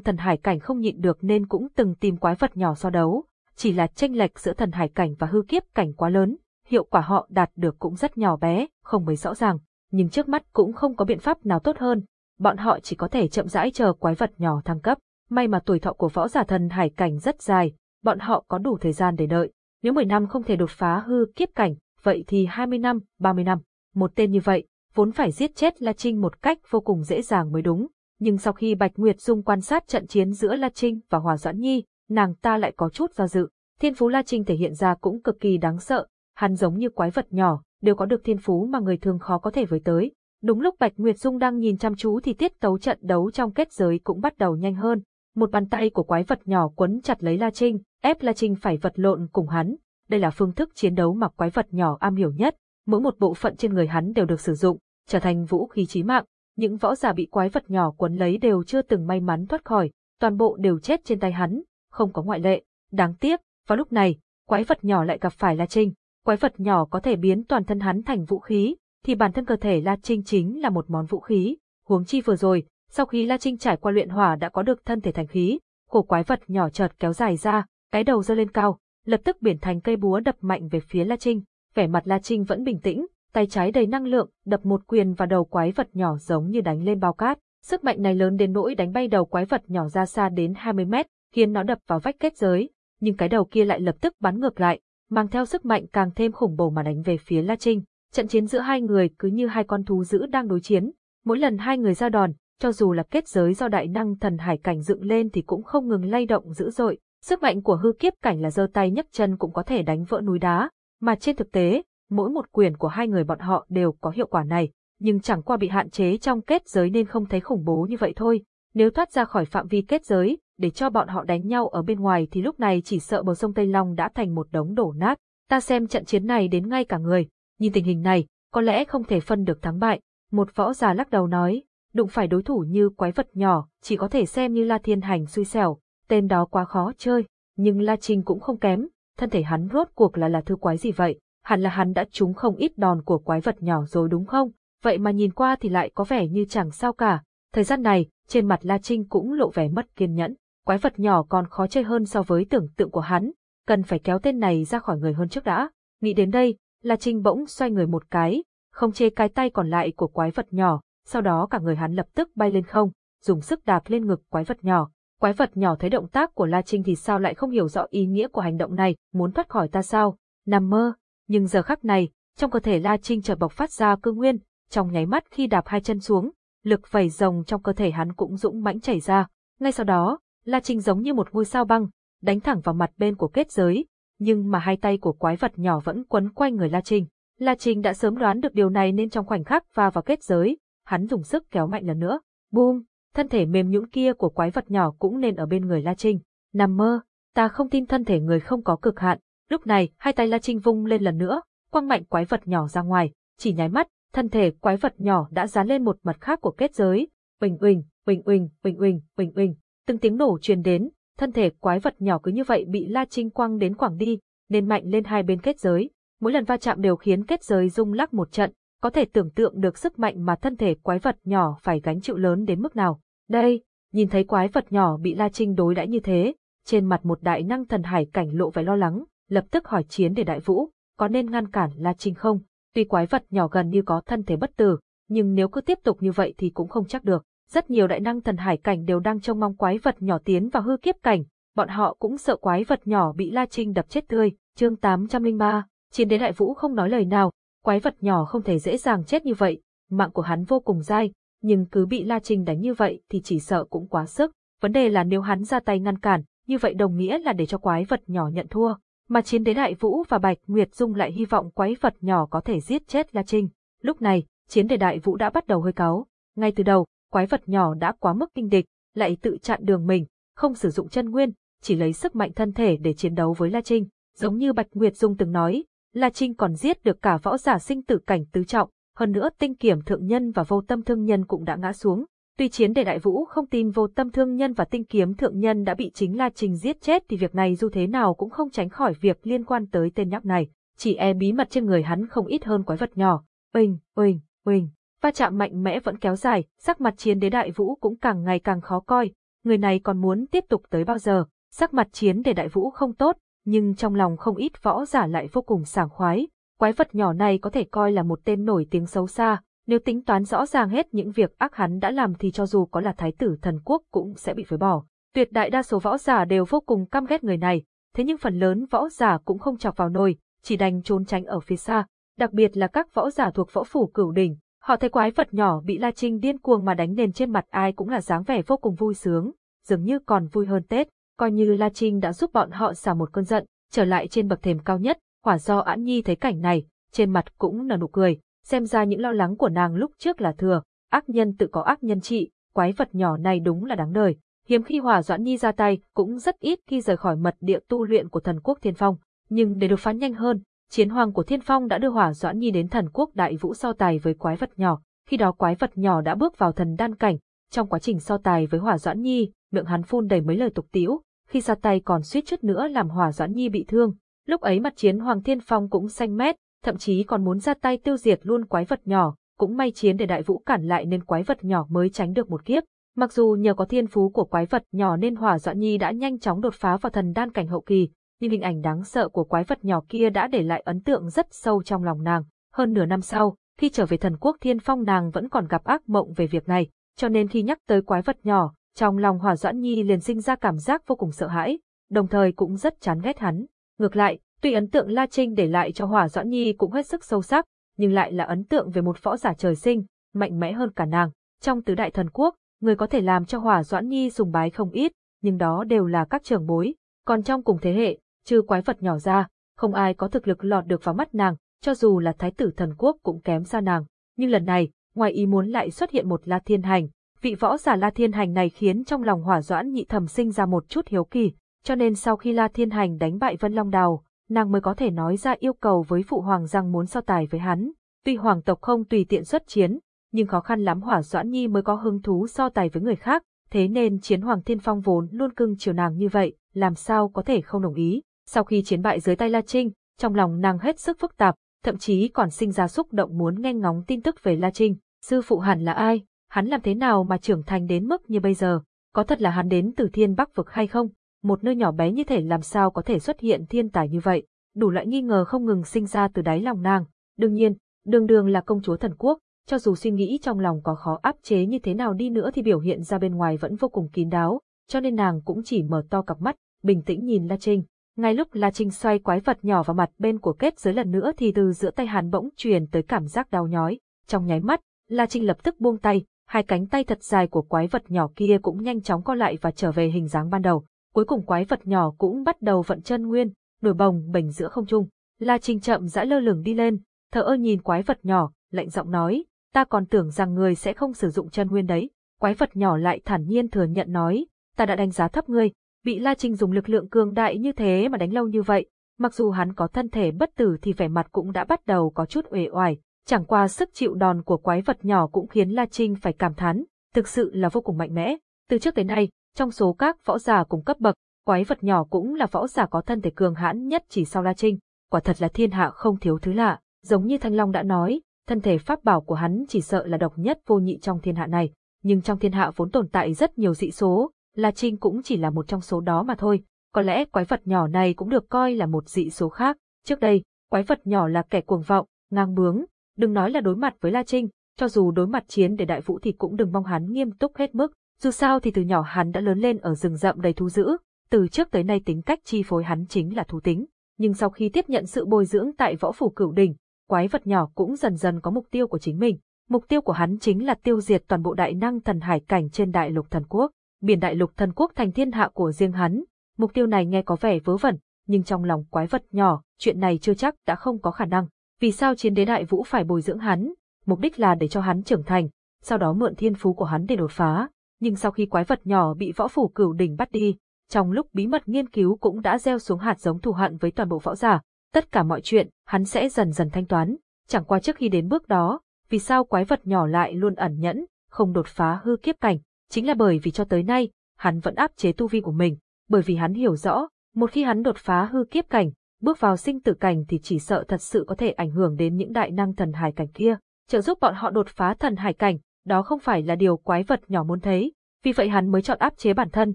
thần hải cảnh không nhịn được nên cũng từng tìm quái vật nhỏ so đấu, chỉ là tranh lệch giữa thần hải cảnh và hư kiếp cảnh quá lớn, hiệu quả họ đạt được cũng rất nhỏ bé, không mấy rõ ràng, nhưng trước mắt cũng không có biện pháp nào tốt hơn, bọn họ chỉ có thể chậm rãi chờ quái vật nhỏ thăng cấp. May mà tuổi thọ của võ giả thần hải cảnh rất dài, bọn họ có đủ thời gian để đợi. Nếu 10 năm không thể đột phá hư kiếp cảnh, vậy thì 20 năm, 30 năm. Một tên như vậy, vốn phải giết chết La Trinh một cách vô cùng dễ dàng mới đúng. Nhưng sau khi Bạch Nguyệt Dung quan sát trận chiến giữa La Trinh và Hòa Doãn Nhi, nàng ta lại có chút do dự. Thiên phú La Trinh thể hiện ra cũng cực kỳ đáng sợ, hắn giống như quái vật nhỏ, đều có được thiên phú mà người thường khó có thể với tới. Đúng lúc Bạch Nguyệt Dung đang nhìn chăm chú thì tiết tấu trận đấu trong kết giới cũng bắt đầu nhanh hơn. Một bàn tay của quái vật nhỏ quấn chặt lấy La Trinh, ép La Trinh phải vật lộn cùng hắn. Đây là phương thức chiến đấu mà quái vật nhỏ am hiểu nhất, mỗi một bộ phận trên người hắn đều được sử dụng, trở thành vũ khí chí mạng. Những võ giả bị quái vật nhỏ quấn lấy đều chưa từng may mắn thoát khỏi, toàn bộ đều chết trên tay hắn, không có ngoại lệ. Đáng tiếc, vào lúc này, quái vật nhỏ lại gặp phải La Trinh. Quái vật nhỏ có thể biến toàn thân hắn thành vũ khí, thì bản thân cơ thể La Trinh chính là một món vũ khí. Huống chi vừa rồi, sau khi La Trinh trải qua luyện hỏa đã có được thân thể thành khí, cổ quái vật nhỏ chợt kéo dài ra, cái đầu giơ lên cao, lập tức biển thành cây búa đập mạnh về phía La Trinh. Vẻ mặt La Trinh vẫn bình tĩnh, tay trái đầy năng lượng, đập một quyền vào đầu quái vật nhỏ giống như đánh lên bao cát. Sức mạnh này lớn đến nỗi đánh bay đầu quái vật nhỏ ra xa đến 20 mét, khiến nó đập vào vách kết giới, nhưng cái đầu kia lại lập tức bắn ngược lại, mang theo sức mạnh càng thêm khủng bố mà đánh về phía La Trinh. Trận chiến giữa hai người cứ như hai con thú dữ đang đối chiến, mỗi lần hai người ra đòn, cho dù là kết giới do đại năng thần hải cảnh dựng lên thì cũng không ngừng lay động dữ dội. Sức mạnh của hư kiếp cảnh là giơ tay nhấc chân cũng có thể đánh vỡ núi đá, mà trên thực tế, mỗi một quyền của hai người bọn họ đều có hiệu quả này, nhưng chẳng qua bị hạn chế trong kết giới nên không thấy khủng bố như vậy thôi. Nếu thoát ra khỏi phạm vi kết giới, để cho bọn họ đánh nhau ở bên ngoài thì lúc này chỉ sợ bờ sông Tây Long đã thành một đống đổ nát. Ta xem trận chiến này đến ngay cả người, nhìn tình hình này, có lẽ không thể phân được thắng bại. Một võ già lắc đầu nói, đụng phải đối thủ như quái vật nhỏ, chỉ có thể xem như La Thiên Hành xui xẻo, tên đó quá khó chơi, nhưng La Trinh cũng không kém, thân thể hắn rốt cuộc là là thư quái gì vậy, hẳn là hắn đã trúng không ít đòn của quái vật nhỏ rồi đúng không, vậy mà nhìn qua thì lại có vẻ như chẳng sao cả. Thời gian này, trên mặt La Trinh cũng lộ vẻ mất kiên nhẫn, quái vật nhỏ còn khó chơi hơn so với tưởng tượng của hắn, cần phải kéo tên này ra khỏi người hơn trước đã. Nghĩ đến đây, La Trinh bỗng xoay người một cái, không chê cái tay còn lại của quái vật nhỏ, sau đó cả người hắn lập tức bay lên không, dùng sức đạp lên ngực quái vật nhỏ. Quái vật nhỏ thấy động tác của La Trinh thì sao lại không hiểu rõ ý nghĩa của hành động này, muốn thoát khỏi ta sao? Nằm mơ, nhưng giờ khắc này, trong cơ thể La Trinh chợt bộc phát ra cương nguyên, trong nháy mắt khi đạp hai chân xuống, lực vẩy rồng trong cơ thể hắn cũng dũng mãnh chảy ra. Ngay sau đó, La Trinh giống như một ngôi sao băng, đánh thẳng vào mặt bên của kết giới, nhưng mà hai tay của quái vật nhỏ vẫn quấn quanh người La Trinh. La Trinh đã sớm đoán được điều này nên trong khoảnh khắc va vào kết giới, hắn dùng sức kéo mạnh lần nữa. Boom! Thân thể mềm nhũn kia của quái vật nhỏ cũng nên ở bên người La Trinh. Nằm mơ, ta không tin thân thể người không có cực hạn. Lúc này, hai tay La Trinh vung lên lần nữa, quăng mạnh quái vật nhỏ ra ngoài, chỉ nháy mắt, thân thể quái vật nhỏ đã dán lên một mặt khác của kết giới. Uỳnh uỳnh, uỳnh uỳnh, uỳnh uỳnh, uỳnh uỳnh. Từng tiếng nổ truyền đến, thân thể quái vật nhỏ cứ như vậy bị La Trinh quăng đến quảng đi, nên mạnh lên hai bên kết giới. Mỗi lần va chạm đều khiến kết giới rung lắc một trận, có thể tưởng tượng được sức mạnh mà thân thể quái vật nhỏ phải gánh chịu lớn đến mức nào. Đây, nhìn thấy quái vật nhỏ bị La Trinh đối đãi như thế, trên mặt một đại năng thần hải cảnh lộ vẻ lo lắng, lập tức hỏi chiến để đại vũ, có nên ngăn cản La Trinh không? Tuy quái vật nhỏ gần như có thân thể bất tử, nhưng nếu cứ tiếp tục như vậy thì cũng không chắc được. Rất nhiều đại năng thần hải cảnh đều đang trông mong quái vật nhỏ tiến vào hư kiếp cảnh, bọn họ cũng sợ quái vật nhỏ bị La Trinh đập chết tươi. Chương 803, chiến đế đại vũ không nói lời nào, quái vật nhỏ không thể dễ dàng chết như vậy, mạng của hắn vô cùng dai, nhưng cứ bị La Trinh đánh như vậy thì chỉ sợ cũng quá sức. Vấn đề là nếu hắn ra tay ngăn cản, như vậy đồng nghĩa là để cho quái vật nhỏ nhận thua, mà chiến đế đại vũ và Bạch Nguyệt Dung lại hy vọng quái vật nhỏ có thể giết chết La Trinh. Lúc này, chiến đế đại vũ đã bắt đầu hơi cáu. Ngay từ đầu, quái vật nhỏ đã quá mức kinh địch, lại tự chặn đường mình, không sử dụng chân nguyên, chỉ lấy sức mạnh thân thể để chiến đấu với La Trinh. Giống như Bạch Nguyệt Dung từng nói, La Trinh còn giết được cả võ giả sinh tử cảnh tứ trọng, hơn nữa tinh kiểm thượng nhân và vô tâm thương nhân cũng đã ngã xuống. Tuy chiến để đại vũ không tin vô tâm thương nhân và tinh kiếm thượng nhân đã bị chính La Trinh giết chết thì việc này dù thế nào cũng không tránh khỏi việc liên quan tới tên nhóc này. Chỉ e bí mật trên người hắn không ít hơn quái vật nhỏ. Uỳnh, uỳnh, uỳnh. Va chạm mạnh mẽ vẫn kéo dài, sắc mặt chiến đế đại vũ cũng càng ngày càng khó coi. Người này còn muốn tiếp tục tới bao giờ? Sắc mặt chiến đế đại vũ không tốt, nhưng trong lòng không ít võ giả lại vô cùng sảng khoái. Quái vật nhỏ này có thể coi là một tên nổi tiếng xấu xa, nếu tính toán rõ ràng hết những việc ác hắn đã làm thì cho dù có là thái tử thần quốc cũng sẽ bị phế bỏ. Tuyệt đại đa số võ giả đều vô cùng căm ghét người này, thế nhưng phần lớn võ giả cũng không chọc vào nồi, chỉ đành trốn tránh ở phía xa, đặc biệt là các võ giả thuộc võ phủ cửu đỉnh. Họ thấy quái vật nhỏ bị La Trinh điên cuồng mà đánh nền trên mặt ai cũng là dáng vẻ vô cùng vui sướng, dường như còn vui hơn Tết, coi như La Trinh đã giúp bọn họ xả một cơn giận, trở lại trên bậc thềm cao nhất, hỏa do Án Nhi thấy cảnh này, trên mặt cũng nở nụ cười, xem ra những lo lắng của nàng lúc trước là thừa, ác nhân tự có ác nhân trị, quái vật nhỏ này đúng là đáng đời. Hiếm khi Hỏa Doãn Nhi ra tay, cũng rất ít khi rời khỏi mật địa tu luyện của thần quốc Thiên Phong, nhưng để đột phá nhanh hơn, chiến hoàng của Thiên Phong đã đưa Hỏa Doãn Nhi đến thần quốc Đại Vũ so tài với quái vật nhỏ, khi đó quái vật nhỏ đã bước vào thần đan cảnh, trong quá trình so tài với Hỏa Doãn Nhi, miệng hắn phun đầy mấy lời tục tiễu, khi ra tay còn suýt chút nữa làm Hỏa Doãn Nhi bị thương. Lúc ấy mặt chiến Hoàng Thiên Phong cũng xanh mét, thậm chí còn muốn ra tay tiêu diệt luôn quái vật nhỏ, cũng may chiến để đại vũ cản lại nên quái vật nhỏ mới tránh được một kiếp. Mặc dù nhờ có thiên phú của quái vật nhỏ nên Hỏa Doãn Nhi đã nhanh chóng đột phá vào thần đan cảnh hậu kỳ, nhưng hình ảnh đáng sợ của quái vật nhỏ kia đã để lại ấn tượng rất sâu trong lòng nàng. Hơn nửa năm sau, khi trở về thần quốc thiên phong nàng vẫn còn gặp ác mộng về việc này, cho nên khi nhắc tới quái vật nhỏ, trong lòng Hỏa Doãn Nhi liền sinh ra cảm giác vô cùng sợ hãi, đồng thời cũng rất chán ghét hắn. Ngược lại, Tuy ấn tượng La Trinh để lại cho Hỏa Doãn Nhi cũng hết sức sâu sắc, nhưng lại là ấn tượng về một võ giả trời sinh, mạnh mẽ hơn cả nàng. Trong tứ đại thần quốc, người có thể làm cho Hỏa Doãn Nhi sùng bái không ít, nhưng đó đều là các trưởng bối. Còn trong cùng thế hệ, trừ quái vật nhỏ ra, không ai có thực lực lọt được vào mắt nàng, cho dù là thái tử thần quốc cũng kém xa nàng. Nhưng lần này, ngoài ý muốn lại xuất hiện một La Thiên Hành. Vị võ giả La Thiên Hành này khiến trong lòng Hỏa Doãn Nhị thầm sinh ra một chút hiếu kỳ, cho nên sau khi La Thiên Hành đánh bại Vân Long Đào, nàng mới có thể nói ra yêu cầu với phụ hoàng rằng muốn so tài với hắn. Tuy hoàng tộc không tùy tiện xuất chiến, nhưng khó khăn lắm hỏa doãn nhi mới có hứng thú so tài với người khác, thế nên chiến hoàng thiên phong vốn luôn cưng chiều nàng như vậy, làm sao có thể không đồng ý. Sau khi chiến bại dưới tay La Trinh, trong lòng nàng hết sức phức tạp, thậm chí còn sinh ra xúc động muốn nghe ngóng tin tức về La Trinh. Sư phụ hẳn là ai? Hắn làm thế nào mà trưởng thành đến mức như bây giờ? Có thật là hắn đến từ thiên bắc vực hay không? một nơi nhỏ bé như thể làm sao có thể xuất hiện thiên tài như vậy, đủ loại nghi ngờ không ngừng sinh ra từ đáy lòng nàng. Đương nhiên, đường đường là công chúa thần quốc, cho dù suy nghĩ trong lòng có khó áp chế như thế nào đi nữa thì biểu hiện ra bên ngoài vẫn vô cùng kín đáo. cho nên nàng cũng chỉ mở to cặp mắt, bình tĩnh nhìn La Trinh. Ngay lúc La Trinh xoay quái vật nhỏ vào mặt bên của kết giới lần nữa thì từ giữa tay hắn bỗng truyền tới cảm giác đau nhói. Trong nháy mắt, La Trinh lập tức buông tay, hai cánh tay thật dài của quái vật nhỏ kia cũng nhanh chóng co lại và trở về hình dáng ban đầu. Cuối cùng quái vật nhỏ cũng bắt đầu vận chân nguyên, nổi bồng bềnh giữa không trung. La Trinh chậm rãi lơ lửng đi lên, thở ơ nhìn quái vật nhỏ, lạnh giọng nói, ta còn tưởng rằng người sẽ không sử dụng chân nguyên đấy. Quái vật nhỏ lại thản nhiên thừa nhận nói, ta đã đánh giá thấp ngươi, bị La Trinh dùng lực lượng cường đại như thế mà đánh lâu như vậy, mặc dù hắn có thân thể bất tử thì vẻ mặt cũng đã bắt đầu có chút uể oải, chẳng qua sức chịu đòn của quái vật nhỏ cũng khiến La Trinh phải cảm thán, thực sự là vô cùng mạnh mẽ. Từ trước tới nay, trong số các võ giả cùng cấp bậc, quái vật nhỏ cũng là võ giả có thân thể cường hãn nhất chỉ sau La Trinh, quả thật là thiên hạ không thiếu thứ lạ, giống như Thanh Long đã nói, thân thể pháp bảo của hắn chỉ sợ là độc nhất vô nhị trong thiên hạ này, nhưng trong thiên hạ vốn tồn tại rất nhiều dị số, La Trinh cũng chỉ là một trong số đó mà thôi, có lẽ quái vật nhỏ này cũng được coi là một dị số khác. Trước đây, quái vật nhỏ là kẻ cuồng vọng, ngang bướng, đừng nói là đối mặt với La Trinh, cho dù đối mặt chiến để đại vũ thì cũng đừng mong hắn nghiêm túc hết mức, dù sao thì từ nhỏ hắn đã lớn lên ở rừng rậm đầy thú dữ, từ trước tới nay tính cách chi phối hắn chính là thú tính, nhưng sau khi tiếp nhận sự bồi dưỡng tại võ phủ cửu đỉnh, quái vật nhỏ cũng dần dần có mục tiêu của chính mình. Mục tiêu của hắn chính là tiêu diệt toàn bộ đại năng thần hải cảnh trên đại lục thần quốc biển đại lục thần quốc thành thiên hạ của riêng hắn. Mục tiêu này nghe có vẻ vớ vẩn, nhưng trong lòng quái vật nhỏ, chuyện này chưa chắc đã không có khả năng. Vì sao chiến đế đại vũ phải bồi dưỡng hắn? Mục đích là để cho hắn trưởng thành, sau đó mượn thiên phú của hắn để đột phá. Nhưng sau khi quái vật nhỏ bị võ phủ cửu đỉnh bắt đi, trong lúc bí mật nghiên cứu cũng đã gieo xuống hạt giống thù hận với toàn bộ võ giả. Tất cả mọi chuyện, hắn sẽ dần dần thanh toán. Chẳng qua trước khi đến bước đó, vì sao quái vật nhỏ lại luôn ẩn nhẫn, không đột phá hư kiếp cảnh, chính là bởi vì cho tới nay, hắn vẫn áp chế tu vi của mình, bởi vì hắn hiểu rõ, một khi hắn đột phá hư kiếp cảnh, bước vào sinh tử cảnh thì chỉ sợ thật sự có thể ảnh hưởng đến những đại năng thần hải cảnh kia, trợ giúp bọn họ đột phá thần hải cảnh, đó không phải là điều quái vật nhỏ muốn thấy, vì vậy hắn mới chọn áp chế bản thân,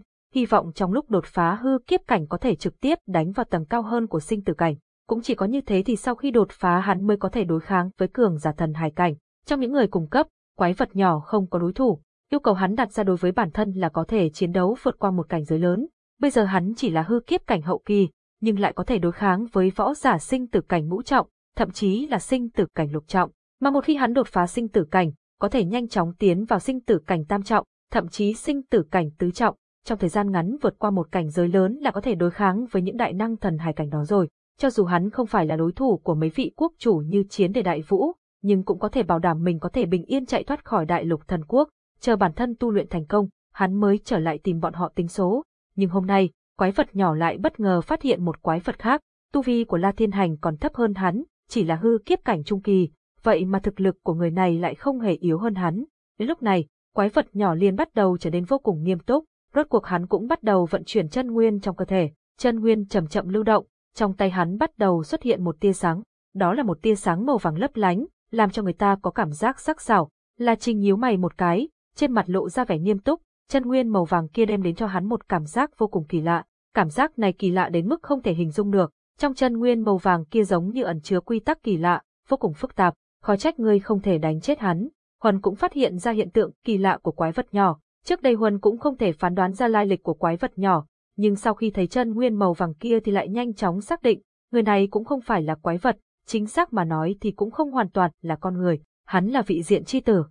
hy vọng trong lúc đột phá hư kiếp cảnh có thể trực tiếp đánh vào tầng cao hơn của sinh tử cảnh. Cũng chỉ có như thế thì sau khi đột phá hắn mới có thể đối kháng với cường giả thần hải cảnh. Trong những người cùng cấp, quái vật nhỏ không có đối thủ, Yêu cầu hắn đặt ra đối với bản thân là có thể chiến đấu vượt qua một cảnh giới lớn. Bây giờ hắn chỉ là hư kiếp cảnh hậu kỳ, nhưng lại có thể đối kháng với võ giả sinh tử cảnh ngũ trọng, thậm chí là sinh tử cảnh lục trọng. Mà một khi hắn đột phá sinh tử cảnh, có thể nhanh chóng tiến vào sinh tử cảnh tam trọng, thậm chí sinh tử cảnh tứ trọng, trong thời gian ngắn vượt qua một cảnh giới lớn là có thể đối kháng với những đại năng thần hải cảnh đó rồi. Cho dù hắn không phải là đối thủ của mấy vị quốc chủ như chiến đề đại vũ, nhưng cũng có thể bảo đảm mình có thể bình yên chạy thoát khỏi đại lục thần quốc, chờ bản thân tu luyện thành công, hắn mới trở lại tìm bọn họ tính số. Nhưng hôm nay, quái vật nhỏ lại bất ngờ phát hiện một quái vật khác, tu vi của La Thiên Hành còn thấp hơn hắn, chỉ là hư kiếp cảnh trung kỳ, vậy mà thực lực của người này lại không hề yếu hơn hắn. Đến lúc này, quái vật nhỏ liền bắt đầu trở nên vô cùng nghiêm túc, rốt cuộc hắn cũng bắt đầu vận chuyển chân nguyên trong cơ thể, chân nguyên chậm chậm lưu động, trong tay hắn bắt đầu xuất hiện một tia sáng, đó là một tia sáng màu vàng lấp lánh, làm cho người ta có cảm giác sắc sảo. La Trinh nhíu mày một cái, trên mặt lộ ra vẻ nghiêm túc, chân nguyên màu vàng kia đem đến cho hắn một cảm giác vô cùng kỳ lạ. Cảm giác này kỳ lạ đến mức không thể hình dung được, trong chân nguyên màu vàng kia giống như ẩn chứa quy tắc kỳ lạ, vô cùng phức tạp, khó trách ngươi không thể đánh chết hắn. Huân cũng phát hiện ra hiện tượng kỳ lạ của quái vật nhỏ, trước đây Huân cũng không thể phán đoán ra lai lịch của quái vật nhỏ, nhưng sau khi thấy chân nguyên màu vàng kia thì lại nhanh chóng xác định, người này cũng không phải là quái vật, chính xác mà nói thì cũng không hoàn toàn là con người, hắn là vị diện chi tử,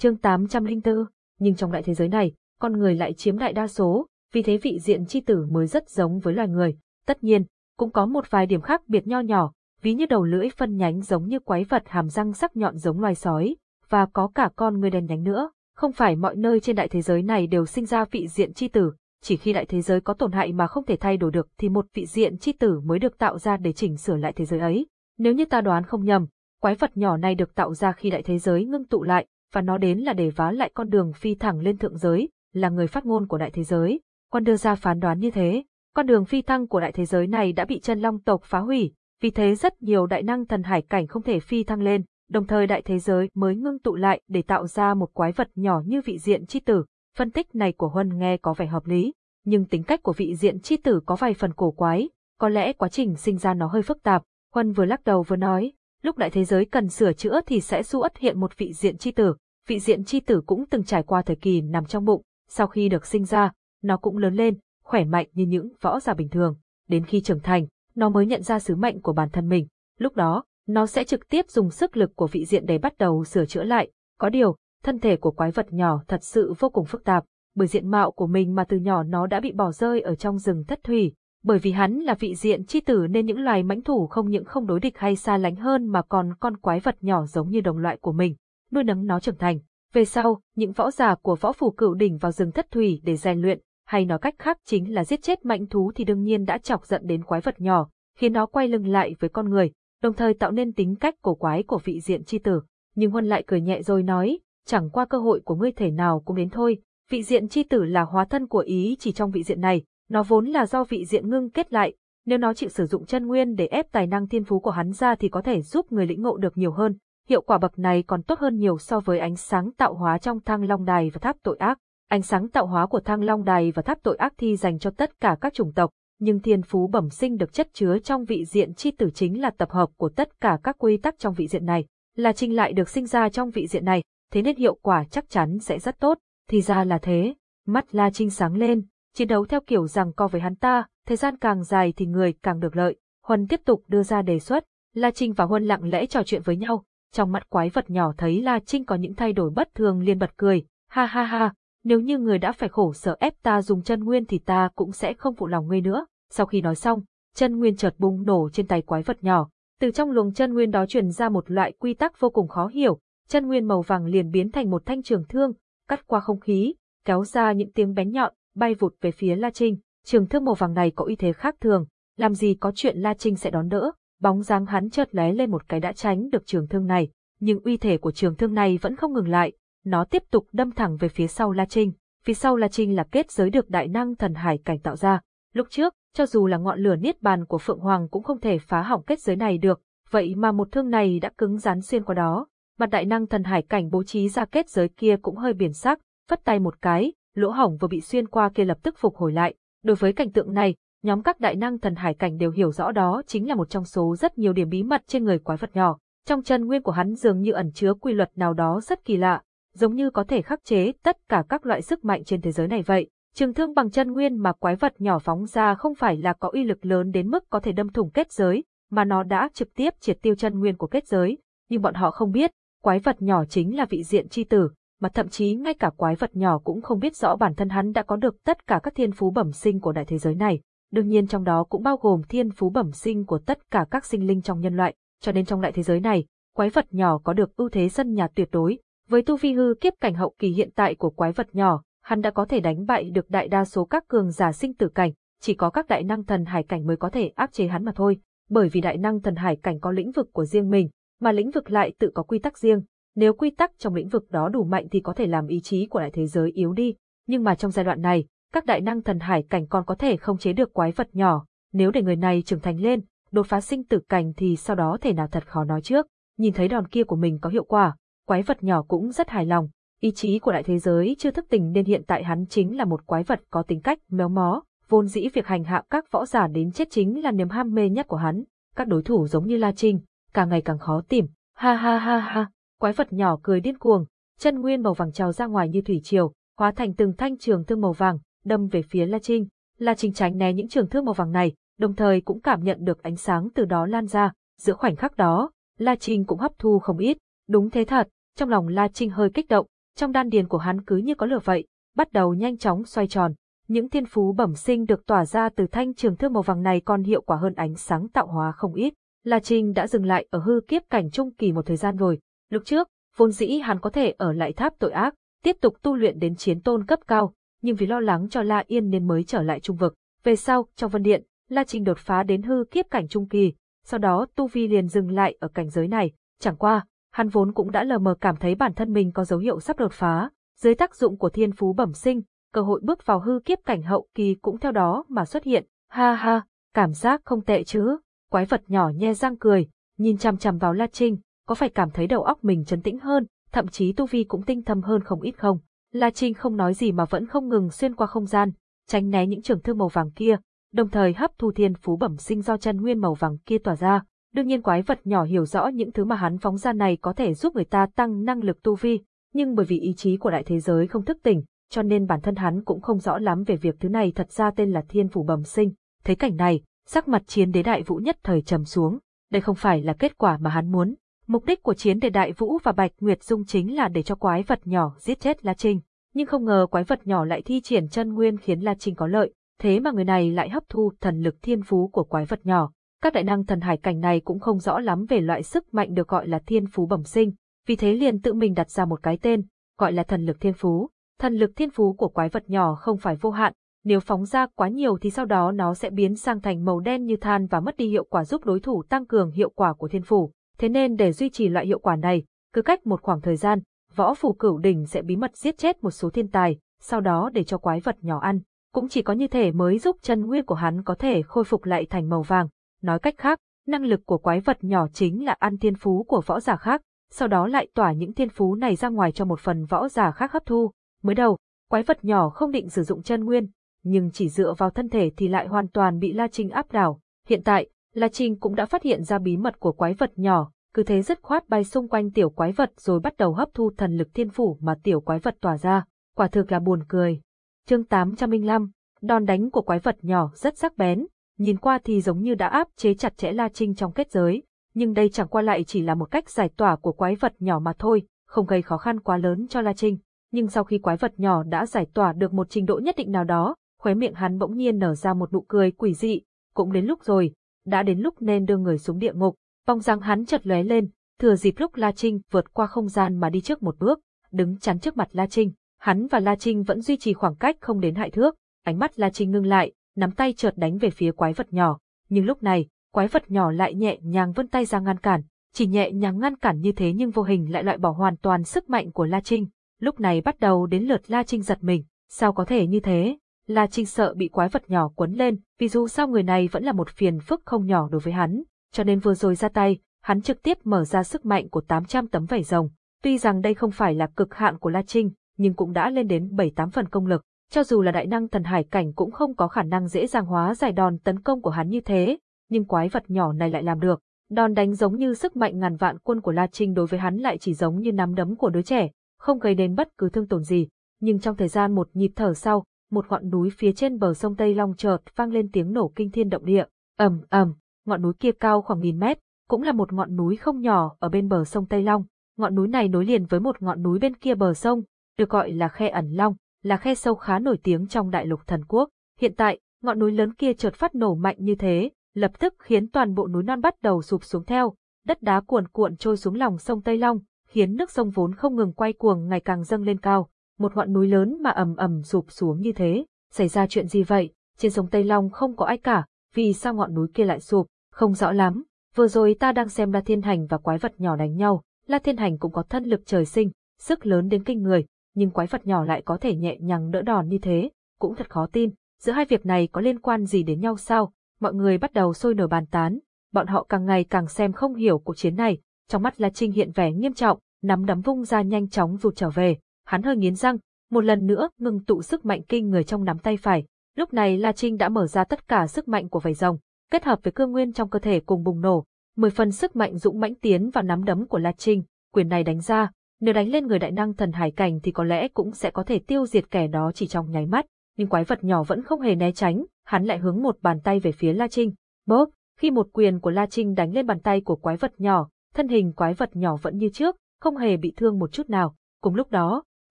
chương 804, nhưng trong đại thế giới này, con người lại chiếm đại đa số, vì thế vị diện chi tử mới rất giống với loài người. Tất nhiên, cũng có một vài điểm khác biệt nho nhỏ, ví như đầu lưỡi phân nhánh giống như quái vật hàm răng sắc nhọn giống loài sói, và có cả con người đen nhánh nữa. Không phải mọi nơi trên đại thế giới này đều sinh ra vị diện chi tử, chỉ khi đại thế giới có tổn hại mà không thể thay đổi được thì một vị diện chi tử mới được tạo ra để chỉnh sửa lại thế giới ấy. Nếu như ta đoán không nhầm, quái vật nhỏ này được tạo ra khi đại thế giới ngưng tụ lại, và nó đến là để vá lại con đường phi thẳng lên thượng giới, là người phát ngôn của đại thế giới. con đưa ra phán đoán như thế, con đường phi thăng của đại thế giới này đã bị chân long tộc phá hủy, vì thế rất nhiều đại năng thần hải cảnh không thể phi thăng lên, đồng thời đại thế giới mới ngưng tụ lại để tạo ra một quái vật nhỏ như vị diện chi tử. Phân tích này của Huân nghe có vẻ hợp lý, nhưng tính cách của vị diện chi tử có vài phần cổ quái, có lẽ quá trình sinh ra nó hơi phức tạp. Huân vừa lắc đầu vừa nói, lúc đại thế giới cần sửa chữa thì sẽ xuất hiện một vị diện chi tử. Vị diện chi tử cũng từng trải qua thời kỳ nằm trong bụng, sau khi được sinh ra, nó cũng lớn lên, khỏe mạnh như những võ giả bình thường. Đến khi trưởng thành, nó mới nhận ra sứ mệnh của bản thân mình. Lúc đó, nó sẽ trực tiếp dùng sức lực của vị diện để bắt đầu sửa chữa lại. Có điều, thân thể của quái vật nhỏ thật sự vô cùng phức tạp, bởi diện mạo của mình mà từ nhỏ nó đã bị bỏ rơi ở trong rừng thất thủy. Bởi vì hắn là vị diện chi tử nên những loài mãnh thủ không những không đối địch hay xa lánh hơn mà còn con quái vật nhỏ giống như đồng loại của mình, nuôi nấng nó trưởng thành. Về sau, những võ giả của võ phủ cựu đỉnh vào rừng thất thủy để rèn luyện, hay nói cách khác chính là giết chết mãnh thú thì đương nhiên đã chọc giận đến quái vật nhỏ, khiến nó quay lưng lại với con người, đồng thời tạo nên tính cách cổ quái của vị diện chi tử. Nhưng Huân lại cười nhẹ rồi nói, chẳng qua cơ hội của ngươi thể nào cũng đến thôi, vị diện chi tử là hóa thân của ý chỉ trong vị diện này, nó vốn là do vị diện ngưng kết lại, nếu nó chịu sử dụng chân nguyên để ép tài năng thiên phú của hắn ra thì có thể giúp người lĩnh ngộ được nhiều hơn, hiệu quả bậc này còn tốt hơn nhiều so với ánh sáng tạo hóa trong thang long đài và tháp tội ác. Ánh sáng tạo hóa của thang long đài và tháp tội ác thi dành cho tất cả các chủng tộc, nhưng thiên phú bẩm sinh được chất chứa trong vị diện chi tử chính là tập hợp của tất cả các quy tắc trong vị diện này, là trình lại được sinh ra trong vị diện này, thế nên hiệu quả chắc chắn sẽ rất tốt, thì ra là thế. Mắt La Trinh sáng lên, chiến đấu theo kiểu rằng co với hắn ta, thời gian càng dài thì người càng được lợi. Huân tiếp tục đưa ra đề xuất, La Trinh và Huân lặng lẽ trò chuyện với nhau, trong mắt quái vật nhỏ thấy La Trinh có những thay đổi bất thường liền bật cười, ha ha ha, nếu như người đã phải khổ sở ép ta dùng chân nguyên thì ta cũng sẽ không phụ lòng ngươi nữa. Sau khi nói xong, chân nguyên chợt bùng nổ trên tay quái vật nhỏ, từ trong luồng chân nguyên đó truyền ra một loại quy tắc vô cùng khó hiểu, chân nguyên màu vàng liền biến thành một thanh trường thương, cắt qua không khí, kéo ra những tiếng bén nhọn, bay vụt về phía La Trinh. Trường thương màu vàng này có uy thế khác thường, làm gì có chuyện La Trinh sẽ đón đỡ, bóng dáng hắn chợt lóe lên một cái đã tránh được trường thương này, nhưng uy thế của trường thương này vẫn không ngừng lại, nó tiếp tục đâm thẳng về phía sau La Trinh. Phía sau La Trinh là kết giới được đại năng thần hải cảnh tạo ra. Lúc trước, cho dù là ngọn lửa niết bàn của Phượng Hoàng cũng không thể phá hỏng kết giới này được, vậy mà một thương này đã cứng rắn xuyên qua đó. Mặt đại năng thần hải cảnh bố trí ra kết giới kia cũng hơi biển sắc, phất tay một cái, lỗ hổng vừa bị xuyên qua kia lập tức phục hồi lại. Đối với cảnh tượng này, nhóm các đại năng thần hải cảnh đều hiểu rõ đó chính là một trong số rất nhiều điểm bí mật trên người quái vật nhỏ. Trong chân nguyên của hắn dường như ẩn chứa quy luật nào đó rất kỳ lạ, giống như có thể khắc chế tất cả các loại sức mạnh trên thế giới này vậy. Trường thương bằng chân nguyên mà quái vật nhỏ phóng ra không phải là có uy lực lớn đến mức có thể đâm thủng kết giới, mà nó đã trực tiếp triệt tiêu chân nguyên của kết giới. Nhưng bọn họ không biết, quái vật nhỏ chính là vị diện chi tử, mà thậm chí ngay cả quái vật nhỏ cũng không biết rõ bản thân hắn đã có được tất cả các thiên phú bẩm sinh của đại thế giới này. Đương nhiên trong đó cũng bao gồm thiên phú bẩm sinh của tất cả các sinh linh trong nhân loại, cho nên trong đại thế giới này, quái vật nhỏ có được ưu thế sân nhà tuyệt đối. Với tu vi hư kiếp cảnh hậu kỳ hiện tại của quái vật nhỏ, hắn đã có thể đánh bại được đại đa số các cường giả sinh tử cảnh, chỉ có các đại năng thần hải cảnh mới có thể áp chế hắn mà thôi, bởi vì đại năng thần hải cảnh có lĩnh vực của riêng mình, mà lĩnh vực lại tự có quy tắc riêng, nếu quy tắc trong lĩnh vực đó đủ mạnh thì có thể làm ý chí của đại thế giới yếu đi, nhưng mà trong giai đoạn này, các đại năng thần hải cảnh còn có thể không chế được quái vật nhỏ, nếu để người này trưởng thành lên, đột phá sinh tử cảnh thì sau đó thể nào thật khó nói trước. Nhìn thấy đòn kia của mình có hiệu quả, quái vật nhỏ cũng rất hài lòng, ý chí của đại thế giới chưa thức tỉnh nên hiện tại hắn chính là một quái vật có tính cách méo mó, vốn dĩ việc hành hạ các võ giả đến chết chính là niềm ham mê nhất của hắn. Các đối thủ giống như La Trinh, càng ngày càng khó tìm. Ha ha ha ha, quái vật nhỏ cười điên cuồng, chân nguyên màu vàng trào ra ngoài như thủy triều, hóa thành từng thanh trường thương màu vàng, đâm về phía La Trinh. La Trinh tránh né những trường thương màu vàng này, đồng thời cũng cảm nhận được ánh sáng từ đó lan ra. Giữa khoảnh khắc đó, La Trinh cũng hấp thu không ít. Đúng thế thật, trong lòng La Trinh hơi kích động, trong đan điền của hắn cứ như có lửa vậy, bắt đầu nhanh chóng xoay tròn. Những thiên phú bẩm sinh được tỏa ra từ thanh trường thương màu vàng này còn hiệu quả hơn ánh sáng tạo hóa không ít. La Trinh đã dừng lại ở hư kiếp cảnh trung kỳ một thời gian rồi. Lúc trước, vốn dĩ hắn có thể ở lại tháp tội ác, tiếp tục tu luyện đến chiến tôn cấp cao, nhưng vì lo lắng cho La Yên nên mới trở lại trung vực. Về sau, trong vân điện, La Trinh đột phá đến hư kiếp cảnh trung kỳ, sau đó tu vi liền dừng lại ở cảnh giới này. Chẳng qua, hắn vốn cũng đã lờ mờ cảm thấy bản thân mình có dấu hiệu sắp đột phá, dưới tác dụng của thiên phú bẩm sinh, cơ hội bước vào hư kiếp cảnh hậu kỳ cũng theo đó mà xuất hiện. Ha ha, cảm giác không tệ chứ. Quái vật nhỏ nhe răng cười, nhìn chằm chằm vào La Trinh, có phải cảm thấy đầu óc mình trấn tĩnh hơn, thậm chí tu vi cũng tinh thâm hơn không ít không. La Trinh không nói gì mà vẫn không ngừng xuyên qua không gian, tránh né những trường thương màu vàng kia, đồng thời hấp thu thiên phú bẩm sinh do chân nguyên màu vàng kia tỏa ra. Đương nhiên quái vật nhỏ hiểu rõ những thứ mà hắn phóng ra này có thể giúp người ta tăng năng lực tu vi, nhưng bởi vì ý chí của đại thế giới không thức tỉnh, cho nên bản thân hắn cũng không rõ lắm về việc thứ này thật ra tên là thiên phủ bẩm sinh. Thấy cảnh này, sắc mặt chiến đế đại vũ nhất thời trầm xuống, đây không phải là kết quả mà hắn muốn. Mục đích của chiến để đại vũ và Bạch Nguyệt Dung chính là để cho quái vật nhỏ giết chết La Trinh, nhưng không ngờ quái vật nhỏ lại thi triển chân nguyên khiến La Trinh có lợi, thế mà người này lại hấp thu thần lực thiên phú của quái vật nhỏ. Các đại năng thần hải cảnh này cũng không rõ lắm về loại sức mạnh được gọi là thiên phú bẩm sinh, vì thế liền tự mình đặt ra một cái tên, gọi là thần lực thiên phú. Thần lực thiên phú của quái vật nhỏ không phải vô hạn, nếu phóng ra quá nhiều thì sau đó nó sẽ biến sang thành màu đen như than và mất đi hiệu quả giúp đối thủ tăng cường hiệu quả của thiên phủ. Thế nên để duy trì loại hiệu quả này, cứ cách một khoảng thời gian, võ phủ cửu đỉnh sẽ bí mật giết chết một số thiên tài, sau đó để cho quái vật nhỏ ăn. Cũng chỉ có như thể mới giúp chân nguyên của hắn có thể khôi phục lại thành màu vàng. Nói cách khác, năng lực của quái vật nhỏ chính là ăn thiên phú của võ giả khác, sau đó lại tỏa những thiên phú này ra ngoài cho một phần võ giả khác hấp thu. Mới đầu, quái vật nhỏ không định sử dụng chân nguyên, nhưng chỉ dựa vào thân thể thì lại hoàn toàn bị La Trinh áp đảo. Hiện tại, La Trinh cũng đã phát hiện ra bí mật của quái vật nhỏ, cứ thế dứt khoát bay xung quanh tiểu quái vật rồi bắt đầu hấp thu thần lực thiên phủ mà tiểu quái vật tỏa ra. Quả thực là buồn cười. Chương 805, đòn đánh của quái vật nhỏ rất sắc bén, nhìn qua thì giống như đã áp chế chặt chẽ La Trinh trong kết giới, nhưng đây chẳng qua lại chỉ là một cách giải tỏa của quái vật nhỏ mà thôi, không gây khó khăn quá lớn cho La Trinh. Nhưng sau khi quái vật nhỏ đã giải tỏa được một trình độ nhất định nào đó, khóe miệng hắn bỗng nhiên nở ra một nụ cười quỷ dị, cũng đến lúc rồi, đã đến lúc nên đưa người xuống địa ngục. Bóng dáng hắn chợt lóe lên, thừa dịp lúc La Trinh vượt qua không gian mà đi trước một bước, đứng chắn trước mặt La Trinh. Hắn và La Trinh vẫn duy trì khoảng cách không đến hại thước, ánh mắt La Trinh ngưng lại, nắm tay chợt đánh về phía quái vật nhỏ, nhưng lúc này, quái vật nhỏ lại nhẹ nhàng vươn tay ra ngăn cản, chỉ nhẹ nhàng ngăn cản như thế nhưng vô hình lại loại bỏ hoàn toàn sức mạnh của La Trinh. Lúc này bắt đầu đến lượt La Trinh giật mình, sao có thể như thế? La Trinh sợ bị quái vật nhỏ quấn lên, vì dù sao người này vẫn là một phiền phức không nhỏ đối với hắn, cho nên vừa rồi ra tay, hắn trực tiếp mở ra sức mạnh của 800 tấm vảy rồng. Tuy rằng đây không phải là cực hạn của La Trinh, nhưng cũng đã lên đến 7-8 phần công lực. Cho dù là đại năng thần hải cảnh cũng không có khả năng dễ dàng hóa giải đòn tấn công của hắn như thế, nhưng quái vật nhỏ này lại làm được. Đòn đánh giống như sức mạnh ngàn vạn quân của La Trinh đối với hắn lại chỉ giống như nắm đấm của đứa trẻ, không gây đến bất cứ thương tổn gì. Nhưng trong thời gian một nhịp thở sau, một ngọn núi phía trên bờ sông Tây Long chợt vang lên tiếng nổ kinh thiên động địa. ầm ầm, ngọn núi kia cao khoảng nghìn mét, cũng là một ngọn núi không nhỏ ở bên bờ sông Tây Long. Ngọn núi này nối liền với một ngọn núi bên kia bờ sông, được gọi là khe ẩn long, là khe sâu khá nổi tiếng trong đại lục thần quốc. Hiện tại, ngọn núi lớn kia chợt phát nổ mạnh như thế, lập tức khiến toàn bộ núi non bắt đầu sụp xuống theo, đất đá cuồn cuộn trôi xuống lòng sông Tây Long, khiến nước sông vốn không ngừng quay cuồng ngày càng dâng lên cao một ngọn núi lớn mà ầm ầm sụp xuống như thế. Xảy ra chuyện gì vậy? Trên sông Tây Long không có ai cả, vì sao ngọn núi kia lại sụp? Không rõ lắm. Vừa rồi ta đang xem La Thiên Hành và quái vật nhỏ đánh nhau. La Thiên Hành cũng có thân lực trời sinh, sức lớn đến kinh người, nhưng quái vật nhỏ lại có thể nhẹ nhàng đỡ đòn như thế, cũng thật khó tin. Giữa hai việc này có liên quan gì đến nhau sao? Mọi người bắt đầu sôi nổi bàn tán, bọn họ càng ngày càng xem không hiểu cuộc chiến này, trong mắt La Trinh hiện vẻ nghiêm trọng, nắm đấm vung ra nhanh chóng rụt trở về, hắn hơi nghiến răng, một lần nữa ngừng tụ sức mạnh kinh người trong nắm tay phải. Lúc này La Trinh đã mở ra tất cả sức mạnh của vảy rồng, kết hợp với cương nguyên trong cơ thể cùng bùng nổ, mười phần sức mạnh dũng mãnh tiến vào nắm đấm của La Trinh, quyền này đánh ra, nếu đánh lên người đại năng thần hải cảnh thì có lẽ cũng sẽ có thể tiêu diệt kẻ đó chỉ trong nháy mắt, nhưng quái vật nhỏ vẫn không hề né tránh, hắn lại hướng một bàn tay về phía La Trinh. Bốp, khi một quyền của La Trinh đánh lên bàn tay của quái vật nhỏ, thân hình quái vật nhỏ vẫn như trước, không hề bị thương một chút nào. Cùng lúc đó,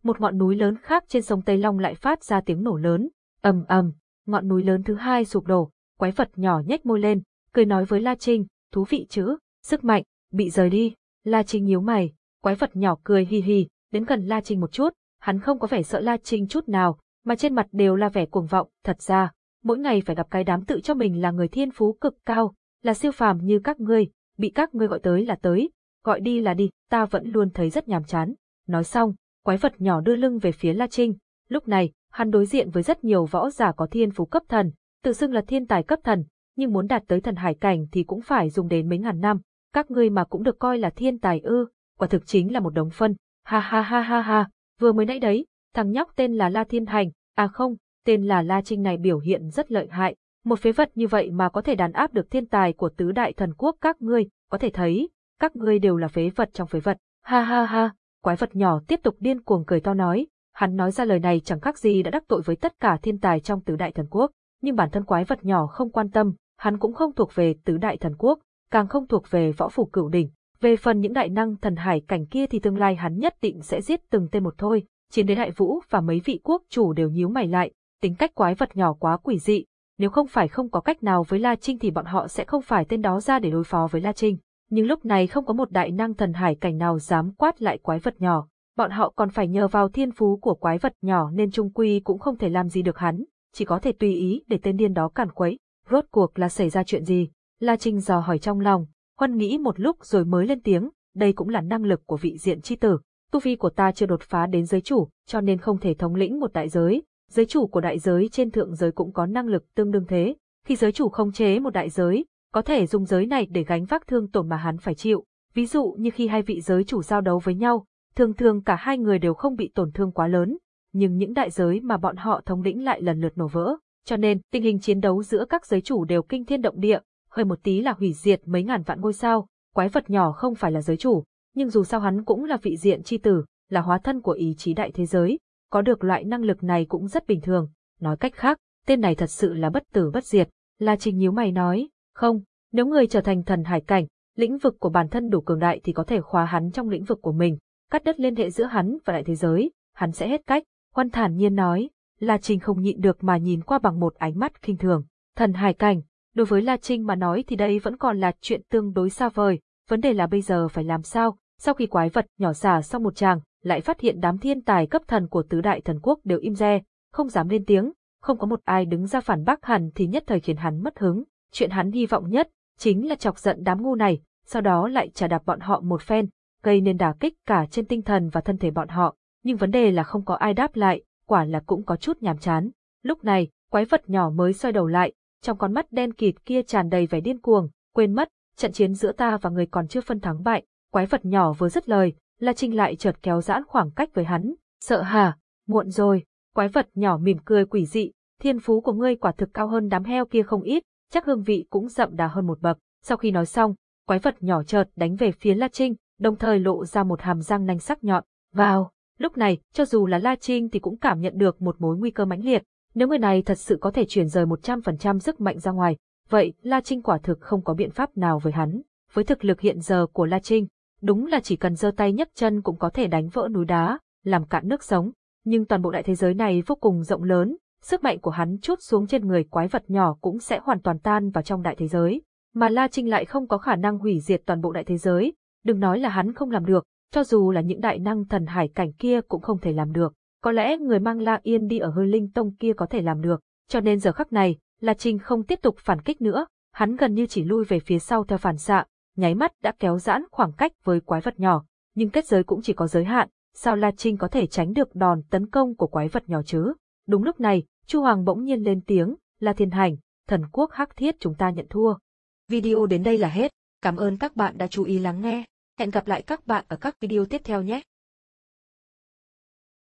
một ngọn núi lớn khác trên sông Tây Long lại phát ra tiếng nổ lớn, ầm ầm, ngọn núi lớn thứ hai sụp đổ, quái vật nhỏ nhếch môi lên, cười nói với La Trinh, thú vị chứ, sức mạnh, bị rời đi, La Trinh nhíu mày, quái vật nhỏ cười hi hi, đến gần La Trinh một chút, hắn không có vẻ sợ La Trinh chút nào, mà trên mặt đều là vẻ cuồng vọng, thật ra, mỗi ngày phải gặp cái đám tự cho mình là người thiên phú cực cao, là siêu phàm như các ngươi, bị các ngươi gọi tới là tới, gọi đi là đi, ta vẫn luôn thấy rất nhàm chán. Nói xong, quái vật nhỏ đưa lưng về phía La Trinh. Lúc này, hắn đối diện với rất nhiều võ giả có thiên phú cấp thần, tự xưng là thiên tài cấp thần, nhưng muốn đạt tới thần hải cảnh thì cũng phải dùng đến mấy ngàn năm. Các ngươi mà cũng được coi là thiên tài ư, quả thực chính là một đống phân. Ha ha ha ha ha, vừa mới nãy đấy, thằng nhóc tên là La Thiên Hành, à không, tên là La Trinh này biểu hiện rất lợi hại. Một phế vật như vậy mà có thể đàn áp được thiên tài của tứ đại thần quốc các ngươi, có thể thấy, các ngươi đều là phế vật trong phế vật. Ha ha ha, quái vật nhỏ tiếp tục điên cuồng cười to nói, Hắn nói ra lời này chẳng khác gì đã đắc tội với tất cả thiên tài trong tứ đại thần quốc, nhưng bản thân quái vật nhỏ không quan tâm, hắn cũng không thuộc về tứ đại thần quốc, càng không thuộc về võ phủ cửu đỉnh. Về phần những đại năng thần hải cảnh kia thì tương lai hắn nhất định sẽ giết từng tên một thôi. Chiến đến đại vũ và mấy vị quốc chủ đều nhíu mày lại, tính cách quái vật nhỏ quá quỷ dị, nếu không phải không có cách nào với La Trinh thì bọn họ sẽ không phải tên đó ra để đối phó với La Trinh. Nhưng lúc này không có một đại năng thần hải cảnh nào dám quát lại quái vật nhỏ, bọn họ còn phải nhờ vào thiên phú của quái vật nhỏ nên trung quy cũng không thể làm gì được hắn, chỉ có thể tùy ý để tên điên đó cản quấy. Rốt cuộc là xảy ra chuyện gì? La Trinh dò hỏi trong lòng, Huân nghĩ một lúc rồi mới lên tiếng, đây cũng là năng lực của vị diện chi tử. Tu vi của ta chưa đột phá đến giới chủ, cho nên không thể thống lĩnh một đại giới. Giới chủ của đại giới trên thượng giới cũng có năng lực tương đương thế. Khi giới chủ không chế một đại giới, có thể dùng giới này để gánh vác thương tổn mà hắn phải chịu. Ví dụ như khi hai vị giới chủ giao đấu với nhau, thường thường cả hai người đều không bị tổn thương quá lớn, nhưng những đại giới mà bọn họ thống lĩnh lại lần lượt nổ vỡ. Cho nên, tình hình chiến đấu giữa các giới chủ đều kinh thiên động địa, hơi một tí là hủy diệt mấy ngàn vạn ngôi sao, quái vật nhỏ không phải là giới chủ, nhưng dù sao hắn cũng là vị diện chi tử, là hóa thân của ý chí đại thế giới, có được loại năng lực này cũng rất bình thường. Nói cách khác, tên này thật sự là bất tử bất diệt. là Trình nhíu mày nói, không, nếu người trở thành thần hải cảnh, lĩnh vực của bản thân đủ cường đại thì có thể khóa hắn trong lĩnh vực của mình, cắt đứt liên hệ giữa hắn và đại thế giới, hắn sẽ hết cách. Quan thản nhiên nói, La Trình không nhịn được mà nhìn qua bằng một ánh mắt khinh thường. Thần hải cảnh, đối với La Trinh mà nói thì đây vẫn còn là chuyện tương đối xa vời, vấn đề là bây giờ phải làm sao, sau khi quái vật nhỏ xả xong một tràng, lại phát hiện đám thiên tài cấp thần của tứ đại thần quốc đều im re, không dám lên tiếng, không có một ai đứng ra phản bác hẳn thì nhất thời khiến hắn mất hứng. Chuyện hắn hy vọng nhất chính là chọc giận đám ngu này, sau đó lại trả đạp bọn họ một phen, gây nên đả kích cả trên tinh thần và thân thể bọn họ. Nhưng vấn đề là không có ai đáp lại, quả là cũng có chút nhàm chán. Lúc này, quái vật nhỏ mới xoay đầu lại, trong con mắt đen kịt kia tràn đầy vẻ điên cuồng, quên mất, trận chiến giữa ta và người còn chưa phân thắng bại. Quái vật nhỏ vừa dứt lời, La Trinh lại chợt kéo giãn khoảng cách với hắn. Sợ hả? Muộn rồi. Quái vật nhỏ mỉm cười quỷ dị, thiên phú của ngươi quả thực cao hơn đám heo kia không ít, chắc hương vị cũng đậm đà hơn một bậc. Sau khi nói xong, quái vật nhỏ chợt đánh về phía La Trinh, đồng thời lộ ra một hàm răng nanh sắc nhọn. Vào, lúc này, cho dù là La Trinh thì cũng cảm nhận được một mối nguy cơ mãnh liệt. Nếu người này thật sự có thể chuyển rời 100% sức mạnh ra ngoài, vậy La Trinh quả thực không có biện pháp nào với hắn. Với thực lực hiện giờ của La Trinh, đúng là chỉ cần giơ tay nhấc chân cũng có thể đánh vỡ núi đá, làm cạn nước sống. Nhưng toàn bộ đại thế giới này vô cùng rộng lớn, sức mạnh của hắn chút xuống trên người quái vật nhỏ cũng sẽ hoàn toàn tan vào trong đại thế giới. Mà La Trinh lại không có khả năng hủy diệt toàn bộ đại thế giới, đừng nói là hắn không làm được, cho dù là những đại năng thần hải cảnh kia cũng không thể làm được. Có lẽ người mang La Yên đi ở hơi linh tông kia có thể làm được, cho nên giờ khắc này, La Trinh không tiếp tục phản kích nữa, hắn gần như chỉ lui về phía sau theo phản xạ, nháy mắt đã kéo giãn khoảng cách với quái vật nhỏ, nhưng kết giới cũng chỉ có giới hạn, sao La Trinh có thể tránh được đòn tấn công của quái vật nhỏ chứ? Đúng lúc này, Chu Hoàng bỗng nhiên lên tiếng, là Thiên Hành, thần quốc hắc thiết chúng ta nhận thua. Video đến đây là hết, cảm ơn các bạn đã chú ý lắng nghe, hẹn gặp lại các bạn ở các video tiếp theo nhé.